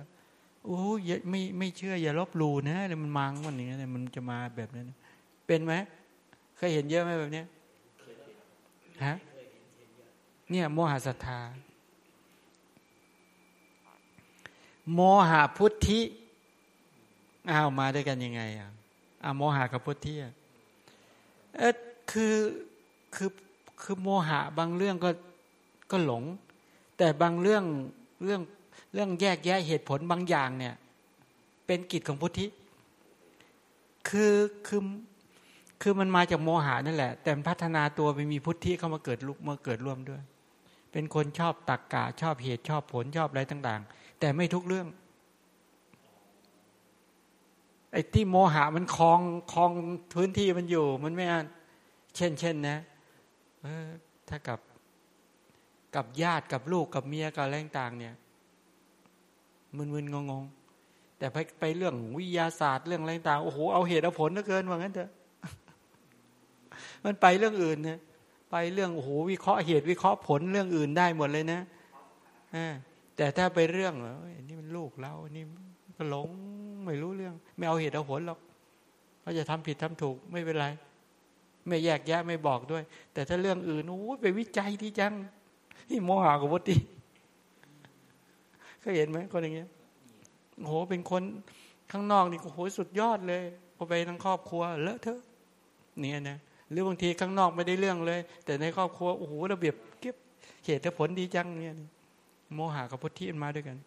โอ้ยไม่ไม่เชื่อ อย่าลบหลู่นะเลยมันมังมันอย่างนี้มันจะมาแบบนั้น เป็นไหมเคยเห็นเยอะไหมแบบนี้ฮะ เนี่ยโมหะศรัทธา โมหะพุทธิอ้าวมาด้วยกันยังไงอะอ่าโมหะกับพุทธิเออคือคือคือโมหะบางเรื่องก็ก็หลง แต่บางเรื่องเรื่องเรื่องแยกแยะเหตุผลบางอย่างเนี่ย เป็นกิจของพุทธิ คือคือคือมันมาจากโมหะนั่นแหละ แต่พัฒนาตัวไปมีพุทธิเข้ามาเกิดลุกมาเกิดร่วมด้วย เป็นคนชอบตักกะชอบเหตุชอบผลชอบอะไรต่าง ๆ แต่ไม่ทุกเรื่องไอ้ที่โมหะมันคลองคลองพื้นที่มันอยู่ มันไม่อ่านเช่นเช่นนะออถ้ากับกับญาติกับลูกกับเมียกับอะไรต่างเนี่ยมึนๆงงๆแต่ไปไปเรื่องวิทยาศาสตร์เรื่องอะไรต่างโอ้โหเอาเหตุเอาผลเหลือเกินว่างั้นเถอะมันไปเรื่องอื่นนะ ไปเรื่องโอ้โหวิเคราะห์เหตุวิเคราะห์ผลเรื่องอื่นได้หมดเลยนะแต่ถ้าไปเรื่องอ้ยนี่มันลูกเรานี่ก็หลงไม่รู้เรื่อง ไม่เอาเหตุเอาผลหรอกเขาจะทำผิดทำถูกไม่เป็นไร ไม่แยกแยะไม่บอกด้วย แต่ถ้าเรื่องอื่นโอ้ไปวิจัยที่จังนี่โมหะกับวุฒิเคยเห็นไหมคนอย่างเงี้ยโอ้โหเป็นคนข้างนอกนี่โอ้โหสุดยอดเลยพอไปทั้งครอบครัวเลอะเทอะเนี่ยนะ หรือบางทีข้างนอกไม่ได้เรื่องเลย แต่ในครอบครัวโอ้โหระเบียบเก็บเหตุผลดีจังเนี่ยโมหะกับพุทธิมาด้วยกัน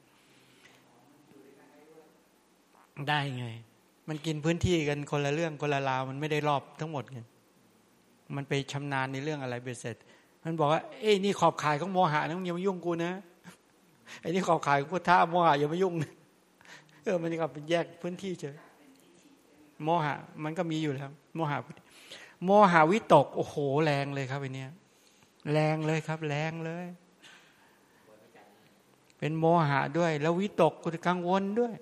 ได้ไง มันกินพื้นที่กันคนละเรื่องคนละราวมันไม่ได้รอบทั้งหมดไงมันไปชำนาญในเรื่องอะไรเบ็ดเสร็จ มันบอกว่าเอ้ยนี่ขอบข่ายของโมหะนะมึงอย่ามายุ่งกูนะไอ้นี่ขอบข่ายของพุทธะโมหะอย่ามายุ่งเออมันก็เป็นแยกพื้นที่เฉยโมหะ มันก็มีอยู่แล้ว โมหะ โมหาวิตก โอ้โห แรงเลยครับไอเนี้ยแรงเลยครับ แรงเลย เป็นโมหะด้วย แล้ววิตกก็กังวลด้วย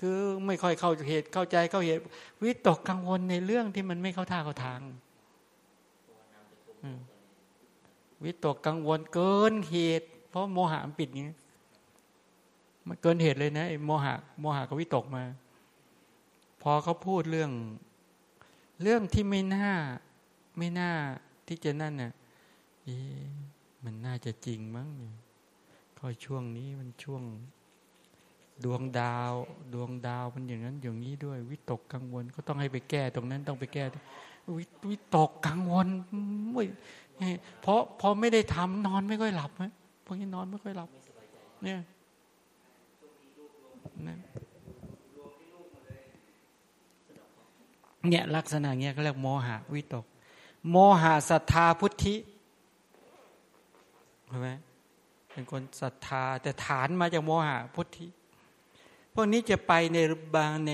คือไม่ค่อยเข้าเหตุเข้าใจเข้าเหตุ วิตกกังวลในเรื่องที่มันไม่เข้าท่าเข้าทางวิตกกังวลเกินเหตุ เพราะโมหะมันปิดไงมันเกินเหตุเลยนะไอ้โมหะโมหะก็วิตกมา พอเขาพูดเรื่อง เรื่องที่ไม่น่าไม่น่าที่จะนั่นน่ะมันน่าจะจริงมั้งเนี่ยก็ช่วงนี้มันช่วงดวงดาว ดวงดาวมันอย่างนั้นอย่างนี้ด้วย วิตกกังวลก็ต้องให้ไปแก้ตรงนั้นต้องไปแก้วิวิตกกังวลไม่เพราะพอไม่ได้ทำนอนไม่ค่อยหลับไหมพวกนี้นอนไม่ค่อยหลับ เนี่ยนะ เนี่ยลักษณะเนี้ยเขาเรียกโมหะวิตก โมหะศรัทธาพุทธิเห็นไหมเป็นคนศรัทธาแต่ฐานมาจากโมหะพุทธิ พวกนี้จะไปในบางใน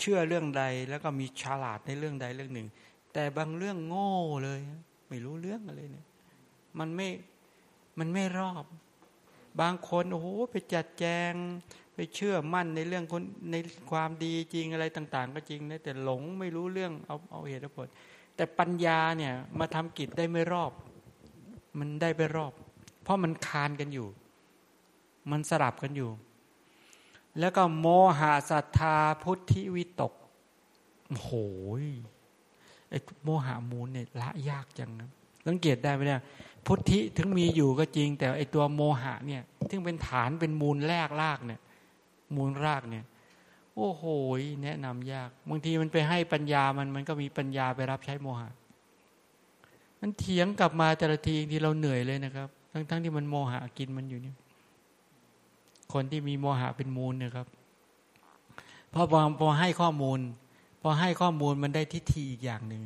เชื่อเรื่องใด แล้วก็มีฉลาดในเรื่องใดเรื่องหนึ่ง แต่บางเรื่องโง่เลย ไม่รู้เรื่องอะไรเนี่ยมันไม่มันไม่รอบ บางคนโอ้โหไปจัดแจง ไปเชื่อมั่นในเรื่องคนในความดีจริงอะไรต่าง ๆ ก็จริงนะแต่หลงไม่รู้เรื่องเอาเอาเหตุผล แต่ปัญญาเนี่ยมาทำกิจได้ไม่รอบ มันได้ไปรอบ เพราะมันคานกันอยู่ มันสลับกันอยู่ แล้วก็โมหะศรัทธาพุทธิวิตกโหยไอ้โมหะมูลเนี่ยละยากจังนะสังเกตได้ไหมเนี่ยพุทธิถึงมีอยู่ก็จริง แต่ไอ้ตัวโมหะเนี่ยซึ่งเป็นฐานเป็นมูลแรกลากเนี่ย มูลรากเนี่ย โอ้โหแนะนำยากบางทีมันไปให้ปัญญามันมันก็มีปัญญาไปรับใช้โมหะมันเถียงกลับมาแต่ละทีที่เราเหนื่อยเลยนะครับ ทั้งๆทที่มันโมหะกินมันอยู่เนี่ยคนที่มีโมหะเป็นมูลเนี่ยครับพอพอให้ข้อมูล พอให้ข้อมูลมันได้ทิฏฐิอีกอย่างหนึ่ง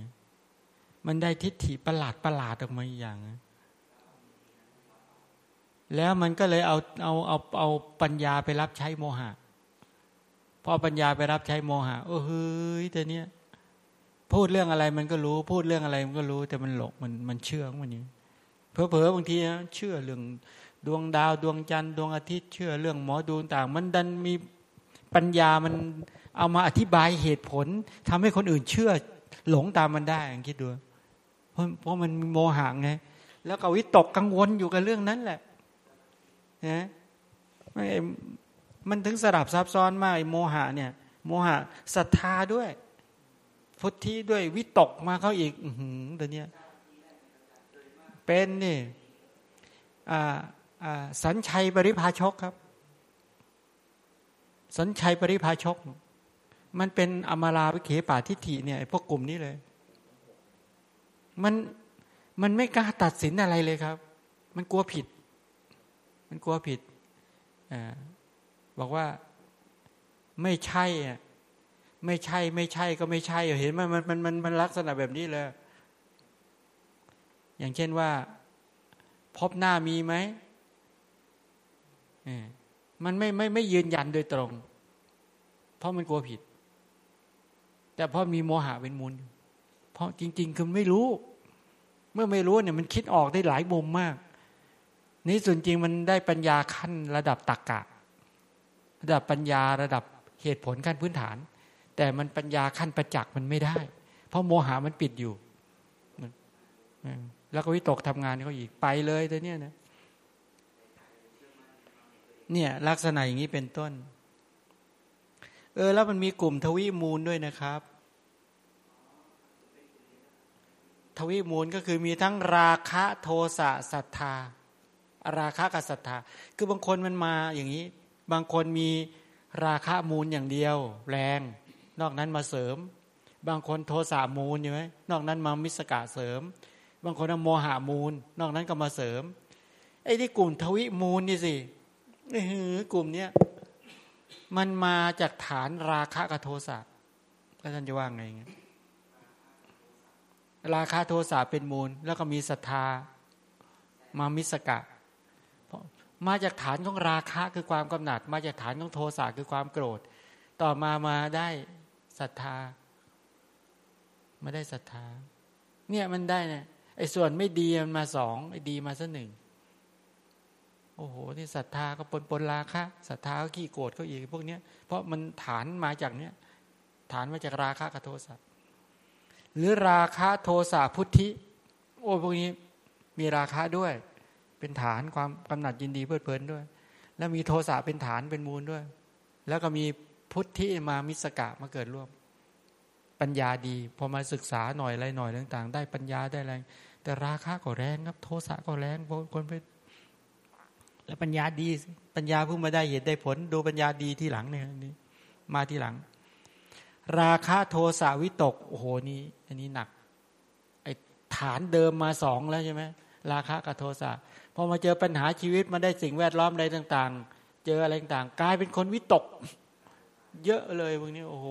มันได้ทิฏฐิประหลาดประหลาดออกมาอีกอย่างนะ แล้วมันก็เลยเอาเอาเอาเอาปัญญาไปรับใช้โมหะพอปัญญาไปรับใช้โมหะ โอ้เฮ้ยแต่เนี้ยพูดเรื่องอะไรมันก็รู้ พูดเรื่องอะไรมันก็รู้ แต่มันหลงมันมันเชื่อมันนี้เพอเพอบางทีเชื่อเรื่องดวงดาวดวงจันทร์ดวงอาทิตย์เชื่อเรื่องหมอดูต่าง มันดันมีปัญญามันเอามาอธิบายเหตุผลทำให้คนอื่นเชื่อหลงตามมันได้คิดดูเพราะเพราะมันโมหะไงแล้วก็วิตกกังวลอยู่กับเรื่องนั้นแหละ นะมันถึงสลับซับซ้อนมากไอ้โมหะเนี่ย โมหะศรัทธาด้วย พุทธิด้วยวิตกมาเขาอีก อือหือเดี๋ยวนี้ไปเป็นนี่สัญชัยปริภาชกครับ สัญชัยปริภาชก มันเป็นอมาลาวิเขป่าทิฏฐิเนี่ยพวกกลุ่มนี้เลย มันมันไม่กล้าตัดสินอะไรเลยครับ มันกลัวผิด มันกลัวผิดอบอกว่าไม่ใช่อะไม่ใช่ ไม่ใช่ก็ไม่ใช่เห็นไหมมันมันมันมันลักษณะแบบนี้เลย อย่างเช่นว่า พบหน้ามีไหมมันไม่ไม่ไม่ยืนยันโดยตรง เพราะมันกลัวผิด แต่เพราะมีโมหะเป็นมูล เพราะจริง ๆ คือไม่รู้ เมื่อไม่รู้เนี่ยมันคิดออกได้หลายมุมมาก นี่ส่วนจริงมันได้ปัญญาขั้นระดับตักกะ ระดับปัญญาระดับเหตุผลขั้นพื้นฐาน แต่มันปัญญาขั้นประจักษ์มันไม่ได้ เพราะโมหะมันปิดอยู่แล้วก็วิตกทำงานเขาอีกไปเลยแต่เนี้ยนะเนี่ย ลักษณะอย่างนี้เป็นต้น เออ แล้วมันมีกลุ่มทวิมูลด้วยนะครับ ทวิมูลก็คือมีทั้งราคะโทสะศรัทธา ราคะกับศรัทธา คือบางคนมันมาอย่างนี้ บางคนมีราคะมูลอย่างเดียว แรง นอกนั้นมาเสริม บางคนโทสะมูลใช่ไหมนอกนั้นมามิสกะเสริม บางคนโมหามูล นอกนั้นก็มาเสริมไอ้ที่กลุ่มทวิมูลนี่สินี่กลุ่มเนี้ยมันมาจากฐานราคะกับโทสะก็ท่านจะว่าไงเงี้ยราคะโทสะเป็นมูล แล้วก็มีศรัทธามามิสกะ มาจากฐานของราคะคือความกำหนัด มาจากฐานของโทสะคือความโกรธ ต่อมามาได้ศรัทธามาได้ศรัทธา เนี่ยมันได้เนี่ยไอ้ส่วนไม่ดีมันมาสองไอ้ดีมาสักหนึ่งโอ้โหนี่ศรัทธาก็ปนปนราคะศรัทธาก็ขี้โกรธก็อีกพวกเนี้ยเพราะมันฐานมาจากเนี้ยฐานมาจากราคะกับโทสะหรือราคะโทสะพุทธิ โอ้พวกนี้มีราคะด้วย เป็นฐานความกำหนัดยินดีเพลิดเพลินด้วย แล้วมีโทสะเป็นฐานเป็นมูลด้วย แล้วก็มีพุทธิมามิสกะมาเกิดร่วม ปัญญาดี พอมาศึกษาหน่อยอะไรหน่อยต่าง ๆ ได้ปัญญาได้แรงแต่ราคะก็แรงครับ โทสะก็แรงคนไปแล้วปัญญาดี ปัญญาเพิ่งมาได้เหตุได้ผล ดูปัญญาดีที่หลังเนี่ยนี่มาที่หลัง ราคะโทสะวิตกโอ้โหนี่อันนี้หนักไอ้ฐานเดิมมาสองแล้วใช่ไหมราคะกับโทสะ พอมาเจอปัญหาชีวิตมาได้สิ่งแวดล้อมอะไรต่าง ๆ เจออะไรต่างๆกลายเป็นคนวิตก เยอะเลยพวกนี้โอ้โห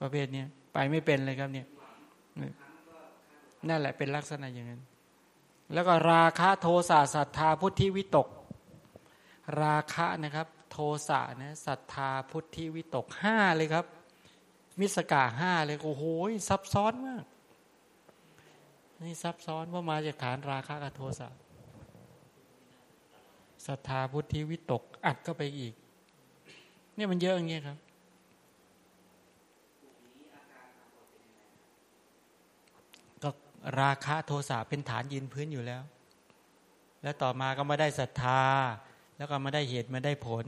ประเภทนี้ไปไม่เป็นเลยครับเนี่ยนั่นแหละเป็นลักษณะอย่างนั้น แล้วก็ราคะโทสะศรัทธาพุทธิวิตก ราคะนะครับ โทสะนะศรัทธาพุทธิวิตกห้าเลยครับ มิสกาห้าเลยโอ้โหซับซ้อนมาก นี่ซับซ้อนว่ามาจากฐานราคะกับโทสะ ศรัทธาพุทธิวิตก อัดก็ไปอีก เนี่ยมันเยอะอย่างเงี้ยครับ ก็ราคะโทสะเป็นฐานยืนพื้นอยู่แล้ว แล้วต่อมาก็มาได้ศรัทธา แล้วก็มาได้เหตุมาได้ผล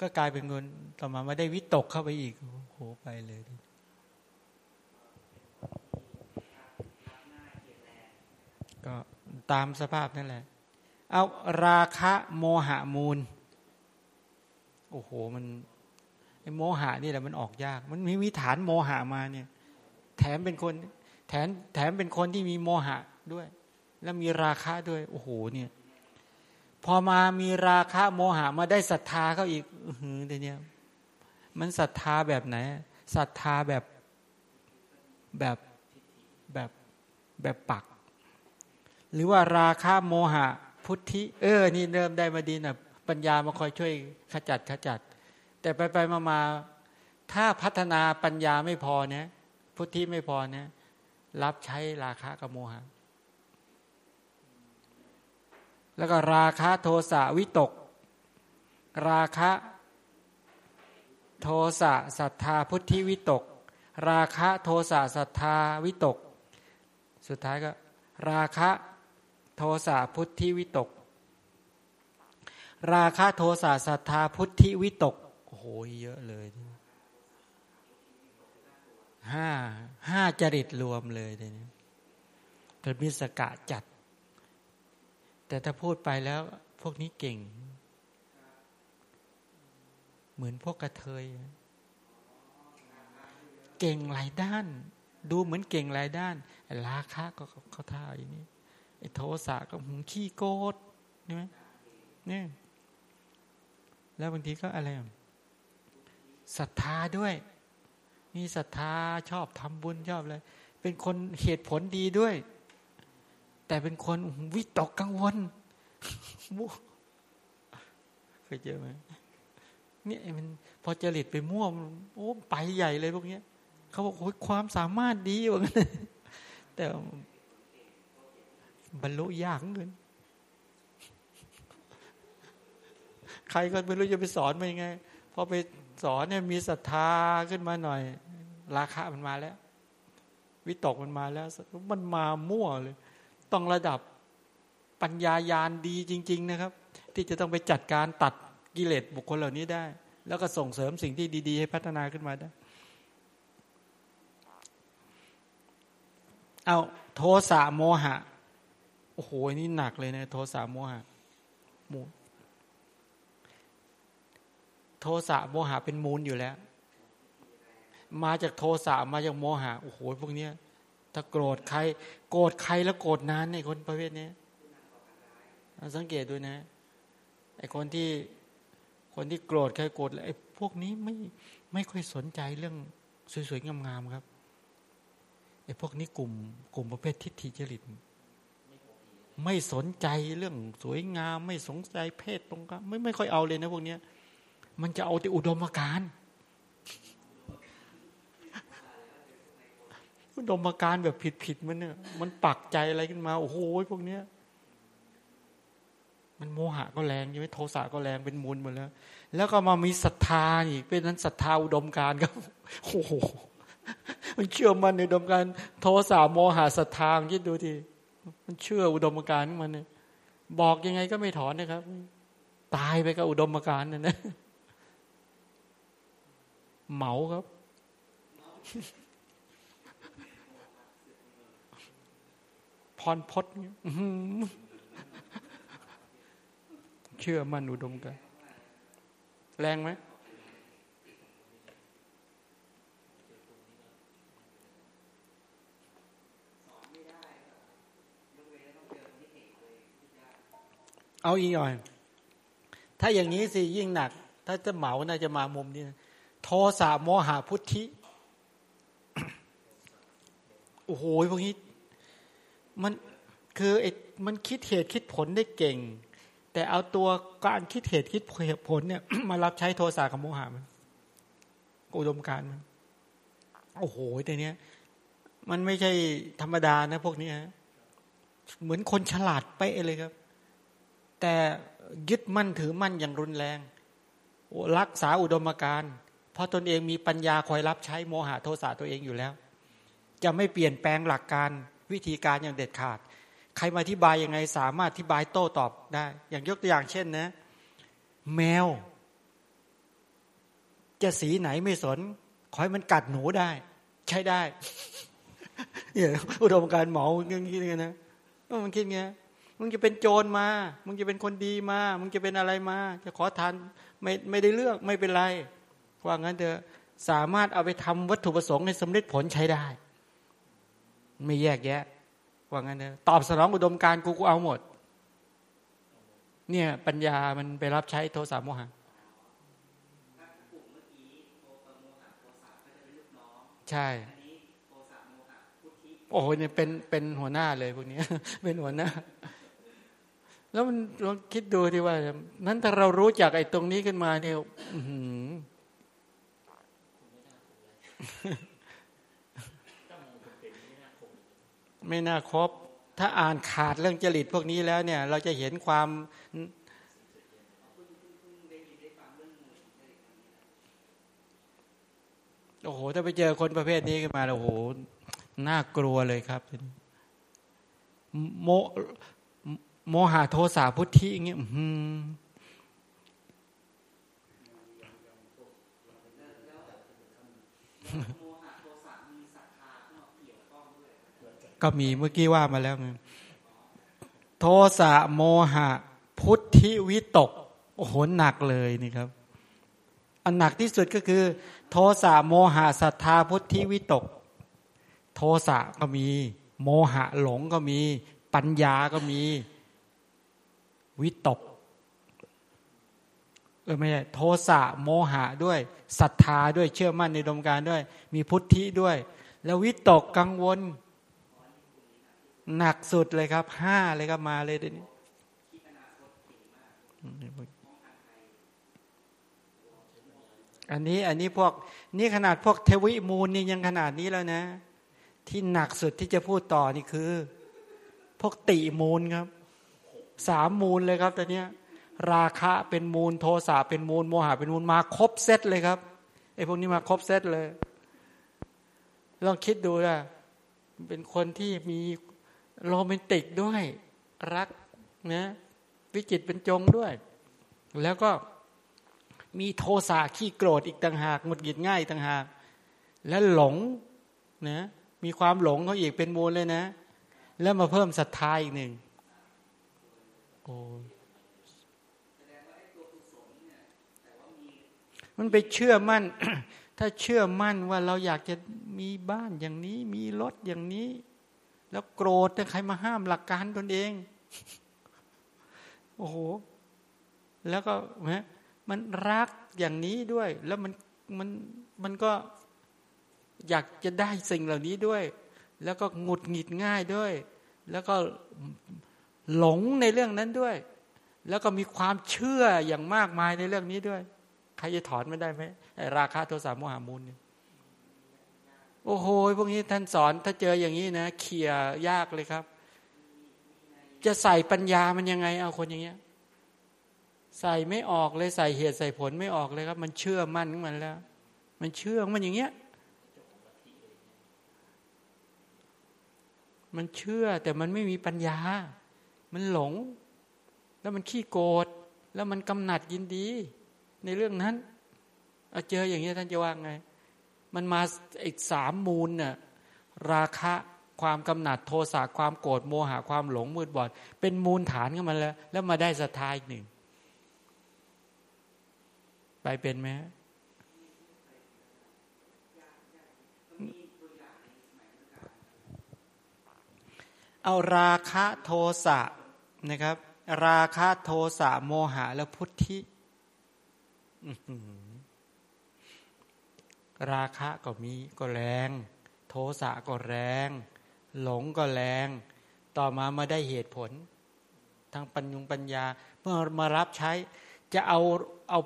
ก็กลายเป็นเงินต่อมามาได้วิตกเข้าไปอีกโหไปเลยก็ตามสภาพนั่นแหละ เอาราคะโมหะมูล โอ้โหมันไอ้โมหะนี่แหละมันออกยาก มันมีวิฐานโมหะมาเนี่ย แถมเป็นคนแถมแถมเป็นคนที่มีโมหะด้วย แล้วมีราคะด้วย โอ้โหเนี่ย พอมามีราคะโมหะมาได้ศรัทธาเขาอีกอือเดี๋ยวนี้มันศรัทธาแบบไหนศรัทธาแบบแบบแบบแบบปัก หรือว่าราคะโมหะ พุทธิ เออ นี่เริ่มได้มาดีนะปัญญามาคอยช่วยขจัดขจัด แต่ไปไปมามาถ้าพัฒนาปัญญาไม่พอเนี่ยพุทธิไม่พอเนี่ยรับใช้ราคะกับโมหะแล้วก็ราคะโทสะวิตก ราคะโทสะศรัทธาพุทธิวิตก ราคะโทสะศรัทธาวิตก สุดท้ายก็ ราคะ โทสะพุทธิวิตก ราคะโทสะศรัทธาพุทธิวิตกโอ้โหเยอะเลยห้าห้าจริตรวมเลยเดี๋ยวนี้เป็นมิสกะจัด แต่ถ้าพูดไปแล้วพวกนี้เก่ง เหมือนพวกกระเทย เก่งหลายด้าน ดูเหมือนเก่งหลายด้านราคะก็เขาท่าอย่างนี้ ไอ้โทสะก็หงขี้โกดใช่ไหมเนี่ยแล้วบางทีก็อะไรศรัทธาด้วย มีศรัทธาชอบทำบุญชอบอะไรเป็นคนเหตุผลดีด้วย แต่เป็นคนวิตกกังวลมั่วเคยเจอไหมเนี่ยมันพอจริตไปมั่วโอ้ไปใหญ่เลยพวกเนี้ยเขาบอกโอ้ยความสามารถดีว่างั้นแต่ บรรลุยากเงินใครก็ไม่รู้จะไปสอนมายังไงพอไปสอนเนี่ยมีศรัทธาขึ้นมาหน่อย ราคามันมาแล้ว วิตกมันมาแล้ว มันมามั่วเลย ต้องระดับปัญญายาณดีจริง ๆ นะครับ ที่จะต้องไปจัดการตัดกิเลสบุคคลเหล่านี้ได้ แล้วก็ส่งเสริมสิ่งที่ดี ๆ ให้พัฒนาขึ้นมาได้ เอาโทสะโมหะ โอ้โหนี่หนักเลยนะ โทสะโมหะมูโทสะโมหะเป็นมูลอยู่แล้ว มาจากโทสะมาจากโมหะโอ้โหพวกเนี้ย ถ้าโกรธใคร โกรธใครแล้วโกรธนานในคนประเภทนี้สังเกตดูนะไอคนที่คนที่โกรธใครโกรธไอพวกนี้ไม่ไม่ค่อยสนใจเรื่องสวยๆงามๆครับไอพวกนี้กลุ่ม กลุ่มประเภททิฏฐิจริต ไม่สนใจเรื่องสวยงาม ไม่สนใจเพศตรงกันไม่ไม่ค่อยเอาเลยนะพวกเนี้ย มันจะเอาแต่อุดมการอุดมการแบบผิดๆมันเนี่ย มันปักใจอะไรขึ้นมา โอ้โหพวกเนี้ย มันโมหะก็แรงใช่ไหมโทสะก็แรงเป็นมูลหมดแล้ว แล้วก็มามีศรัทธาอีกเป็นนั้นศรัทธาอุดมการก็โอ้โหมันเชื่อมันในอุดมการโทสะโมหะศรัทธาคิดดูที มันเชื่ออุดมการมันเนี่ยบอกยังไงก็ไม่ถอนนะครับ ตายไปกับอุดมการนั่นนะเหมาครับ พรพศเชื่อมันอุดมกันแรงไหม เอาอีกหน่อย ถ้าอย่างนี้สิยิ่งหนัก ถ้าจะเหมาน่าจะมามุมนี้โทสะโมหะพุทธิโอ้โหพวกนี้มันคือไอ้มันคิดเหตุคิดผลได้เก่ง แต่เอาตัวการคิดเหตุคิดผลเนี่ย มารับใช้โทสะกับโมหะมันอุดมการมันโอ้โหแต่เนี้ย มันไม่ใช่ธรรมดานะพวกนี้เหมือนคนฉลาดเป๊ะเลยครับ แต่ยึดมั่นถือมั่นอย่างรุนแรง รักษาอุดมการณ์เพราะตนเองมีปัญญาคอยรับใช้โมหะโทสะตัวเองอยู่แล้ว จะไม่เปลี่ยนแปลงหลักการวิธีการอย่างเด็ดขาด ใครมาอธิบายยังไงสามารถอธิบายโต้ตอบได้ อย่างยกตัวอย่างเช่นนะ แมว จะสีไหนไม่สนขอให้มันกัดหนูได้ ใช้ได้เนี่ยอุดมการหมอมึงคิดไงนะมันคิดไง มึงจะเป็นโจรมา มึงจะเป็นคนดีมา มึงจะเป็นอะไรมา จะขอทานไม่ไม่ได้เลือกไม่เป็นไร ว่างั้นเถอะสามารถเอาไปทำวัตถุประสงค์ให้สำเร็จผลใช้ได้ ไม่แยกแยะ ว่างั้นเถอะตอบสนองอุดมการกูกูเอาหมด เนี่ยปัญญามันไปรับใช้โทสะโมหะใช่โอ้โหเนี่ยเป็นเป็นหัวหน้าเลยพวกนี้เป็นหัวหน้า แล้วมันลองคิดดูดีว่า นั้นถ้าเรารู้จักไอ้ตรงนี้ขึ้นมาเนี่ยไม่น่าครบ ถ้าอ่านขาดเรื่องจริตพวกนี้แล้วเนี่ย เราจะเห็นความโอ้โห ถ้าไปเจอคนประเภทนี้ขึ้นมา โอ้โห น่ากลัวเลยครับ โม โมหะโทสะพุทธิอย่างเงี้ยก็มีเมื่อกี้ว่ามาแล้วไงโทสะโมหะ พุทธิวิตก โอ้โหหนักเลยนี่ครับ อันหนักที่สุดก็คือ โทสะโมหะศรัทธาพุทธิวิตก โทสะก็มี โมหะหลงก็มี ปัญญาก็มี วิตกเออไม่ใช่โทสะโมหะด้วยศรัทธาด้วยเชื่อมั่นในดมการด้วย มีพุทธิด้วย แล้ววิตกกังวล หนักสุดเลยครับห้าเลยครับมาเลยเดี๋ยวนี้อันนี้อันนี้พวกนี่ขนาดพวกเทวิมูลนี่ยังขนาดนี้แล้วนะ ที่หนักสุดที่จะพูดต่อนี่คือ พวกติมูลครับ สามมูลเลยครับตอนนี้ราคะเป็นมูลโทสะเป็นมูลโมหะเป็นมูลมาครบเซตเลยครับไอ้พวกนี้มาครบเซตเลยลองคิดดูนะเป็นคนที่มีโรแมนติกด้วย รักนะวิจิตเป็นจงด้วย แล้วก็มีโทสะขี้โกรธอีกต่างหากหงุดหงิดง่ายต่างหาก และหลงนะมีความหลงเขาอีกเป็นมูลเลยนะ แล้วมาเพิ่มศรัทธาอีกหนึ่ง โอ้มันไปเชื่อมั่น ถ้าเชื่อมั่นว่าเราอยากจะมีบ้านอย่างนี้ มีรถอย่างนี้ แล้วโกรธแต่ใครมาห้ามหลักการตนเอง โอ้โห แล้วก็นะมันรักอย่างนี้ด้วย แล้วมันมันมันก็อยากจะได้สิ่งเหล่านี้ด้วย แล้วก็หงุดหงิดง่ายด้วย แล้วก็ หลงในเรื่องนั้นด้วย แล้วก็มีความเชื่ออย่างมากมายในเรื่องนี้ด้วย ใครจะถอนไม่ได้ไหมราคาโทสะโมหามูลเนี่ยโอ้โหพวกนี้ท่านสอนถ้าเจออย่างนี้นะเขี่ยยากเลยครับ จะใส่ปัญญามันยังไง เอาคนอย่างเงี้ย ใส่ไม่ออกเลยใส่เหตุใส่ผลไม่ออกเลยครับ มันเชื่อมั่นของมันแล้ว มันเชื่อมันอย่างเงี้ย มันเชื่อแต่มันไม่มีปัญญา มันหลง แล้วมันขี้โกรธแล้วมันกำหนัดยินดี ในเรื่องนั้นเจออย่างนี้ท่านจะว่าไง มันมาอีกสามมูลน่ะราคะความกำหนัดโทสะความโกรธโมหะความหลงมืดบอด เป็นมูลฐานกันมาแล้ว แล้วมาได้ศรัทธาอีกหนึ่ง ไปเป็นไหมเอาราคะโทสะ นะครับ ราคะโทสะโมหะแล้วพุทธิราคะก็มีก็แรง โทสะก็แรง หลงก็แรง ต่อมามาได้เหตุผลทั้งปัญญงปัญญา เมื่อมารับใช้ จะเอาเอา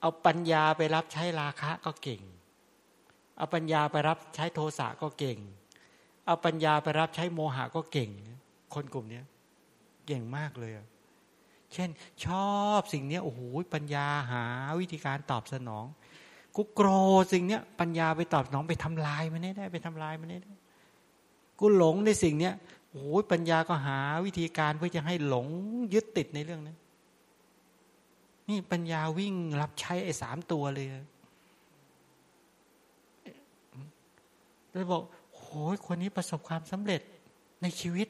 เอาปัญญาไปรับใช้ราคะก็เก่ง เอาปัญญาไปรับใช้โทสะก็เก่ง เอาปัญญาไปรับใช้โมหะก็เก่ง คนกลุ่มนี้ เก่งมากเลยเช่น ชอบสิ่งนี้โอ้โหปัญญาหาวิธีการตอบสนอง กูโกรธสิ่งเนี้ยปัญญาไปตอบสนองไปทำลายมันได้ไปทำลายมันได้กูหลงในสิ่งเนี้ยโอ้โหปัญญาก็หาวิธีการเพื่อจะให้หลงยึดติดในเรื่องนั้นนี่ปัญญาวิ่งรับใช้ไอ้สามตัวเลยเลยบอกโอ้ยคนนี้ประสบความสำเร็จในชีวิต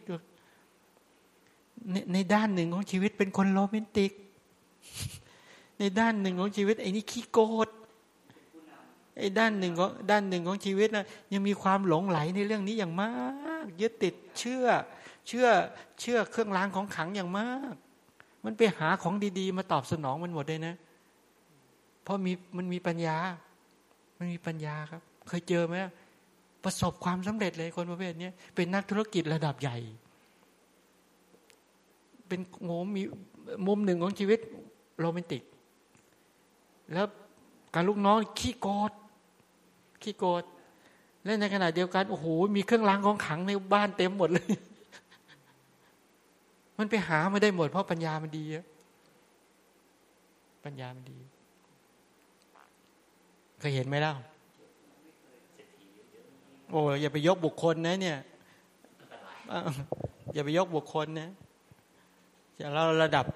ในในด้านหนึ่งของชีวิตเป็นคนโรแมนติก ในด้านหนึ่งของชีวิตไอ้นี่ขี้โกรธไอ้ด้านหนึ่งของด้านหนึ่งของชีวิตนะยังมีความหลงไหลในเรื่องนี้อย่างมากยึดติดเชื่อ เชื่อเชื่อเครื่องรางของขังอย่างมาก มันไปหาของดีๆ มาตอบสนองมันหมดเลยนะ เพราะมีมันมีปัญญา มันมีปัญญาครับ เคยเจอไหมประสบความสำเร็จเลยคนประเภทนี้เป็นนักธุรกิจระดับใหญ่ เป็นโง่มีมุมหนึ่งของชีวิตโรแมนติก แล้วการลูกน้องขี้โกรธขี้โกรธและในขณะเดียวกัน โอ้โห มีเครื่องรางของขังในบ้านเต็มหมดเลย มันไปหาไม่ได้หมด เพราะปัญญามันดีปัญญามันดีเคยเห็นไหมล่ะโอ้อย่าไปยกบุคคลนะ เนี่ย อย่าไปยกบุคคลนะ จะเราระดับ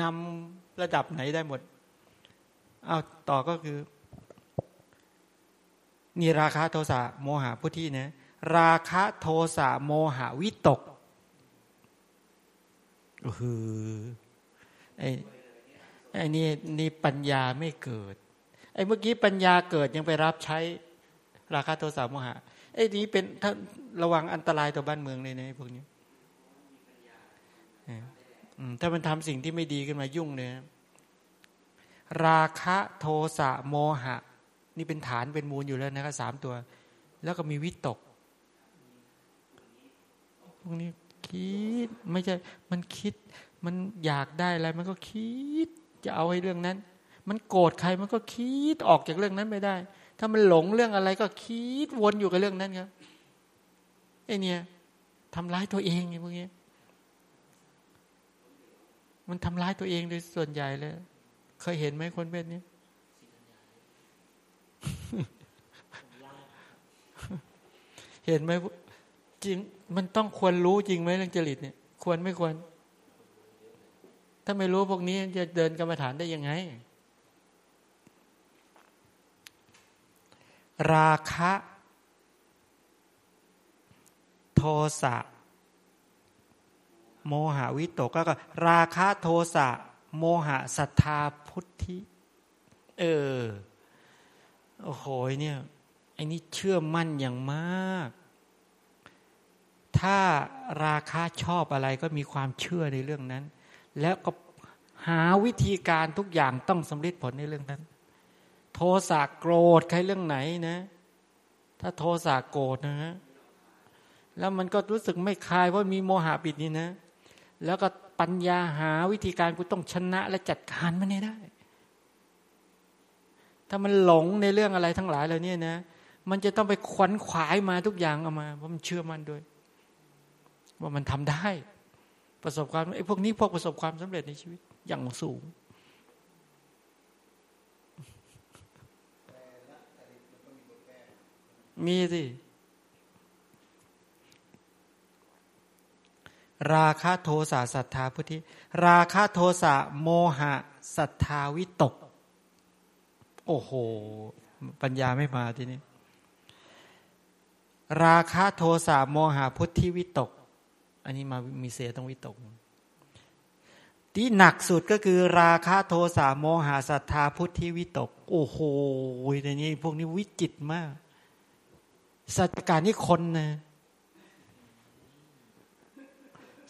นำระดับไหนได้หมดเอาต่อก็คือนี่ราคะโทสะโมหะพุทธินะราคะโทสะโมหะวิตกเออไอ้ไอ้นี่นี่ปัญญาไม่เกิด ไอ้เมื่อกี้ปัญญาเกิดยังไปรับใช้ราคาโทสะโมหะไอ้นี้เป็นถ้าระวังอันตรายต่อบ้านเมืองเลยนะพวกนี้ ถ้ามันทำสิ่งที่ไม่ดีขึ้นมายุ่งเลยราคะโทสะโมหะ นี่เป็นฐานเป็นมูลอยู่แล้วนะครับสามตัว แล้วก็มีวิตกพวกนี้คิดไม่ใช่มันคิด มันอยากได้อะไรมันก็คิด จะเอาให้เรื่องนั้น มันโกรธใครมันก็คิดออกจากเรื่องนั้นไม่ได้ ถ้ามันหลงเรื่องอะไรก็คิดวนอยู่กับเรื่องนั้นครับไอเนี่ยทำร้ายตัวเองไงพวกนี้ มันทำร้ายตัวเองโดยส่วนใหญ่เลย เคยเห็นไหมคนแบบนี้เห็นไหมจริง มันต้องควรรู้จริงไหมเรื่องจริตเนี่ย ควรไม่ควร ถ้าไม่รู้พวกนี้จะเดินกรรมฐานได้ยังไง ราคะ โทสะ โมหะวิตกก็ราคะโทสะโมหะศรัทธาพุทธิ เออ โอ้โหเนี่ยไอ้นี่เชื่อมั่นอย่างมาก ถ้าราคาชอบอะไรก็มีความเชื่อในเรื่องนั้น แล้วก็หาวิธีการทุกอย่างต้องสำเร็จผลในเรื่องนั้น โทสะโกรธใครเรื่องไหนนะ ถ้าโทสะโกรธนะฮะแล้วมันก็รู้สึกไม่คลายเพราะมีโมหะปิดนี่นะ แล้วก็ปัญญาหาวิธีการกูต้องชนะและจัดการมันได้ ถ้ามันหลงในเรื่องอะไรทั้งหลายเหล่านี้นะ มันจะต้องไปขวนขวายมาทุกอย่างเอามาเพราะมันเชื่อมันด้วย ว่ามันทำได้ ประสบความไอ้พวกนี้พวกประสบความสำเร็จในชีวิตอย่างสูงมีสิ ราคะโทสะศรัทธาพุทธิ ราคะโทสะโมหะศรัทธาวิตก โอ้โห ปัญญาไม่มาทีนี้ ราคะโทสะโมหะพุทธิวิตก อันนี้มามีเสียต้องวิตก ที่หนักสุดก็คือ ราคะโทสะโมหะศรัทธาพุทธิวิตก โอ้โหในนี้พวกนี้วิจิตมากสัจการนี่คนนะ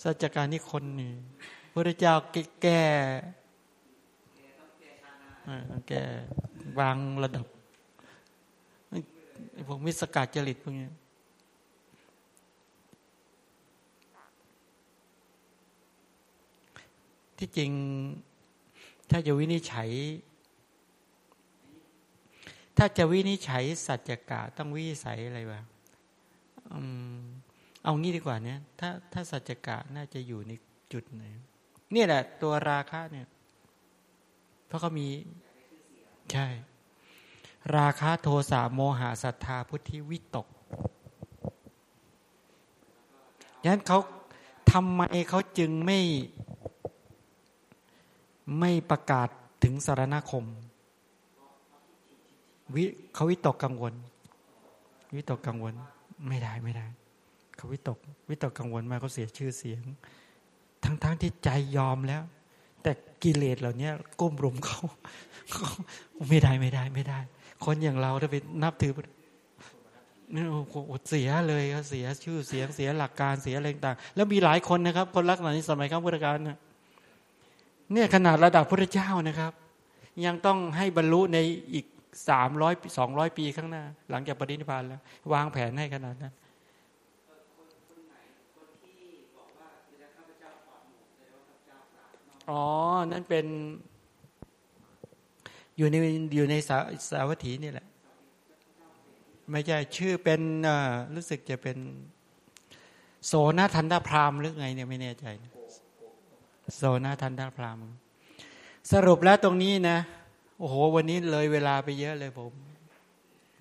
สัจการนี่คนนี่พระเจ้าแก้แก้วางระดับพวกมิสกัดจริตพวกนี้ที่จริงถ้าจะวินิจฉัย ถ้าจะวินิจฉัยสัจจกะต้องวิสัยอะไรวะ เอางี้ดีกว่าเนี่ยถ้าถ้าสัจกะน่าจะอยู่ในจุดไหนนี่แหละ ตัวราคะเนี่ย เพราะเขามี ใช่ ราคะโทสะโมหะศรัทธาพุทธิวิตกยันเขาทำไมเขาจึงไม่ ไม่ประกาศถึงสารณคมวิเขาวิตกกังวล วิตกกังวล ไม่ได้ไม่ได้ เขาวิตกวิตกกังวลมาเขาเสียชื่อเสียง ทั้งๆทที่ใจยอมแล้ว แต่กิเลสเหล่านี้ก้มรุมเขาไม่ได้ไม่ได้ไม่ได้ คนอย่างเราถ้าไปนับถือนี่อดเสียเลยเสียชื่อเสียงเสียหลักการเสียอะไรต่างแล้วมีหลายคนนะครับ คนรักษณะนี้สมัยข้าพุทธกาลนะเนี่ยขนาดระดับพระเจ้านะครับ ยังต้องให้บรรลุในอีกสามร้อยสองร้อยปีข้างหน้า หลังจากปฏินิพพาแล้ว วางแผนให้ขนาดนั้น อ๋อ นั่นเป็น อยู่ในอยู่ในสาสาวัตถีนี่แหละ ไม่ใช่ชื่อเป็นรู้สึกจะเป็น โสนทันดาพรามหรือไงเนี่ยไม่แน่ใจนะโซนาทันทพรามสรุปแล้วตรงนี้นะ โอ้โห วันนี้เลยเวลาไปเยอะเลยผม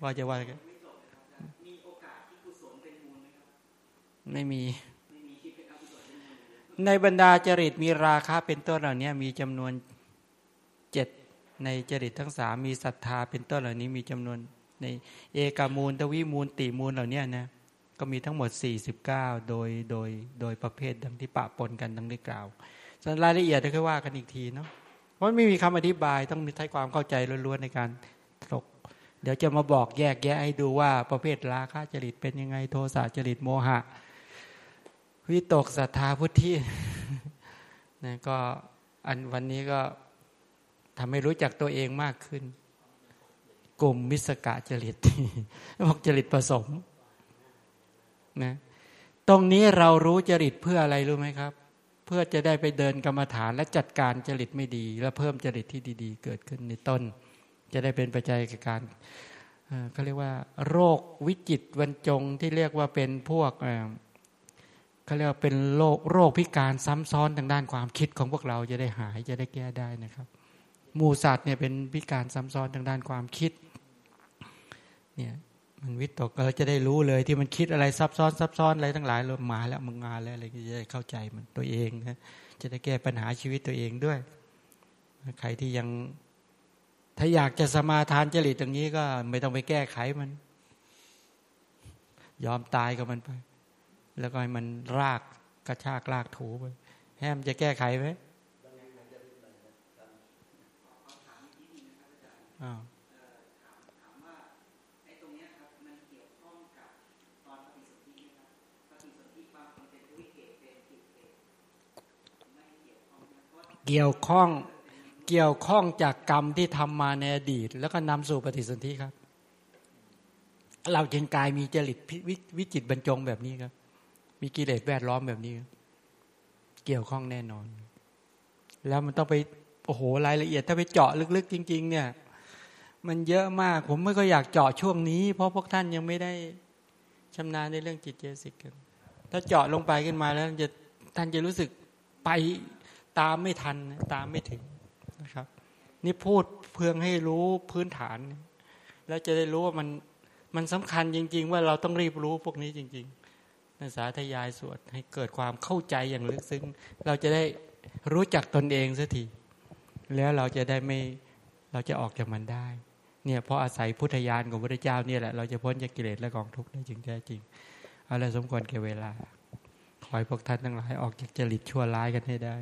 ว่าจะว่ากันไม่มี ในบรรดาจริตมีราคาเป็นต้นเหล่านี้มีจำนวนเจ็ดในจริตทั้งสามมีศรัทธาเป็นต้นเหล่านี้มีจำนวน ในเอกามูล ทวิมูลติมูลเหล่านี้นะก็มีทั้งหมด 49 โดยโดยโดยประเภทดังที่ปะปนกันดังที่กล่าวส่วนรายละเอียดก็ว่ากันอีกทีเนาะเพราะไม่มีคำอธิบายต้องมีใช้ความเข้าใจล้วนๆในการถกเดี๋ยวจะมาบอกแยกแยะให้ดูว่าประเภทราคะจริตเป็นยังไงโทสะจริตโมหะ วิตกศรัทธาพุทธินะก็อันวันนี้ก็ทำให้รู้จักตัวเองมากขึ้น กลุ่มมิสกะจริตบอกจริตผสมนะตรงนี้เรารู้จริตเพื่ออะไรรู้ไหมครับ เพื่อจะได้ไปเดินกรรมฐานและจัดการจริตไม่ดี และเพิ่มจริตที่ดี ๆ เกิดขึ้นในต้น จะได้เป็นปัจจัยกับการเขาเรียกว่า โรควิจิตวันจงที่เรียกว่าเป็นพวก เขาเรียกว่าเป็นโรคโรคพิการซ้ำซ้อนทางด้านความคิดของพวกเราจะได้หายจะได้แก้ได้นะครับหมูสัตว์เนี่ยเป็นพิการซ้ำซ้อนทางด้านความคิดเนี่ยมันวิตกเราจะได้รู้เลยที่มันคิดอะไรซับซ้อนซับซ้อนอะไรทั้งหลายเรามาแล้วมึงงานแล้วอะไรก็จะได้เข้าใจมันตัวเองนะจะได้แก้ปัญหาชีวิตตัวเองด้วย ใครที่ยัง ถ้าอยากจะสมาทานจริตตรงนี้ก็ไม่ต้องไปแก้ไขมัน ยอมตายกับมันไป แล้วก็ให้มันรากกระชากรากถูไปแฮมจะแก้ไขไหมอ้าวเกี่ยวข้องเกี่ยวข้องจากกรรมที่ทำมาในอดีต แล้วก็นำสู่ปฏิสนธิครับ เราจึงกายมีจริตวิจิตบรรจงแบบนี้ครับ มีกิเลสแวดล้อมแบบนี้ เกี่ยวข้องแน่นอน แล้วมันต้องไปโอ้โหรายละเอียด ถ้าไปเจาะลึกๆ จริง ๆ เนี่ย มันเยอะมาก ผมไม่ก็อยากเจาะช่วงนี้ เพราะพวกท่านยังไม่ได้ชำนาญในเรื่องจิตเจสิกกัน ถ้าเจาะลงไปขึ้นมาแล้วจะท่านจะรู้สึกไปตามไม่ทัน ตามไม่ถึงนะครับ นี่พูดเพื่อให้รู้พื้นฐาน แล้วจะได้รู้ว่ามันมันสำคัญจริง ๆ ว่าเราต้องรีบรู้พวกนี้จริง ๆ สาธยายสวดให้เกิดความเข้าใจอย่างลึกซึ้ง เราจะได้รู้จักตนเองสักทีแล้วเราจะได้ไม่เราจะออกจากมันได้ เนี่ยเพราะอาศัยพุทธญาณของพระเจ้าเนี่ยแหละเราจะพ้นจากกิเลสและกองทุกข์ได้จริงแท้จริงเอาละสมควรแก่เวลา ขอให้พวกท่านทั้งหลายออกจากจริตชั่วร้ายกันให้ได้